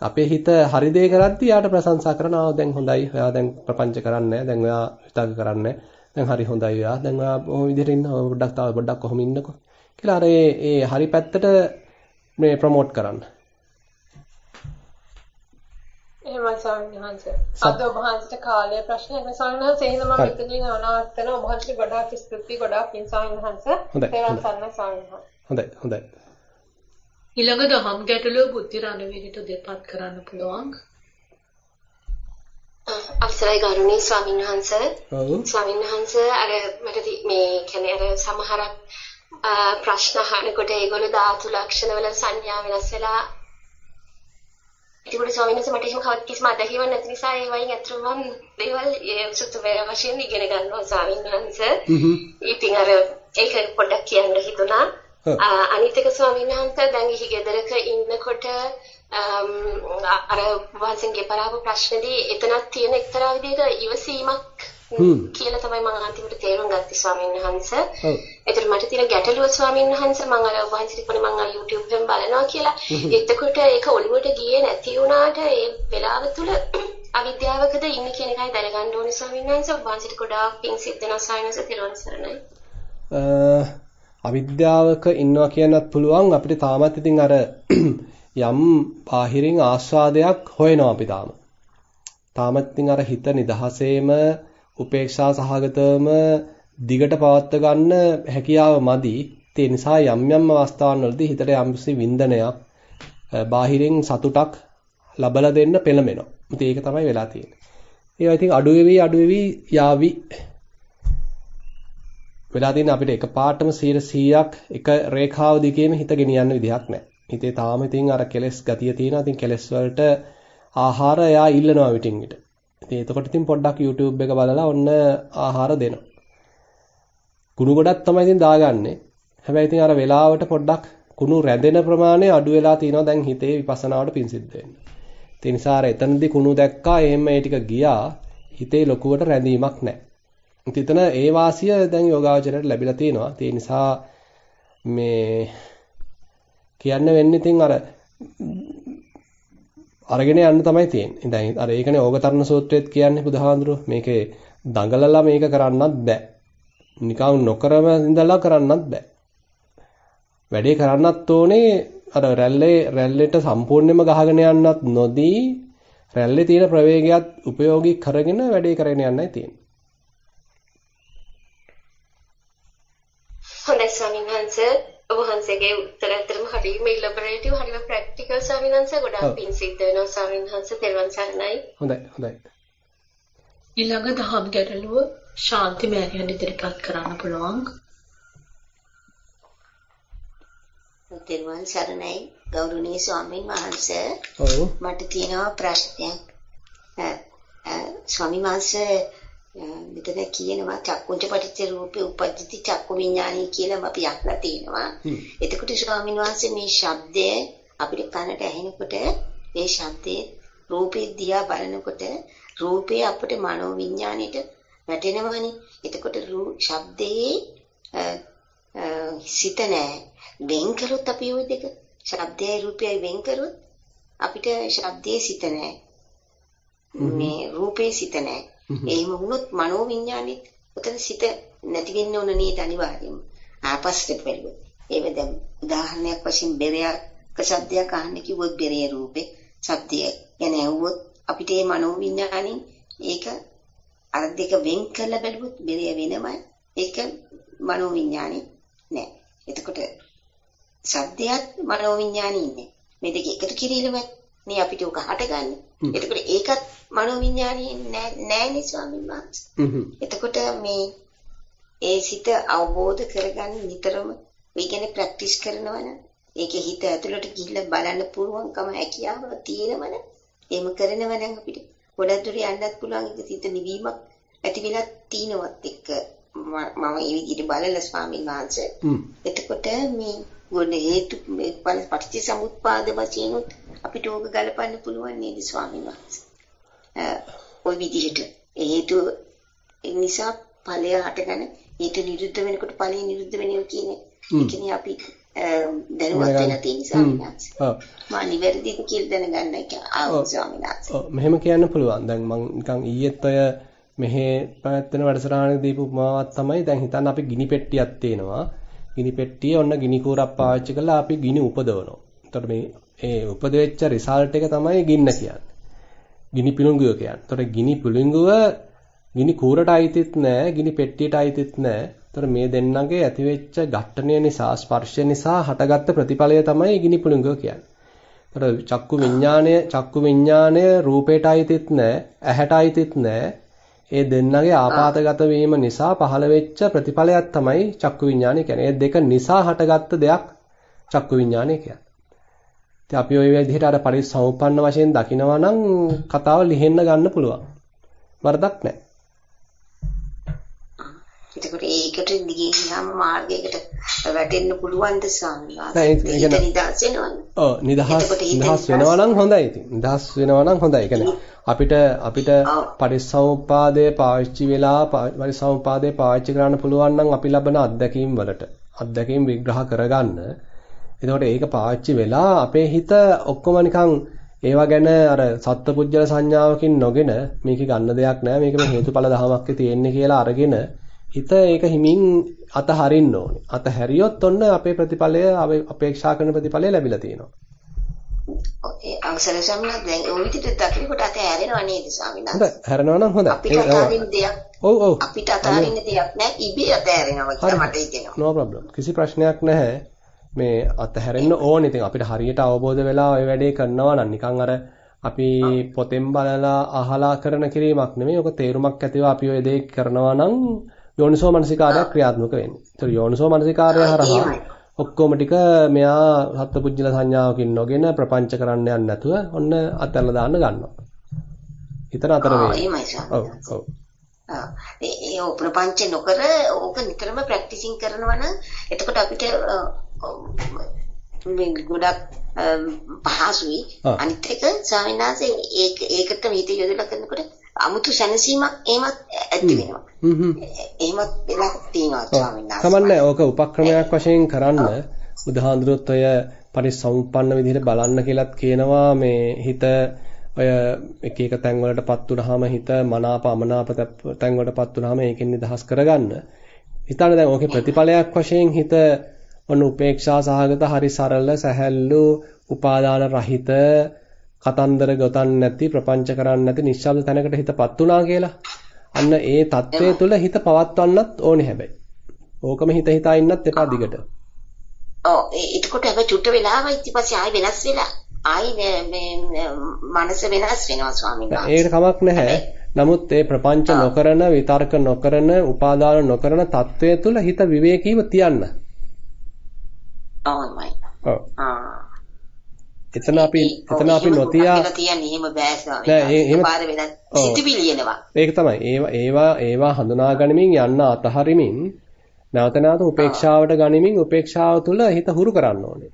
අපේ හිත හරි දේ කරද්දී යාට ප්‍රශංසා කරනවා. දැන් හොඳයි. ඔයා දැන් ප්‍රපංච කරන්නේ දැන් ඔයා විතර්ක කරන්නේ දැන් හරි හොඳයි ඔයා. දැන් ඔයා ඔහොම විදිහට ඉන්න. ඔය පොඩ්ඩක් තව පොඩ්ඩක් කොහොම ඉන්නකෝ. කියලා අර ඒ හරි පැත්තට මේ ප්‍රොමෝට් කරන්න. එහෙමයි ස්වාමීන් අද ඔබ වහන්සේට කාලය ප්‍රශ්න නැහැ ස්වාමීන් වහන්සේ එහෙනම් මම මෙතනින් අනාවර්තන ඔබ වහන්සේට ගොඩාක් ස්තුතියි ගොඩාක් පින් ස්වාමීන් වහන්සේ. හොඳයි. හොඳයි හොඳයි. ඊළඟ දහම් ගැටලුව බුද්ධි රණවීරට දෙපත් කරන්න පුළුවන්. අවසරයි ගෞරවනීය ස්වාමීන් වහන්සේ. ස්වාමීන් වහන්සේ අර මට මේ කියන්නේ අර සමහරක් ප්‍රශ්න අහනකොට ඒගොල්ලෝ ධාතු ලක්ෂණ වල සංඥා වෙනස් වෙලා ඒකට ස්වාමීන් වහන්සේ මට එහෙම කවදාවත් කිසිම අත්දැකීමක් නැති නිසා ඒ වයින් අත්‍තරම දේවල් ඒ සුත්තු වශයෙන් ඉගෙන ගන්නවා ස්වාමීන් වහන්සේ. ඉතින් අර ඒක පොඩ්ඩක් කියන්න හිතුණා. අනිත් එක ස්වාමීන් වහන්සේ දැන් ඉහි ගෙදරක ඉන්නකොට අර වහන්සේගේ පරාව ප්‍රශ්නේදී එතනක් තියෙන එක්තරා විදිහක ඉවසීමක් කියලා තමයි මම අන්තිමට තේරුම් ගත්තේ ස්වාමීන් වහන්සේ. ඔව්. ඒතර මට තියෙන ගැටලුව ස්වාමීන් වහන්සේ මම අර වහන්සේට කොහොමද මම YouTube එකෙන් බලනවා කියලා. එතකොට ඒක ඔළුවට ගියේ නැති වුණාට ඒ වෙලාව තුල අවිද්‍යාවකද ඉන්නේ කියන එකයි දැනගන්න ඕනේ ස්වාමීන් වහන්සේ. වහන්සේට ගොඩාක් පිං සිද්ධ වෙනවා ස්වාමීන් වහන්සේ තිරුවන් සරණයි. අවිද්‍යාවක ඉන්නවා කියන්නත් පුළුවන් අපිට තාමත් ඉතින් අර යම් බාහිරින් ආස්වාදයක් හොයනවා අපි තාම. තාමත් ඉතින් අර හිත නිදහසේම උපේක්ෂා සහගතවම දිගට පවත්ව ගන්න හැකියාව මදි. ඒ නිසා යම් යම් අවස්ථාවන් වලදී හිතට යම්කිසි වින්දනයක් බාහිරින් සතුටක් ලබලා දෙන්න පෙළඹෙනවා. ඉතින් ඒක තමයි වෙලා තියෙන්නේ. ඒවා ඉතින් අඩු වෙවි අඩු වෙවි යාවි. වෙලා තියෙන අපිට එකපාරටම 100ක් එක රේඛාව දිගේම හිත ගෙනියන්න විදිහක් නැහැ. හිතේ තාම ඉතින් අර කෙලස් ගතිය තියෙනවා. ඉතින් කෙලස් වලට ආහාර එයා ඉල්ලනවා විටින් විට. ඉතින් එතකොට ඉතින් පොඩ්ඩක් YouTube එක බලලා ඔන්න ආහාර දෙනවා. කුණු ගොඩක් තමයි ඉතින් දාගන්නේ. හැබැයි ඉතින් අර වෙලාවට පොඩ්ඩක් කුණු රැඳෙන ප්‍රමාණය අඩු වෙලා තිනවා දැන් හිතේ විපස්සනාවට පිංසිද්ධ වෙන්න. ඒ නිසා අර එතනදී කුණු දැක්කා එහෙම ඒ ටික ගියා හිතේ ලොකුවට රැඳීමක් නැහැ. ඉතින් ඒ වාසිය දැන් යෝගාවචරයට ලැබිලා තිනවා. ඒ නිසා මේ කියන්න වෙන්නේ ඉතින් අර අරගෙන යන්න තමයි තියෙන්නේ. දැන් අර ඒකනේ ඕගතරණ සූත්‍රයේත් කියන්නේ බුදුහාඳුරෝ මේකේ දඟලලා මේක කරන්නත් බෑ. නිකන් නොකරම ඉඳලා කරන්නත් බෑ. වැඩේ කරන්නත් ඕනේ අර රැල්ලේ රැල්ලෙට සම්පූර්ණයෙන්ම ගහගෙන යන්නත් නොදී රැල්ලේ තියෙන ප්‍රවේගයත් උපයෝගී කරගෙන වැඩේ කරගෙන යන්නයි තියෙන්නේ. හොඳයි ස්වාමීන් වහන්සේ ඔබ වහන්සේගේ උත්තර ඇත්තටම හරියම ඉලබරේටිව් හරියම ප්‍රැක්ටිකල් ස්වාමීන් වහන්සේ ගොඩාක් පිං සිද්ධ වෙනවා ස්වාමීන් වහන්සේ තෙරුවන් සරණයි. හොඳයි හොඳයි. ඊළඟ දහම් ගැටලුව ශාන්ති මෑණියන් ඉදිරිපත් කරන්න පුළුවන්. තෙරුවන් සරණයි ගෞරවනීය ස්වාමීන් වහන්සේ. ඔව්. මට තියෙනවා ප්‍රශ්නයක්. ස්වාමීන් වහන්සේ මෙතන කියනවා චක්කුංච පටිච්ච රූපේ උපජ්ජති චක්කු විඥානයි කියලා අපි අහලා තියෙනවා. එතකොට ස්වාමීන් වහන්සේ මේ ශබ්දය අපිට කනට ඇහෙනකොට මේ ශබ්දේ රූපේ දිහා බලනකොට රූපේ අපිට මනෝ විඥාණයට වැටෙනවනේ. එතකොට ශබ්දයේ සිත නැහැ. වෙන් කරොත් අපි ওই දෙක ශබ්දයයි රූපයයි වෙන් කරොත් අපිට ශබ්දයේ සිත නැහැ. මේ රූපේ සිත නැහැ. එහෙම වුණොත් මනෝ විඥානෙත් උතන සිත නැති වෙන්න ඕන නේද අනිවාර්යයෙන්ම. ආපස්සට බැලුවොත්. ඒක දැන් උදාහරණයක් වශයෙන් බෙරයක් ශබ්දයක් අහන්න කිව්වොත් බෙරේ රූපේ ශබ්දය ගැන ඇහුවොත් අපිට මේ මනෝ විඥානෙන් ඒක අර දෙක වෙන් කරලා බැලුවොත් බෙරේ වෙනමයි. ඒක මනෝ විඥානෙ නෑ. එතකොට ශබ්දයක් මනෝ විඥානෙ ඉන්නේ. මේ දෙක එකතු කිරීමම නේ අපිට උක හටගන්නේ. එතකොට ඒකත් මනෝ විඥානයේ නෑනේ ස්වාමීන් වහන්සේ. එතකොට මේ ඒ සිත අවබෝධ කරගන්න නිතරම කියන්නේ ප්‍රැක්ටිස් කරනවනම් ඒකේ හිත ඇතුළට ගිහිල්ලා බලන්න පුළුවන්කම හැකියාව තියෙනවනම් එහෙම කරනවනම් අපිට ගොඩක් දුර යන්නත් පුළුවන් ඒක සිත නිවීමක් ඇති වෙලා තිනවත් එක්ක මම ඒ විදිහට බලලා ස්වාමීන් වහන්සේ. එතකොට මේ ගොඩ හේතු ඵල පටිච්ච සමුප්පාද වශයෙන් අපිට ඕක ගලපන්න පුළුවන් නේද ස්වාමීන් වහන්සේ? ওই විදිහට හේතු නිසා ඵලය හටගෙන හේතු නිරුද්ධ වෙනකොට ඵලය නිරුද්ධ වෙනවා කියන්නේ ඒ අපි දැනුවත් වෙන තියෙන ස්වාමීන් වහන්සේ. ඔව්. මා නිවැරදිද කියලා දැනගන්න එක ආව ස්වාමීන් වහන්සේ. ඔව් මෙහෙම කියන්න පුළුවන්. දැන් මම නිකන් ඊයේත් ඔය මෙහි පැවැත්වෙන වැඩසටහනක දීපු උපමාවක් තමයි දැන් හිතන්න අපි ගිනි පෙට්ටියක් තියෙනවා. ගිනි පෙට්ටියේ ඔන්න ගිනි කූරක් පාවිච්චි කරලා අපි ගිනි උපදවනවා. එතකොට මේ ඒ උපදවෙච්ච රිසල්ට් එක තමයි ගින්න කියන්නේ. ගිනි පිළුඟුව කියන්නේ. එතකොට ගිනි පිළුඟුව ගිනි කූරට අයිතිත් නැහැ, ගිනි පෙට්ටියට අයිතිත් නැහැ. එතකොට මේ දෙන්නගේ ඇතිවෙච්ච ඝට්ටනය නිසා, ස්පර්ශය නිසා හටගත්ත ප්‍රතිඵලය තමයි ගිනි පිළුඟුව කියන්නේ. එතකොට චක්කු විඥාණය, චක්කු විඥාණය රූපයට අයිතිත් නැහැ, ඇහැට අයිතිත් නැහැ. ඒ දෙන්නගේ ආපాతගත වීම නිසා පහළ වෙච්ච ප්‍රතිඵලයක් තමයි චක්කු විඥානය කියන්නේ. ඒ දෙක නිසා හටගත්ත දෙයක් චක්කු විඥානය කියන්නේ. ඉතින් අපි ওই විදිහට අර පරිසම්පන්න වශයෙන් දකිනවා නම් කතාව ලිහෙන්න ගන්න පුළුවන්. වරදක් නැහැ. එතකොට ඒකට දිගේ ගියාම මාර්ගයකට වැටෙන්න පුළුවන්ද ස්වාමීනි? ඔව් නිදහස් නිදහස් වෙනවා නම් හොඳයි ඉතින්. නිදහස් වෙනවා නම් හොඳයි. කියන්නේ අපිට අපිට පරිසම්පාදයේ පාවිච්චි වෙලා පරිසම්පාදයේ පාවිච්චි කරන්න පුළුවන් නම් අපි ලබන අත්දැකීම් වලට අත්දැකීම් විග්‍රහ කරගන්න. එතකොට ඒක පාවිච්චි වෙලා අපේ හිත ඔක්කොම නිකන් ඒවා ගැන අර සත්පුජ්‍යල සංඥාවකින් නොගෙන මේක ගන්න දෙයක් නෑ මේක මේ හේතුඵල ධමයක් තියෙන්නේ කියලා අරගෙන හිත ඒක හිමින් අතහරින්න ඕනේ. අතහැරියොත් ඔන්න අපේ ප්‍රතිඵලය අපේක්ෂා කරන ප්‍රතිඵලය ලැබිලා තියෙනවා. ඒ අවසර සම්මත දැන් ওই විදිහට දකිනකොට අත හැරෙනව නේද ස්වාමීන් වහන්සේ? හොඳ හැරෙනවා නම් හොඳයි. අපිට අතාරින්න දෙයක්. ඔව් ඔව්. අපිට අතාරින්න දෙයක් නැහැ. ඉබේ අත හැරෙනවා කියලා මට හිතෙනවා. no problem. කිසි ප්‍රශ්නයක් නැහැ. මේ අතහැරෙන්න ඕනේ. ඉතින් අපිට හරියට අවබෝධ වෙලා ওই වැඩේ කරනවා නම් නිකන් අර අපි පොතෙන් බලලා අහලා කරන කිරීමක් නෙමෙයි. ඔක තේරුමක් ඇතිව අපි ওই දේ කරනවා නම් යෝනිසෝ මනසිකාරය ක්‍රියාත්මක වෙන්නේ. ඒතර යෝනිසෝ මනසිකාරය හරහා ඔක්කොම ටික මෙයා සත්පුජ්‍යල සංඥාවකින් නොගෙන ප්‍රපංච කරන්න යන්නේ නැතුව ඔන්න අතල්ලා දාන්න ගන්නවා. හිතන අතර වේ. ඒ ප්‍රපංච නොකර ඕක නිතරම ප්‍රැක්ටිසින් කරනවා නම් එතකොට අපිට ගොඩක් පහසුයි අනිත් එක ස්වාමීන් වහන්සේ ඒක ඒකට හිත යොදලා කරනකොට අමුතු සැනසීමක් එහෙමත් ඇති වෙනවා. එහෙමත් වෙලා තියෙනවා ස්වාමීන් වහන්සේ. කමන්නේ ඕක උපක්‍රමයක් වශයෙන් කරන්න බුදුහාඳුරොත් ඔය පරිසම්පන්න විදිහට බලන්න කියලාත් කියනවා මේ හිත ඔය එක එක තැන් වලටපත් වුනහම හිත මනාප අමනාප තැන් වලටපත් වුනහම ඒකෙන් නිදහස් කරගන්න. හිතන්න දැන් ඕකේ ප්‍රතිඵලයක් වශයෙන් හිත ඔන්න උපේක්ෂා සහගත හරි සරල සැහැල්ලු උපාදාන රහිත කතන්දර ගොතන්න නැති ප්‍රපංච කරන්න නැති නිශ්ශබ්ද තැනකට හිතපත් වුණා කියලා. අන්න ඒ தත්වය තුළ හිත පවත්වන්නත් ඕනේ හැබැයි. ඕකම හිත හිතා ඉන්නත් එපා දිගට. ඔව් එතකොට හැබැයි චුට්ට වෙලාවයි ඊට පස්සේ ආයි වෙනස් වෙලා ආයි මේ මනස වෙනස් වෙනවා ස්වාමීන් වහන්සේ. ඒකට කමක් නැහැ. නමුත් ඒ ප්‍රපංච නොකරන විතර්ක නොකරන උපාදාන නොකරන தත්වය තුළ හිත විවේකීව තියන්න. ඔව්මයි. ඔව්. ආ. එතන අපි එතන අපි නොතියා තියන්නේ එහෙම සිතුවිලි එනවා. ඒක තමයි. ඒවා ඒවා ඒවා හඳුනා ගනිමින් යන්න අතහරිමින් නැවත නැවත උපේක්ෂාවට ගනිමින් උපේක්ෂාව තුළ හිත හුරු කරන්න ඕනේ.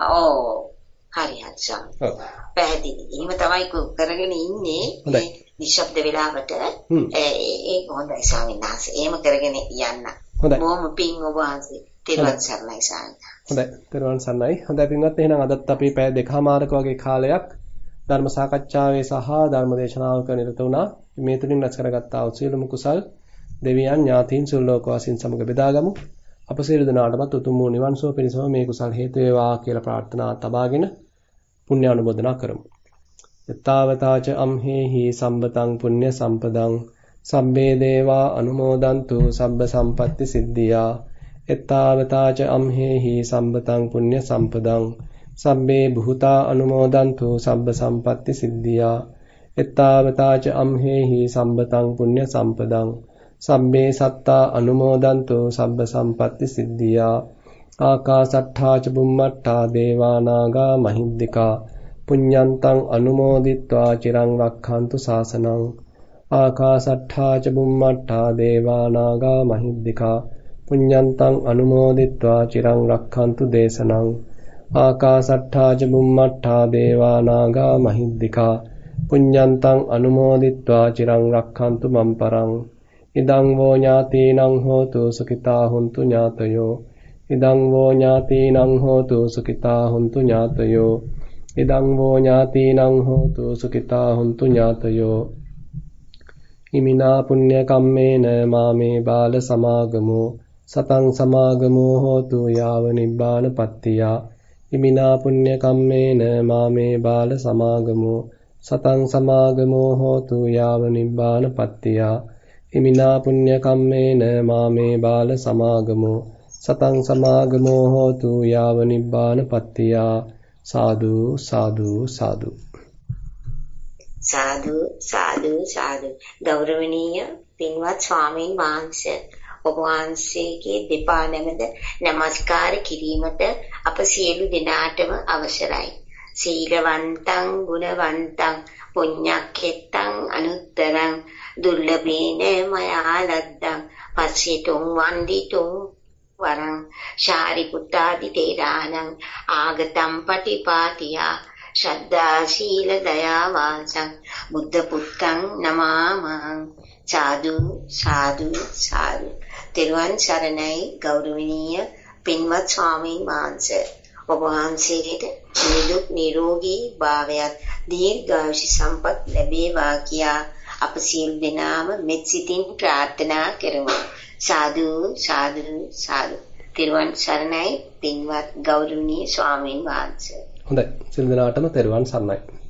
ඔව්. හරි හරි. පැහැදිලි. එහෙම තමයි කරගෙන ඉන්නේ. නිශ්ශබ්ද වෙලාවට ඒක හොඳයි ස්වාමීන් වහන්සේ. එහෙම කරගෙන යන්න. හොඳයි. බොහොම පිං ඔබ වහන්සේ. තෙරුවන් සරණයි ස්වාමීන් හොඳයි. තෙරුවන් සරණයි. හොඳයි පින්වත් එහෙනම් අදත් අපි පැය දෙකමාරක වගේ කාලයක් ධර්ම සාකච්ඡාවේ සහ ධර්ම දේශනාවක නිරත වුණා. මේ තුලින් රැස් කරගත්තා වූ සියලුම කුසල් දෙවියන් ඥාතීන් සුල්ලෝකවාසීන් සමග බෙදාගමු. අප සියලු දෙනාටමත් උතුම් වූ නිවන් සුව පිණිසම මේ කුසල් හේතු වේවා කියලා ප්‍රාර්ථනා තබාගෙන පුණ්‍ය අනුමෝදනා කරමු. යත්තාවතාච අම්හෙහි සම්බතං පුඤ්ඤ සම්පදං සම්බේ දේවා අනුමෝදන්තු සබ්බ සම්පatti සිද්ධියා එත්තාවතාච අම්හෙහි සම්බතං පුඤ්ඤ සම්පදං සම්මේ බුතා අනුමෝදන්තු සබ්බ සම්පatti සිද්ධියා. එත්තාවතාච අම්හෙහි සම්බතං පුඤ්ඤ සම්පදං සම්මේ සත්තා අනුමෝදන්තු සබ්බ සම්පatti සිද්ධියා. ආකාසට්ඨා ච බුම්මට්ඨා දේවානාගා මහිද්దికා පුඤ්ඤන්තං අනුමෝදිත්වා චිරං රක්ඛන්තු සාසනං ආකාසට්ඨා ච බුම්මට්ඨා දේවානාගා මහිද්దికා පුඤ්ඤන්තං අනුමෝදිත්වා චිරං රක්ඛන්තු දේශනං ආකාසට්ඨා ච බුම්මට්ඨා දේවා නාග මහිද්దికා පුඤ්ඤන්තං අනුමෝදිත්වා චිරං රක්ඛන්තු මම් පරං ඉදං වෝ ඥාතීනං හෝතු සුඛිතා හුන්තු ඥාතයෝ ඉදං වෝ ඥාතීනං හෝතු සුඛිතා හුන්තු ඥාතයෝ ඉදං වෝ ඥාතීනං හෝතු සුඛිතා හුන්තු ඥාතයෝ ඉමිනා පුඤ්ඤ කම්මේන මාමේ බාල සමාගමෝ සතං සමාගමෝ හෝතු යාව නිබ්බාන පත්තියා ඉමිනා පුඤ්ඤ කම්මේන මාමේ බාල සමාගමෝ සතං සමාගමෝ හෝතු යාව නිබ්බාන පත්තියා ඉමිනා පුඤ්ඤ කම්මේන මාමේ බාල සමාගමෝ සතං සමාගමෝ හෝතු යාව නිබ්බාන පත්තියා සාදු සාදු සාදු. සාදු සාදු සාදු. ගෞරවනීය පින්වත් ස්වාමීන් වහන්සේ ඔබ වහන්සේගේ දෙපා නැමද নমස්කාර කිරීමට අප සියලු දෙනාටම අවසරයි. සීලවන්තං ගුණවන්තං පුඤ්ඤක්ඛෙත්තං අනුත්තරං දුර්ලභේන මයා ලද්දං පස්සිතුං වන්දිතුං වරං ශාරිපුත්තාදි තේරාණං ආගතම් පටිපාටියා ශ්‍රද්ධා සීල දයා වාසං බුද්ධ පුත්තං නමාමං. සාදු සාදු සාදු තෙරුවන් සරණයි ගෞරවනීය පින්වත් ස්වාමීන් වහන්සේ ඔබ වහන්සේට නිදුක් නිරෝගී භාවයත් දීර්ඝායුෂ සම්පත් ලැබේවා කියා අප සියලු දෙනාම මෙත් සිතින් ප්‍රාර්ථනා කරමු සාදු සාදු සාදු තෙරුවන් සරණයි පින්වත් ගෞරවනීය ස්වාමීන් වහන්සේ හොඳයි සියලු දෙනාටම තෙරුවන් සරණයි